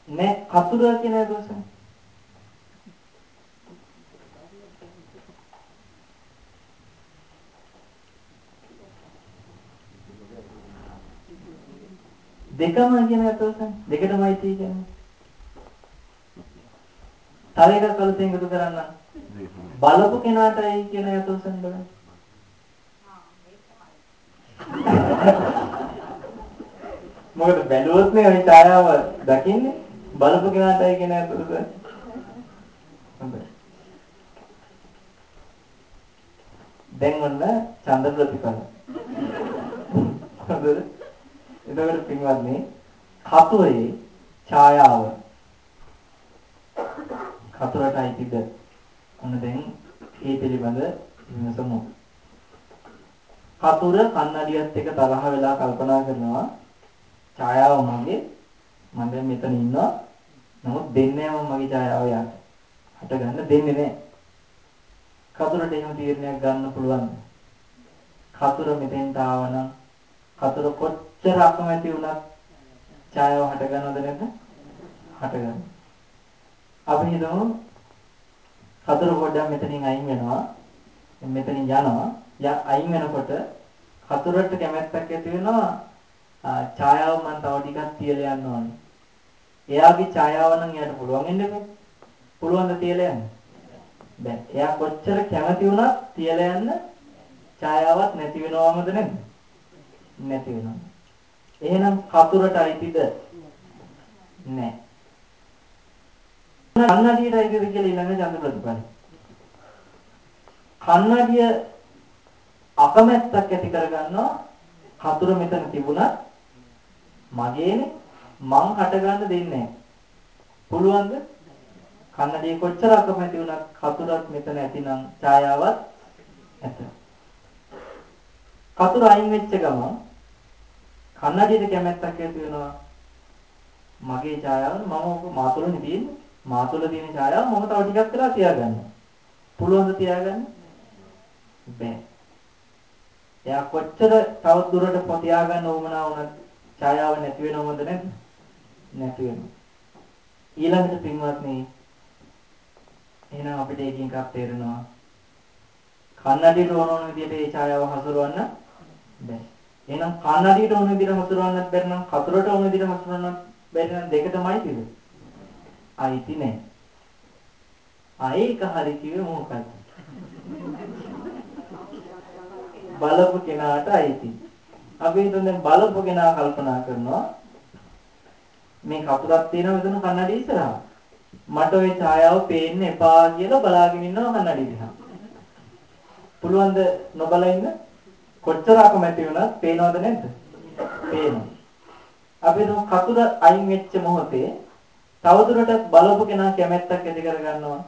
Speaker 1: නෑ කතුර කියන තෝසන් දෙකම කියන තෝසන් දෙකටමයි තියෙන්නේ තව එකක් අලුතෙන් එකතු කරන්න. බලපු කෙනාටයි කියන යතෝසන් බලන්න. මොකද බැලුවොත් නේ ওই ඡායාව දකින්නේ බලපු කෙනාටයි කියන අතට හොඳයි. දැන් ඔන්න ඡන්ද ප්‍රතිඵල. හොඳද? එතකොට පින්වත්නි කතුරේ ඡායාව. කතුරට අයිතිද ඔන්න දැන් ඒ පිළිබඳ විමසමු. කතුර කන්නඩියත් එක්ක තරහ වෙලා කල්පනා කරනවා ඡායාව මගේ මම දැන් මෙතන ඉන්නවා. නමුත් දෙන්නේ නැහැ මගේ ඡායාව යාට. හට ගන්න දෙන්නේ නැහැ. කතුරට එහෙම තීරණයක් ගන්න පුළුවන්ද? කතුර මෙතෙන්ට ආවනම් කතුර කොච්චර අකමැති වුණත් ඡායාව හට ගන්නවද නැද්ද හට ගන්න අපි හිතමු කතුර පොඩ්ඩක් මෙතනින් අයින් වෙනවා මෙතනින් යනවා යා අයින් වෙනකොට කතුරට කැමැත්තක් ඇති වෙනවා ඡායාව මම තව ටිකක් තියලා යන්න ඕනේ. එයාගේ ඡායාව නම් එයාට පුළුවන් වෙන්නේ පුළුවන් ද තියලා යන්න? බෑ. එයා කොච්චර කැමති වුණත් තියලා යන්න ඡායාවක් නැති වෙනවමද නැද්ද? නැති වෙනවා. එහෙනම් කතුරට අයිතිද? නැහැ. කන්නඩියට අයිතිද කියලා ඊළඟ ඡන්ද ප්‍රතිපල. කන්නඩිය අකමැත්තක් ඇති කරගන්නවා කතුර මෙතන තිබුණත් මගේනේ මං හට ගන්න දෙන්නේ පුළුවන්ද කන්නඩිය කොච්චර අකමැති වුණත් කතුරක් මෙතන ඇතිනම් ඡායාවක් ඇත කතුර අයින් වෙච්ච ගමන් කන්නඩියට කැමැත්තක් ඇති වෙනවා මගේ ඡායාව මම ඔක මාතුලනේ තියෙන්නේ මාතුල තියෙන ඡායාව මම තව ටිකක් කරලා තියාගන්න පුළුවන්ද තියාගන්න බෑ එයා කොච්චර තව දුරට තියාගන්න උවමනා වුණත් ඡායාව නැති වෙනවද නැද්ද? නැති වෙනවා. ඊළඟට පින්වත්නි එහෙනම් අපිට එකකින් එකක් තේරෙනවා. කන්නඩියට ඕන ඕන විදිහට ඒ ඡායාව හසුරවන්න බැහැ. එහෙනම් කන්නඩියට ඕන විදිහට හසුරවන්නත් බැරි නම් කතරට ඕන විදිහට හසුරවන්නත් බැරි නම් දෙකටමයි තිබෙ. අයිති නැහැ. ආ ඒක හරි කිව්වේ මොකක්ද? බලපු කෙනාට අයිති. අපි හිතමු දැන් බලපු කෙනා කල්පනා කරනවා මේ කතුරක් තියෙනවා මෙතන කන්නඩි ඉස්සරහා. මට ওই ඡායාව පේන්න එපා කියලා බලාගෙන ඉන්නවා කන්නඩි දිහා. පුළුවන්ද නොබලා ඉන්න? කොච්චර අකමැති වුණත් පේනවද නැද්ද? පේනවා. අපි හිතමු කතුර අයින් වෙච්ච මොහොතේ තවදුරටත් බලපු කෙනා කැමැත්තක් ඇති කර ගන්නවා.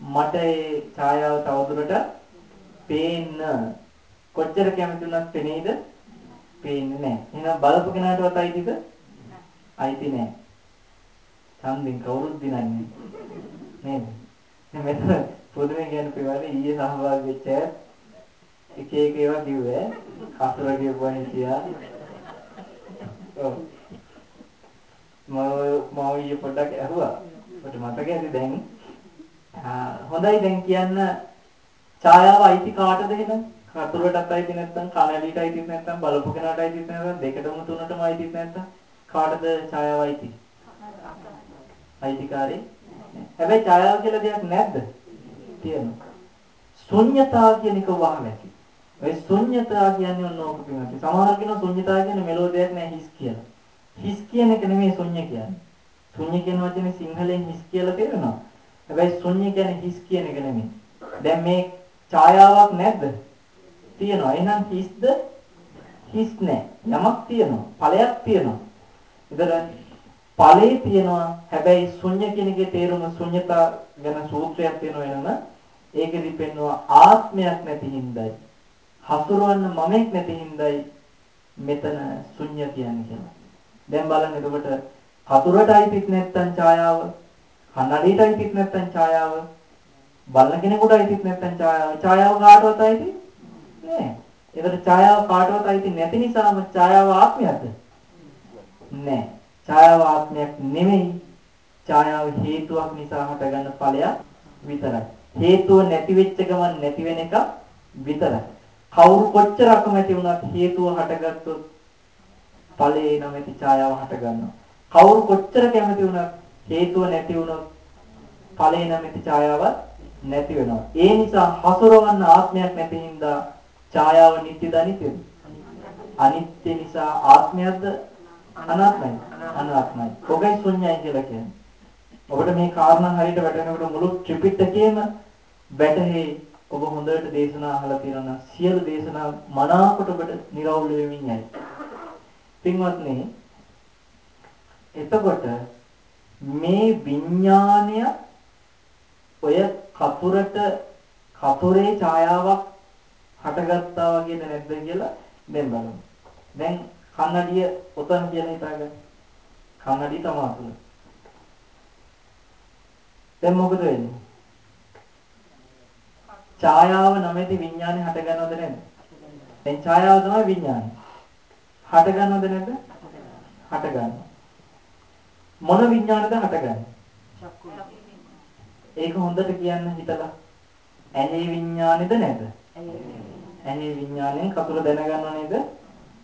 Speaker 1: මට ඒ ඡායාව තවදුරටත් පේන්න කොච්චර කැමති වුණත් පෙනෙයිද? පේන්නේ නැහැ. එහෙනම් බලපු කෙනාටවත් අයිතිද? අයිති නැහැ. ඡන්දෙන් කවුරුත් දිනන්නේ නේද? මෙතන පොදුවේ කියන පෙවනේ ඊයේ සහභාගී වෙච්ච එක එක ඒවා කිව්වේ. කසර කියපුවා හිටියා. ඔව්. මම මම ඊයේ පොඩ්ඩක් ඇහුවා. ඔබට මතක ඇති දැන්. හොඳයි දැන් කියන්න ඡායාව අයිති කාටද එහෙනම්? කතුරටත් අයිති නැත්නම් කනඩියට අයිති නැත්නම් බලපු කෙනාට අයිති නැත්නම් දෙකටම තුනටම අයිති නැත්නම් කාටද ඡායාව අයිති? අයිතිකාරී හැබැයි ඡායාව කියලා දෙයක් නැද්ද? තියෙනවා. ශුන්්‍යතා කියන එක වහමැති. ඒ ශුන්්‍යතා කියන්නේ ඔන්න ඕක පිළිබඳ. සමහර කෙනා ශුන්්‍යතා කියන්නේ මෙලෝ දෙයක් නෑ හිස් කියලා. හිස් කියන එක නෙමෙයි ශුන්‍ය කියන්නේ. ශුන්‍ය කියන වචනේ සිංහලෙන් හිස් කියලා තේරෙනවා. හැබැයි ශුන්‍ය කියන්නේ හිස් කියන එක නෙමෙයි. දැන් මේ ඡායාවක් නැද්ද? තියෙනවා. එහෙනම් හිස්ද? හිස් නෑ. යමක් තියෙනවා. ඵලයක් තියෙනවා. ඒතර ඵලේ තියෙනවා. හැබැයි ශුන්‍ය කියන එකේ තේරුම ශුන්‍යතා ගැන සූත්‍රයක් තියෙනවා එනම ඒකෙදි පෙන්වුවා ආත්මයක් නැති හින්දායි. හසුරවන්න මමෙක් නැති හින්දායි මෙතන ශුන්‍ය කියන්නේ කියලා. දැන් බලන්න එතකොට හතුරට අයිතිත් නැත්තම් ඡායාව, කන්නඩියට අයිතිත් නැත්තම් ඡායාව, බලන කෙනෙකුට අයිතිත් නැත්තම් ඡායාව. ඡායාව කාටවත් අයිති නෑ. ඒකට ඡායාව කාටවත් අයිති නැති නිසාම ඡායාව ආත්මයක්ද? නෑ. ඡායාව ආත්මයක් නෙමෙයි. ඡායාව හේතුවක් නිසා හටගන්න ඵලයක් විතරයි. හේතුව නැති වෙච්ච ගමන් නැති වෙන එක විතරයි. කවුරු කොච්චර අකමැති වුණත් හේතුව හටගත්තොත් ඵලයේ නැමැති ඡායාව හටගන්නවා. කවුරු කොච්චර කැමති වුණත් හේතුව නැති වුණොත් ඵලයේ නැමැති ඡායාවත් නැති වෙනවා. ඒ නිසා හසුරවන්න ආත්මයක් නැති හින්දා ඡායාව නිට්ටයද අනිත්‍යද? අනිත්‍ය නිසා ආත්මයක්ද අනාත්මයි. අනාත්මයි. ඔබයි ශුන්‍යයි කියලා කියන්නේ. ඔබට මේ කාරණා හරියට වැටෙනකොට මුළු ත්‍රිපිටකයේම වැටහි ඔබ හොඳට දේශනා අහලා තියෙනවා සියලු දේශනා මනාකොට ඔබට නිරවුල් වෙමින් යයි. පින්වත්නි එතකොට මේ විඥානය ඔය කතුරට කතුරේ ඡායාවක් හටගත්තා වගේද නැද්ද කියලා දැන් බලමු. දැන් කන්නඩිය ඔතන කියලා හිතාගන්න. කන්නඩිය තමා තුල. දැන් මොකද වෙන්නේ? ඡායාව නැමැති විඥානේ හට ගන්නවද නැද්ද? දැන් ඡායාව තමයි විඥානේ. හට ගන්නවද නැද්ද? හට ගන්නවා. මොන විඥානද හටගන්නේ? ඒක හොඳට කියන්න හිතලා. ඇහි විඥානේද නැද්ද? ඇහි විඥාණයෙන් කතුර දැනගන්නව නේද?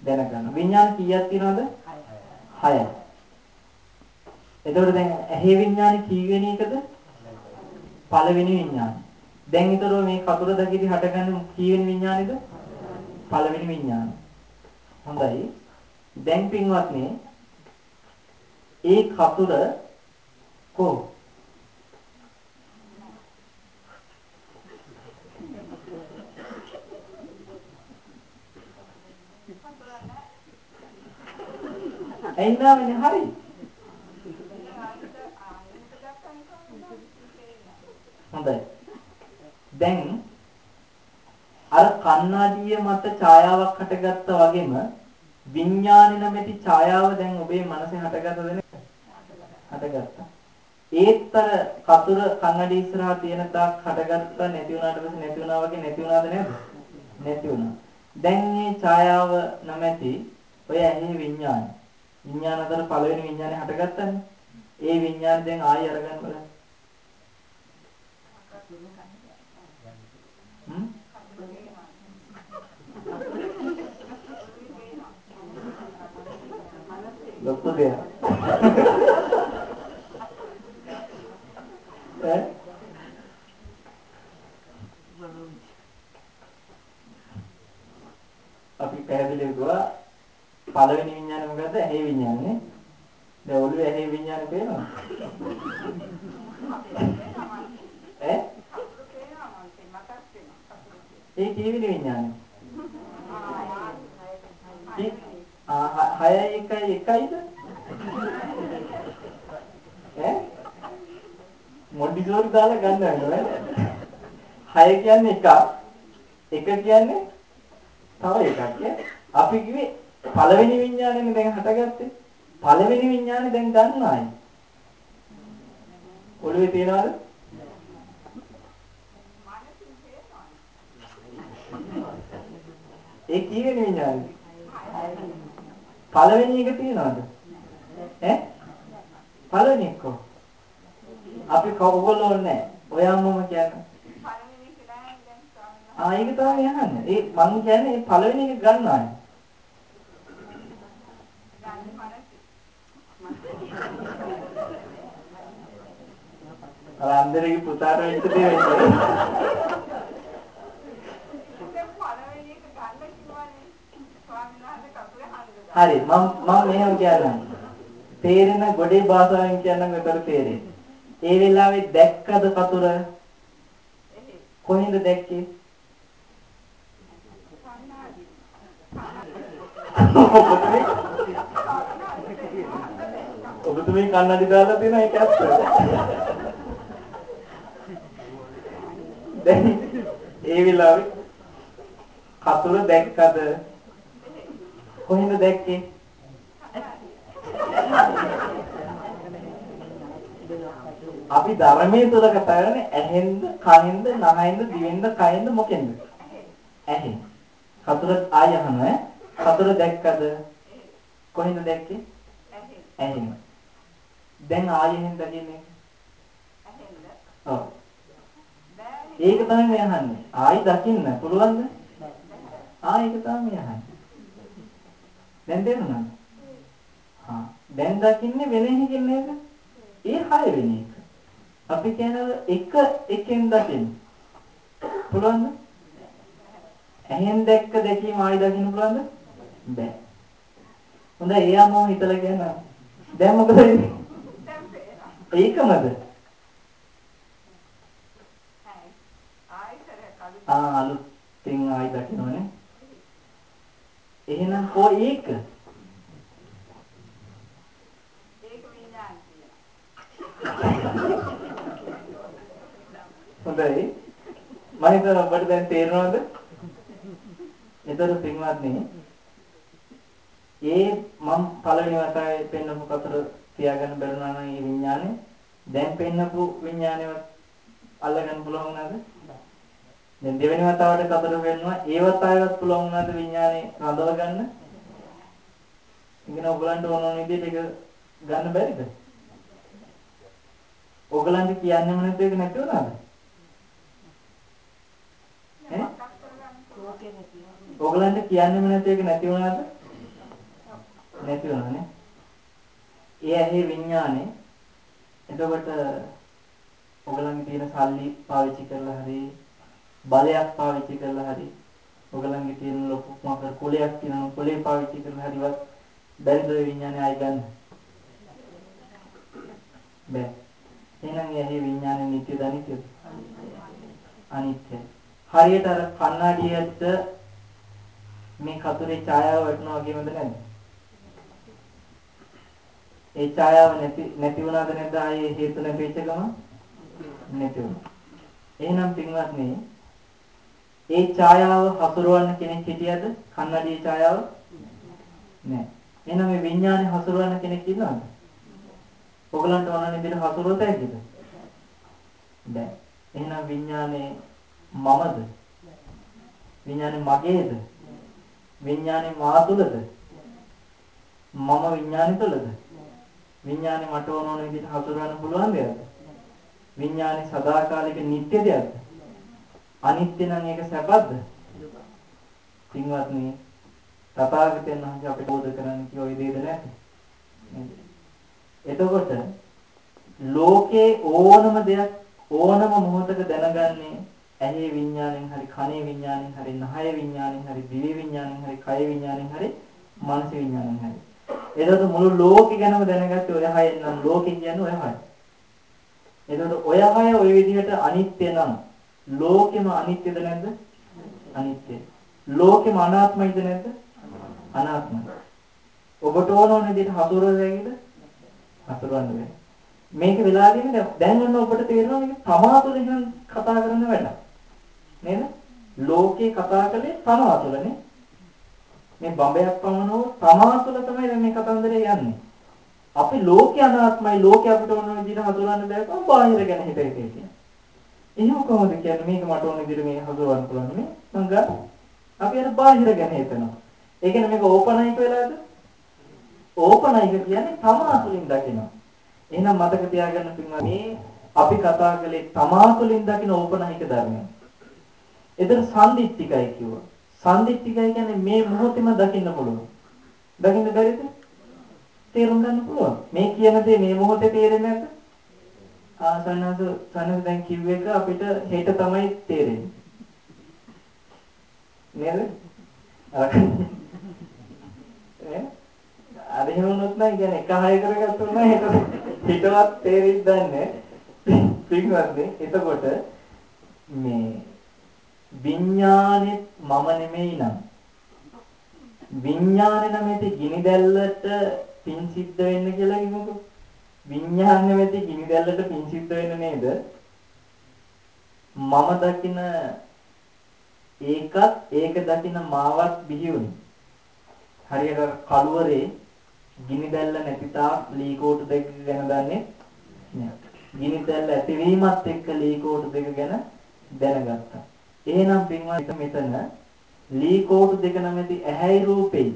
Speaker 1: දැනගන්න. විඥාන කීයක් තියෙනවද? 6යි. එතකොට දැන් ඇහි විඥානේ කීවෙනි එකද? පළවෙනි විඥානේ. දැන් ඊතර මේ කතුර දකිදි හටගන්න කීවෙනි විඥානේද? පළවෙනි විඥාන. හොඳයි. දැන් පින්වත්නි ඒ කතුර කො එන්නාමනේ හරි. හොඳයි. දැන් අර කණ්ණාඩිය මත ඡායාවක් හටගත්තා වගේම විඥානේ නැමැති ඡායාව දැන් ඔබේ මනසේ හටගත්තද නැද්ද? හටගත්තා. ඒත්තර කතුර කන්නඩි ඉස්සරහා තියෙන තාක් හටගත්තා නැති වුණාට පස්සේ නැති වුණා වගේ නැති වුණාද නැද්ද? නැති වුණා. දැන් මේ ඡායාව නැමැති ඔය ඇහි විඥාන. විඥාන අතර පළවෙනි විඥානේ හටගත්තනේ. ඒ විඥාන දැන් ආයෙ අරගන්න බලන්න. ලොකු දෙයක්. ඈ අපි පැහැදිලිව ගියා පළවෙනි විඥානේ මොකද්ද? ඇහි විඥානේ. දැන් ඔළුවේ ඇහි විඥානේ පේනවද? ඈ? ඒ කීවෙනි විඥානේ? ආ හයයි එකයි එකයිද? ඈ? මොන්ටිසෝරි දාලා ගන්න වෙනවා. හය කියන්නේ එකක්. එක කියන්නේ තව එකක් අපි කිව්වේ පළවෙනි විඥානයනේ දැන් හටගත්තේ. පළවෙනි විඥානේ දැන් ගන්නවායි. ඔළුවේ තියනවාද? ඒ කීවෙනි විඥානේ? පළවෙනි එක තියනවාද? ඈ? පළවෙනි එක. අපි කවුගොල්ලෝ නැහැ. ඔයාමම කියන්නේ. ආ ඒක තමයි අහන්නේ. ඒ මං කියන්නේ පළවෙනි එක ගන්න ආයේ. අර අන්දරේ පුතාට වෙච්ච දේ හරි මම මම මෙහෙම කියන්නම්. තේරෙන ගොඩේ භාෂාවෙන් කියන්නම් මෙතන තේරෙන්නේ. ඒ වෙලාවේ දැක්කද කතුර? කොහෙන්ද දැක්කේ? ඔබතුමී කන්නඩි දාලා තියෙන එක ඇත්ත. දැන් ඒ වෙලාවේ කතුර දැක්කද? කොහෙන්ද දැක්කේ? අපි ධර්මයේ තුල කතා කරන්නේ ඇහෙන්ද, කනෙන්ද, නහයෙන්ද, දිවෙන්ද, කයෙන්ද මොකෙන්ද? ඇහෙන්. කතුර ආය අහනවා කතුර දැක්කද? කොහෙන්ද දැක්කේ? ඇහෙන්. දැන් ආයෙහෙන් දකින්නේ? ඇහෙන්ද? ඔව්. ඒක තමයි මේ අහන්නේ. ආයි දකින්න පුළුවන්ද? ආ ඒක තමයි අහන්නේ. දැන් තේරුණාද? හා දැන් දකින්නේ වෙන එකකින් නේද? ඒ 6 වෙනි එක. අපි කියන එක එකෙන් දකින්න. පුළුවන්ද? ඇහෙන් දැක්ක දැකීම ආයි දකින්න පුළුවන්ද? බෑ. හොඳයි එයාම හිතලා කියන්න. දැන් මොකද වෙන්නේ? ඒකමද? ආ අලුතින් ආයි දකින්නනේ. එහෙනම් කො ඒක? ඒක විඥාන හොඳයි. මම හිතනවා ඔබට දැන් තේරෙනවද? ඒතර පින්වත්නි ඒ මම පළවෙනි වතාවේ පෙන්නපු කතර තියාගන්න බැරුණා නම් ඒ විඥානේ දැන් පෙන්නපු විඥානේවත් අල්ලගන්න පුළුවන් වුණාද? දැන් දෙවෙනි වතාවට කතර වෙන්නවා ඒ වතාවේවත් පුළුවන් වුණාද විඥානේ රඳව ගන්න? ඉතින් ඔයගලන්ට ඕන ඕන විදිහට ඒක ගන්න බැරිද? ඔයගලන්ට කියන්නේම නැද්ද ඒක නැති වුණාද? ඈ? ඔයගලන්ට කියන්නේම නැද්ද ඒක නැති වුණාද? නැති වුණානේ. ඒ ඇහි විඥානේ එතකොට ඔයගලන්ගේ තියෙන සල්ලි පාවිච්චි කරලා හරි බලයක් පාවිච්චි කරලා හරි ඔයගලන්ගේ තියෙන ලොකු මොකද කුලයක් තියෙනවා කුලේ පාවිච්චි කරලා හරිවත් බැරිද විඥානය ආයි ගන්න? බෑ. එහෙනම් එහි විඥානය නිට්ටයද අනිත්‍යද අනිත්‍යයි. හරියට අර කණ්ණාඩියට මේ කතුරේ ඡායාව වැටෙනවා වගේමද නැද්ද? ඒ ඡායාව නැති නැති වුණාද නැද්ද ආයේ හේතු නැතිවෙච්ච ගමන්? නැති වුණා. එහෙනම් පින්වත්නි ඒ ඡායාව හසුරවන්න කෙනෙක් හිටියද? කන්නඩියේ ඡායාව? නෑ. එහෙනම් මේ විඥානේ හසුරවන්න කෙනෙක් ඉන්නවද? ඔයගලන්ට ඕන විදිහට හසුරවත හැකිද? බෑ. එහෙනම් විඥානේ මමද? විඥානේ මගේද? විඥානේ මා තුලද මම විඥානේ තුලද විඥානේ මට ඕන ඕන විදිහට හසුරවන්න පුළුවන් දෙයක්ද විඥානේ සදාකාලික නිත්‍ය දෙයක්ද අනිත්‍ය නම් ඒක සැපද? පින්වත්නි තථාගතයන් වහන්සේ අපිට බෝධ කරන්න කිව්ව ඒ දෙයද නැද්ද? එතකොට ලෝකේ ඕනම දෙයක් ඕනම මොහොතක දැනගන්නේ ඇහි විඥාණයෙන් හරි කනේ විඥාණයෙන් හරි නහය විඥාණයෙන් හරි දිව විඥාණයෙන් හරි කය විඥාණයෙන් හරි මනස විඥාණයෙන් හරි. එතකොට මුළු ලෝකෙ ගැනම දැනගත්තේ ඔය හයෙන් නම් ලෝකෙ කියන්නේ ඔය හය. එතකොට ඔය හය ওই විදිහට අනිත්‍ය නම් ලෝකෙම අනිත්‍යද නැද්ද? අනිත්‍යයි. ලෝකෙම අනාත්මයිද නැද්ද? අනාත්මයි. ඔබට ඕන ඕන විදිහට හසුරවන්න බැයිද? හසුරවන්න බැහැ. මේක වෙලා තියෙන්නේ දැන් ඔන්න ඔබට තේරෙනවා මේක තමා තුළ ඉඳන් කතා කරන වැඩ. නේද? ලෝකේ කතා කළේ තමා තුළනේ. මේ බඹයක් පමණව තමා තුළ තමයි දැන් මේ කතන්දරේ යන්නේ. අපි ලෝකේ අනාත්මයි ලෝකේ අපිට ඕන විදිහට හසුරවන්න බැහැ කොහොම බාහිර ගැන හිතේ කියන්නේ. එහෙම කොහොමද කියන්නේ මේක මට ඕන විදිහට මේ හසුරවන්න පුළුවන් නේ මං ගන්න. අපි අර බාහිර ගැන හිතනවා. ඒ කියන්නේ මේක ඕපනයික වෙලාද? ඕපනයික කියන්නේ තමා තුළින් දකිනවා. එහෙනම් මතක තියාගන්න පින්වත් මේ අපි කතා කළේ තමා තුළින් දකින ඕපනයික ධර්මය. එතන සම්දිත්තිකයි කිව්වා. සම්දිත්තිකයි කියන්නේ මේ මොහොතේම දකින්න පුළුවන්. දකින්න බැරිද? තේරුම් ගන්න පුළුවන්. මේ කියන දේ මේ මොහොතේ තේරෙන්නේ නැද්ද? ආසනස සනස දැන් කිව් එක අපිට හෙට තමයි තේරෙන්නේ. නේද? අර එහෙම වුණොත් නම් කියන්නේ එක හය කරගත්තොත් නම් හෙට හිතවත් තේරෙන්නේ නැහැ. පින්වත්නි එතකොට මේ විඥානෙත් මම නෙමෙයි නම් විඥානෙ නැමැති ගිනි දැල්ලට පින් සිද්ධ වෙන්න කියලා කිව්වොත් විඥාන නැමැති ගිනි දැල්ලට පින් සිද්ධ වෙන්න නේද මම දකින ඒකත් ඒක දකින මාවත් බිහි හරියට කළුවරේ ගිනි දැල්ල නැති තාක් ලී කෝටු දෙක ගැන දන්නේ නැහැ. ගිනි දැල්ල ඇතිවීමත් එක්ක ලී කෝටු දෙක ගැන දැනගත්තා. එහෙනම් පින්වත් මෙතන ලී කෝටු දෙක නැමැති ඇහැයි රූපෙයි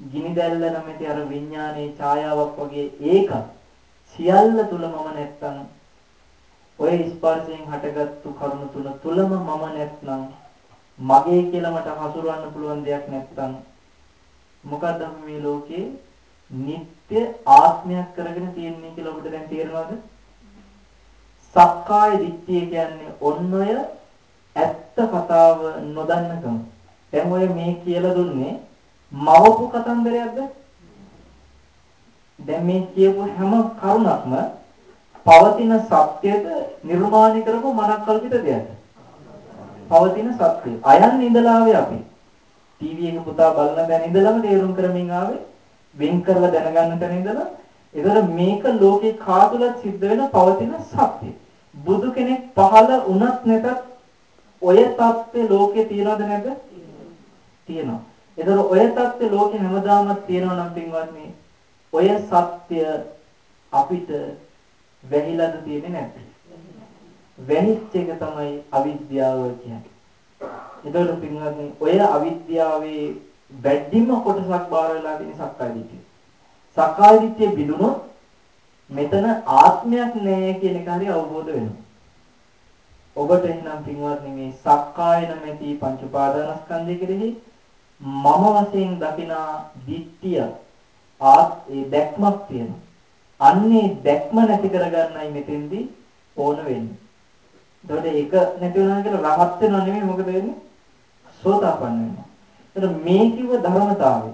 Speaker 1: ගිනි දැල්ල නැමැති අර විඥානයේ ඡායාවක් වගේ ඒක සියල්ල තුල මම නැත්තම් ඔය ස්පර්ශයෙන් හටගත්තු කරුණු තුන තුලම මම නැත්නම් මගේ කියලා මට හසුරවන්න පුළුවන් දෙයක් නැත්තම් මොකද්ද අපි මේ ලෝකේ නিত্য ආත්මයක් කරගෙන තියෙන්නේ කියලා ඔබට දැන් තේරෙනවද? සක්කාය දිට්ඨිය කියන්නේ ඔන්න ඔය ඇත්ත කතාව නොදන්නකම. දැන් ඔය මේ කියලා දුන්නේ මවපු කතන්දරයක්ද? දැන් මේ කියපු හැම කරුණක්ම පවතින සත්‍යද නිර්මාණය කරපු මනක් කල්පිත දෙයක්ද? පවතින සත්‍යය. අයන් ඉඳලාවේ අපි. ටීවී එක පුතා බලන දැන ඉඳලම තේරුම් කරමින් ආවේ වෙන් කරලා දැනගන්න තැන ඉඳලා ඒතර මේක ලෝකේ කාතුලත් සිද්ධ වෙන පවතින සත්‍යය. බුදු කෙනෙක් පහළ වුණත් නැතත් ඔය தත්ත්වේ ලෝකේ තියනවද නැද්ද? තියෙනවා. ඒතර ඔය தත්ත්වේ ලෝකේ හැමදාමත් තියෙනවා නම් පින්වත්නි ඔය සත්‍ය අපිට වැහිලාද තියෙන්නේ නැද්ද? වැහිච්ච එක තමයි අවිද්‍යාව කියන්නේ. එතකොට පින්වත්නි ඔය අවිද්‍යාවේ වැඩිම කොටසක් බාර වෙලා තියෙන සක්කාය දිට්ඨිය. සක්කාය දිට්ඨිය බිඳුනොත් මෙතන ආත්මයක් නෑ කියන එක හරි අවබෝධ වෙනවා. ඔබට එහෙනම් පින්වත්නි මේ සක්කාය නැමැති පංච උපාදානස්කන්ධය කෙරෙහි මම වශයෙන් දකිනා දිට්ඨිය ආත් ඒ දැක්මක් තියෙනවා. අන්නේ දැක්ම නැති කරගන්නයි මෙතෙන්දී ඕන වෙන්නේ. එතකොට ඒක නැති වුණා කියලා රහත් වෙනව නෙමෙයි මොකද වෙන්නේ? සෝතාපන්න වෙනවා. එතකොට මේ කිව්ව ධර්මතාවය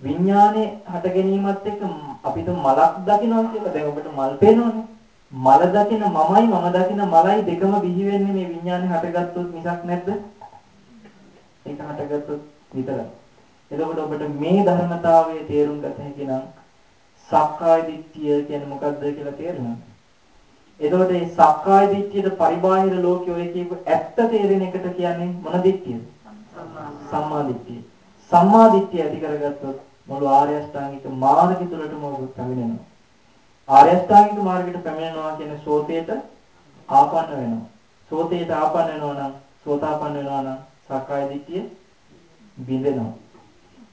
Speaker 1: විඥානේ හට ගැනීමත් එක්ක අපිට මලක් දකින්නවා කියලා දැන් ඔබට මල් පේනවනේ. මල දකින මමයි මම දකින මලයි දෙකම බිහි වෙන්නේ මේ විඥානේ හටගත්තොත් මිසක් නැද්ද? ඒක හටගත්තොත් විතරයි. එතකොට ඔබට මේ ධර්මතාවය තේරුම් ගත හැකි නම් සක්කාය දිට්ඨිය කියන්නේ මොකක්ද කියලා තේරෙනවද? එතකොට මේ සක්කාය දිට්ඨියට පරිබාහිර ලෝකයේ ඔය කියපු ඇත්ත තේරෙන එකට කියන්නේ මොන දිට්ඨියද? සම්මා දිට්ඨිය. සම්මා දිට්ඨිය ඇති කරගත්තොත් මුළු ආර්ය අෂ්ටාංගික මාර්ගය තුළටම ඔබ පැමිණෙනවා. ආර්ය අෂ්ටාංගික මාර්ගයට පැමිණෙනවා කියන්නේ සෝතේට ආපන්න වෙනවා. සෝතේට ආපන්න වෙනවා නම් සෝතාපන්න වෙනවා නම් සක්කාය දිට්ඨිය බිඳෙනවා.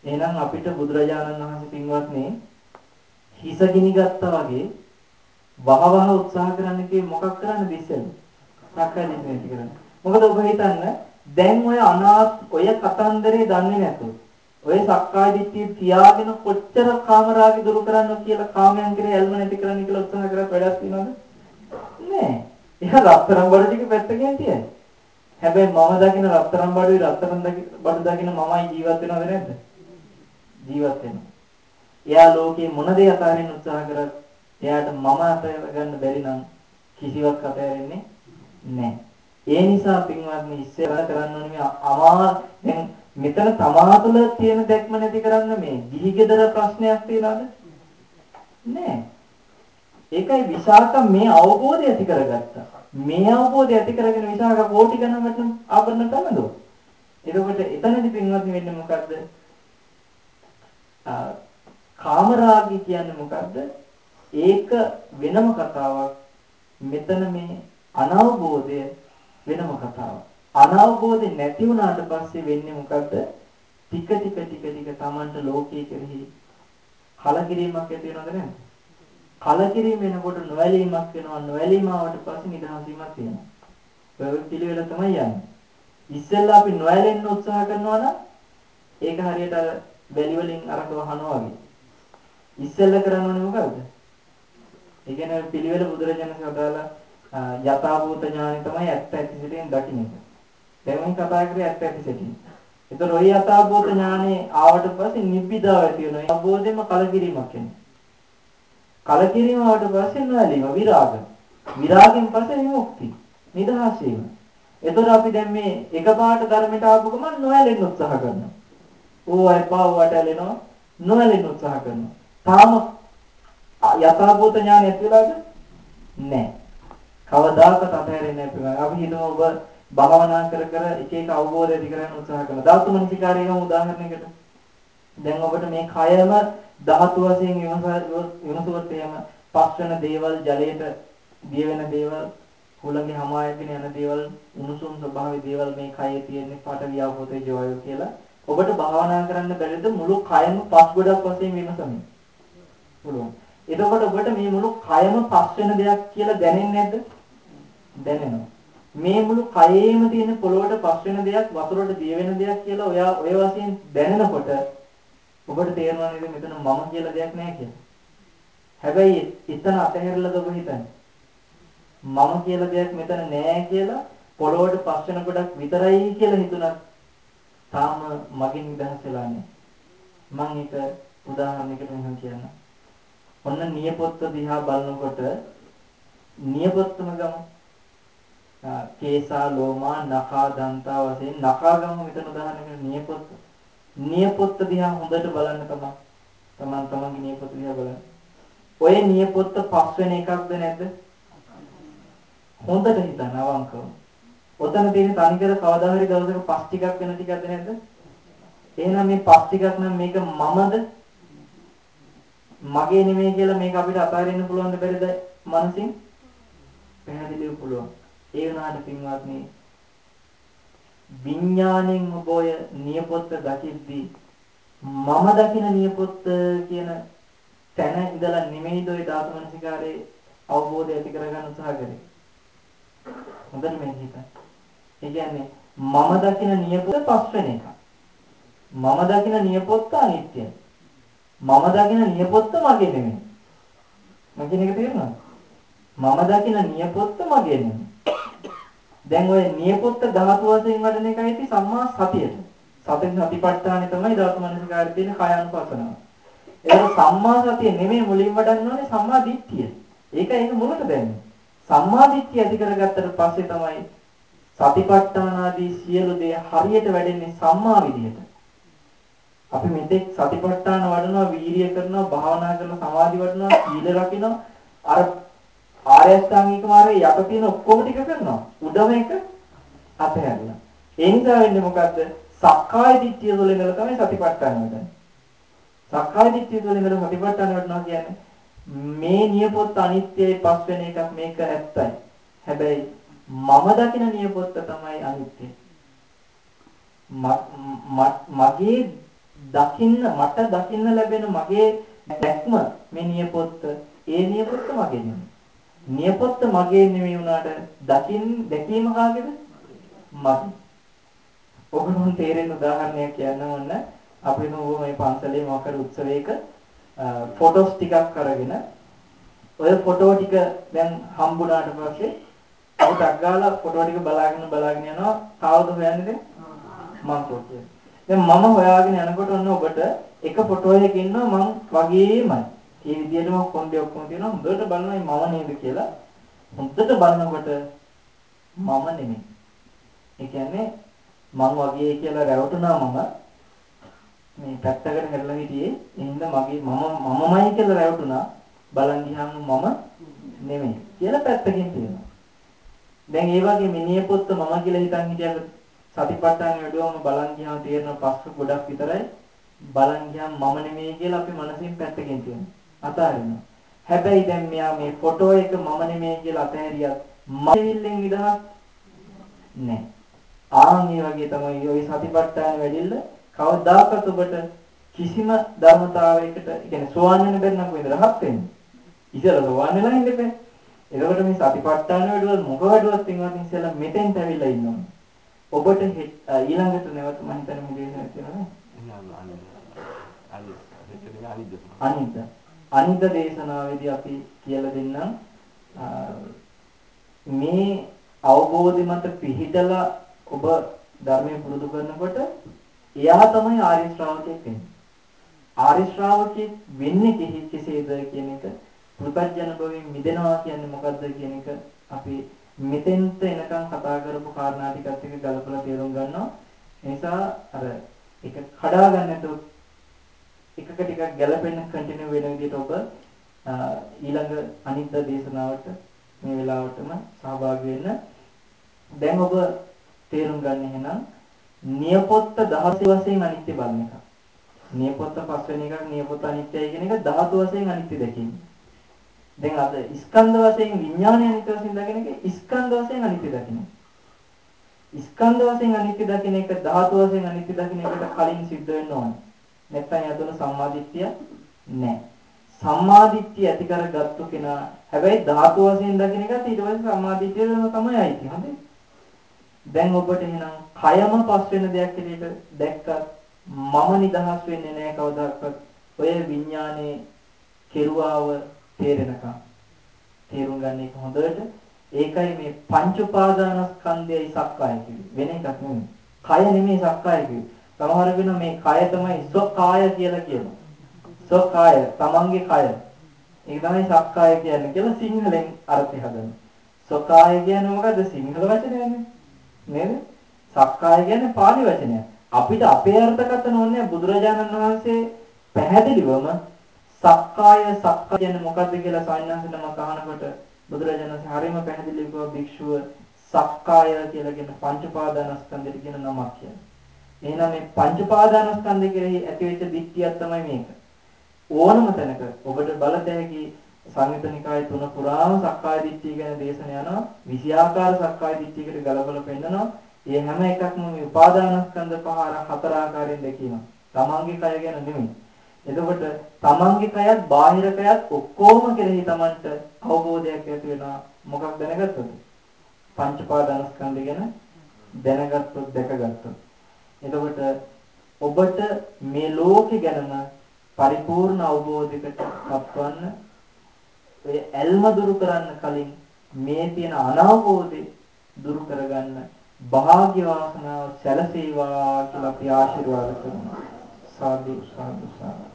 Speaker 1: එහෙනම් අපිට බුදුරජාණන් වහන්සේ පින්වත්නි හිස ගිනි ගත්තා වගේ වහවහ උත්සාහ කරන්න කිව්වේ මොකක් කරන්නද ඉස්සෙල්ලා? සක්කාය දිට්ඨිය නැති කරන්න. මොකද ඔබ හිතන්න දැන් ඔය අනාත් ඔය කතන්දරේ දන්නේ නැතුව ඔය සක්කාය දිට්ඨිය තියාගෙන කොච්චර කාමරාගය දුරු කරන්න කියලා කාමයන් කෙරේ ඇල්ම නැති කරන්න කියලා උත්සාහ කරත් වැඩක් තියනවද? නෑ. එහා රත්තරන් බඩ ටික පැත්තකින් තියයි. හැබැයි මම දකින රත්තරන් බඩුයි රත්තරන් බඩු දකින මමයි ජීවත් වෙනවද නැද්ද? ජීවත් වෙනවා. එයා ලෝකේ මොන දේ අතහරින්න උත්සාහ කරත් එයාට මම අතහැර ගන්න බැරි නම් කිසිවක් අතහැරෙන්නේ නැහැ. ඒ නිසා පින්වත්නි ඉස්සෙල්ලා කරන්න ඕනේ මේ අමා දැන් මෙතන තමා තුළ තියෙන දැක්ම නැති කරන්න මේ ගිහි ගෙදර ප්‍රශ්නයක් තියනවද? නෑ. ඒකයි විශාක මේ අවබෝධය ඇති කරගත්තා. මේ අවබෝධය ඇති කරගෙන විශාක කෝටි ගණන් වටන ආභරණ කරනදෝ. එතකොට එතනදි පින්වත්නි වෙන්නේ මොකද්ද? කාමරාගය කියන්නේ මොකද්ද? ඒක වෙනම කතාවක්. මෙතන මේ අනවබෝධය වෙනම කතාවක්. අනවබෝධය නැති වුණාට පස්සේ වෙන්නේ මොකද්ද? ටික ටික ටික ටික Tamanට ලෝකයේ කෙරෙහි කලකිරීමක් ඇති වෙනවද නැද්ද? කලකිරීම එනකොට නොඇලීමක් වෙනවා නොඇලීම ආවට පස්සේ නිදහසීමක් තියෙනවා. ඔය පිළිවෙල තමයි යන්නේ. ඉස්සෙල්ලා අපි නොයැලෙන්න උත්සාහ කරනවා නම් ඒක හරියට අර වැලි වලින් අරක වහනවා වගේ. ඉස්සෙල්ලා කරන්න ඕනේ මොකද්ද? ඒ කියන්නේ පිළිවෙල බුදුරජාණන් වහන්සේ යථාභූත ඥානෙ තමයි ඇත්ත ඇති සිටින් දකින්න එක. දැන් මේ කතා කරේ ඇත්ත ඇති සිටින්. ඒතර ඔය යථාභූත ඥානෙ ආවට පස්සේ නිබ්බිදාව ඇති වෙනවා. අවබෝධයෙන්ම කලකිරීමක් එනවා. කලකිරීම ආවට පස්සේ නොඇලීම විරාග. විරාගයෙන් පස්සේ විමුක්ති. නිදහස් වීම. එතකොට අපි දැන් මේ එකපාරට ධර්මයට ආපු ගමන් නොඇලෙන්න උත්සාහ කරනවා. ඕවා එපා ඕවට ඇලෙනවා. නොඇලෙන්න උත්සාහ කරනවා. තාම යථාභූත ඥානය ඇති වෙලාද? නැහැ. කවදාකවත් අතහැරෙන්නේ නැහැ. අපි හිතමු ඔබ භාවනා කර කර එක එක අවබෝධ ඇති කරගන්න උත්සාහ කරනවා. ධාතු මනසිකාරයේම උදාහරණයකට. දැන් ඔබට මේ කයම ධාතු වශයෙන් විමසුවොත් එහෙම පස් වෙන දේවල් ජලයට දිය වෙන දේවල් හුලඟේ හමායගෙන යන දේවල් උණුසුම් ස්වභාවයේ දේවල් මේ කයේ තියෙන පාට වියවපොතේ ජෝයෝ කියලා ඔබට භාවනා කරන්න බැරිද මුළු කයම පස් ගොඩක් වශයෙන් විමසමින් පුළුවන්. එතකොට ඔබට මේ මුළු කයම පස් වෙන දෙයක් කියලා දැනෙන්නේ නැද්ද? දැනෙනවා. මේ මුළු කයේම තියෙන පොළොවට පස් වෙන දෙයක් වතුරට දිය වෙන දෙයක් කියලා ඔයා ඔය වශයෙන් දැනෙනකොට ඔබට තේරෙනවා නේද මෙතන මම කියලා දෙයක් නැහැ කියලා. හැබැයි එතන අතහැරලාද ඔබ හිතන්නේ? මම කියලා දෙයක් මෙතන නැහැ කියලා පොළොවට පස් වෙන කොටක් විතරයි කියලා හිතුණා. තාම මගෙන් නිදහස් වෙලා නැහැ. මම එක උදාහරණයකට මෙහෙම කියන්න. ඔන්න නියපොත්ත දිහා බලනකොට නියපොත්තම ගමු. කේසා ලෝමා නඛා දන්තා වශයෙන් නඛා ගමු මෙතන උදාහරණයකට නියපොත්ත. නියපොත්ත දිහා හොඳට බලන්න තමයි. තමන් තමන්ගේ නියපොත්ත දිහා බලන්න. ඔය නියපොත්ත පස් වෙන එකක්ද නැද්ද? හොඳට හිතන්න අවංකව. ඔතන තියෙන තනිකර කවදා හරි දවසක පස් ටිකක් වෙන ටිකක්ද නැද්ද? එහෙනම් මේ පස් ටිකක් නම් මේක මමද? මගේ නෙමෙයි කියලා මේක අපිට අතාරින්න පුළුවන්ද බැරිද? මනසින් පැහැදිලිව පුළුවන්. ඒ වුණාට පින්වත්නි විඥාණයෙන් ඔබ ඔය නියපොත්ත දකිද්දී මම දකින නියපොත්ත කියන තැන ඉඳලා නෙමෙයිද ඔය ධාතු මනසිකාරයේ අවබෝධය ඇති කරගන්න උත්සාහ කරේ. හොඳට මේක හිතන්න. ඒ කියන්නේ මම දකින නියපොත්ත පස් වෙන එක. මම දකින නියපොත්ත අනිත්‍යයි. මම දකින නියපොත්ත මගේ නෙමෙයි. මගේ එක තේරුණාද? මම දකින නියපොත්ත මගේ නෙමෙයි. දැන් ඔය නියපොත්ත ධාතු වශයෙන් වඩන එකයි සම්මා සතියට. සති සතිපට්ඨානෙ තමයි ධාතු මනසිකාරයේ තියෙන කායानुපසනාව. ඒක සම්මා සතිය නෙමෙයි මුලින් වඩන්න ඕනේ සම්මා දිට්ඨිය. ඒක ඒක මුලට දැන්නේ. සම්මා දිට්ඨිය ඇති කරගත්තට පස්සේ තමයි සතිපට්ඨාන ආදී සියලු දේ හරියට වැඩෙන්නේ සම්මා විදිහට. අපි මෙතෙක් සතිපට්ඨාන වඩනවා, වීරිය කරනවා, භාවනා කරනවා, සමාධි වඩනවා, සීල රකින්නවා. අර ආර්ය අෂ්ටාංගික මාර්ගයේ යට තියෙන ඔක්කොම ටික කරනවා. උඩම එක අතහැරලා. ඒ නිසා වෙන්නේ මොකද්ද? සක්කාය දිට්ඨිය තුළ ඉඳලා තමයි සතිපට්ඨාන වඩන්නේ. සක්කාය දිට්ඨිය තුළ ඉඳලා සතිපට්ඨාන වඩනවා කියන්නේ මේ නියපොත්ත අනිත්‍යයි පස් වෙන එකක් මේක ඇත්තයි. හැබැයි මම දකින නියපොත්ත තමයි අනිත්‍ය. මගේ දකින්න මට දකින්න ලැබෙන මගේ දැක්ම මේ නියපොත්ත ඒ නියපොත්ත මගේ නෙමෙයි. නියපොත්ත මගේ නෙමෙයි වුණාට දකින් දැකීම කාගේද? මගේ. ඔබට තේරෙන උදාහරණයක් කියන්න ඕන අපි නෝ මේ පන්සලේ මොකද උත්සවයක ෆොටෝස් ටිකක් අරගෙන ඔය ෆොටෝ ටික දැන් හම්බුණාට පස්සේ අපි ටක් ගාලා ෆොටෝ ටික බලාගෙන බලාගෙන යනවා කවුද හොයන්නේ මං කොටිය. දැන් මම හොයාගෙන යනකොට ඔන්න ඔබට එක ෆොටෝ එකක ඉන්නවා මං වගේමයි. ඒ විදිහටම කොණ්ඩේ ඔක්කොම තියෙනවා හොඳට බලනවා මම නේද කියලා. හොඳට බලනකොට මම නෙමෙයි. ඒ කියන්නේ මං වගේ කියලා රැවටුණා මම මේ පැත්තකට හැරලා හිටියේ එහෙනම් මගේ මම මමමයි කියලා රැවටුණා බලන් ගියාම මම නෙමෙයි කියලා පැත්තකින් තියෙනවා. දැන් ඒ වගේ මිනිහ පොත්ත මම කියලා හිතන් හිටියද සතිපට්ඨාන වැඩුවම බලන් ගියාම තේරෙන පස්ස ගොඩක් විතරයි බලන් ගියාම මම නෙමෙයි කියලා අපි මනසින් පැත්තකින් තියෙනවා. අතාරිනවා. හැබැයි දැන් මෙයා මේ ෆොටෝ එක මම නෙමෙයි කියලා අතහැරියත් මවිල්ලෙන් නිදහස් නෑ. ආන් මේ වගේ තමයි ওই සතිපට්ඨාන වැඩිල්ල කවදාකවත් ඔබට කිසිම ධර්මතාවයකට කියන්නේ සෝවාන් වෙන්න බැරි නම් කොහෙද රහත් වෙන්නේ? ඉතල සෝවාන් වෙලා ඉන්න බෑ. එතකොට මේ සතිපට්ඨාන වැඩුවත් මොක වැඩුවත් පින්වත්නි ඉස්සෙල්ලා මෙතෙන්ට ඇවිල්ලා ඉන්න ඕනේ. ඔබට ඊළඟට නැවත මම හිතන්නේ මේ දේශනාව තියෙනවා අනිද්ද අනිද්ද දේශනාවේදී අපි කියලා දෙන්නම් මේ අවබෝධය මත පිහිටලා ඔබ ධර්මයේ පුරුදු කරනකොට එයා තමයි ආර්ය ශ්‍රාවකයෙක් වෙන්නේ. ආර්ය ශ්‍රාවකයෙක් වෙන්නේ කෙසේද කියන එක පෘථග්ජන භවෙන් මිදෙනවා කියන්නේ මොකද්ද කියන එක අපි මෙතෙන්ට එනකන් කතා කරපු කාරණා ටිකත් එක්ක ගලපලා තේරුම් ගන්නවා. ඒ නිසා අර ඒක කඩා ගන්න නැතුව එකක ටිකක් ගැලපෙන්න කන්ටිනියු වෙන විදිහට ඔබ ඊළඟ අනිත් දේශනාවට මේ වෙලාවටම සහභාගී වෙන්න. දැන් ඔබ තේරුම් ගන්න එහෙනම් නියපොත්ත ධාතු වශයෙන් අනිත්‍ය බලන එක. නියපොත්ත පස්වෙනි එකක් නියපොත්ත අනිත්‍යයි කියන එක ධාතු වශයෙන් අනිත්‍ය දැකීම. දැන් අද ස්කන්ධ වශයෙන් විඥානය අනිත්‍ය වශයෙන් දකින එක ස්කන්ධ වශයෙන් අනිත්‍ය දකින. ස්කන්ධ වශයෙන් අනිත්‍ය දකින එක ධාතු වශයෙන් අනිත්‍ය දකින එකට කලින් සිද්ධ වෙන්න ඕනේ. නැත්නම් එයා තුළ සම්මාදිට්ඨිය නැහැ. සම්මාදිට්ඨිය ඇති කරගත්තු කෙනා හැබැයි ධාතු වශයෙන් දකින එකත් ඊට පස්සේ සම්මාදිට්ඨිය තමයි ඇති. හරි. දැන් ඔබට එහෙනම් කයම පස් වෙන දෙයක් කියලා දැක්කත් මම නිදහස් වෙන්නේ නැහැ කවදාවත්. ඔය විඥානේ කෙරුවාව තේරෙනකම්. තේරුම් ගන්න එක හොඳට. ඒකයි මේ පංච උපාදානස්කන්ධයයි සක්කාය කියන්නේ. වෙන එකක් නෙමෙයි. කය නෙමෙයි සක්කාය කියන්නේ. සමහර වෙන මේ කය තමයි ස්වකාය කියලා කියනවා. ස්වකාය තමන්ගේ කය. ඒක තමයි සක්කාය කියන්නේ කියලා සිංහලෙන් අර්ථය හදන්නේ. ස්වකාය කියන්නේ මොකද්ද? සිංහල වචනයනේ. නේද? සක්කාය කියන්නේ පාලි වචනයක්. අපිට අපේ අර්ථකථන ඕනේ බුදුරජාණන් වහන්සේ පැහැදිලිවම සක්කාය සක්කාය කියන්නේ මොකද්ද කියලා සායනන්සනම කහනකොට බුදුරජාණන් වහන්සේ හරියම පැහැදිලිව භික්ෂුව සක්කාය කියලා කියන පංච පාදානස්කන්ධයට කියන නමක් කියන්නේ. එහෙනම් මේ පංච පාදානස්කන්ධය කෙරෙහි ඇතිවෙච්ච දික්තියක් තමයි මේක. ඕනම තැනක ඔබට බලතැකි සංයුතනිකාය තුන පුරාම සක්කාය දිට්ඨිය ගැන දේශන යනවා. විෂයාකාර සක්කාය දිට්ඨියකට ගලපලා පෙන්නනවා. මේ හැම එකක්ම මේ උපාදානස්කන්ධ පහ හතර ආකාරයෙන් දැකීම. තමන්ගේ කය ගැන නෙමෙයි. එතකොට තමන්ගේ කයත් බාහිර කයත් ඔක්කොම කෙරෙහි තමන්ට අවබෝධයක් ඇති වෙනවා. මොකක් දැනගත්තොත්? පංච පාදානස්කන්ධය ගැන දැනගත්තොත් දැකගත්තොත් එතකොට ඔබට මේ ලෝකෙ ගැනම පරිපූර්ණ අවබෝධයකට පත්වන්න ඔය ඇල්ම දුරු කරන්න කලින් මේ තියෙන අනවබෝධය දුරු කරගන්න භාග්‍ය වාසනාව සැලසේවා කියලා අපි ආශිර්වාද කරනවා. සාදු සාදු සාදු.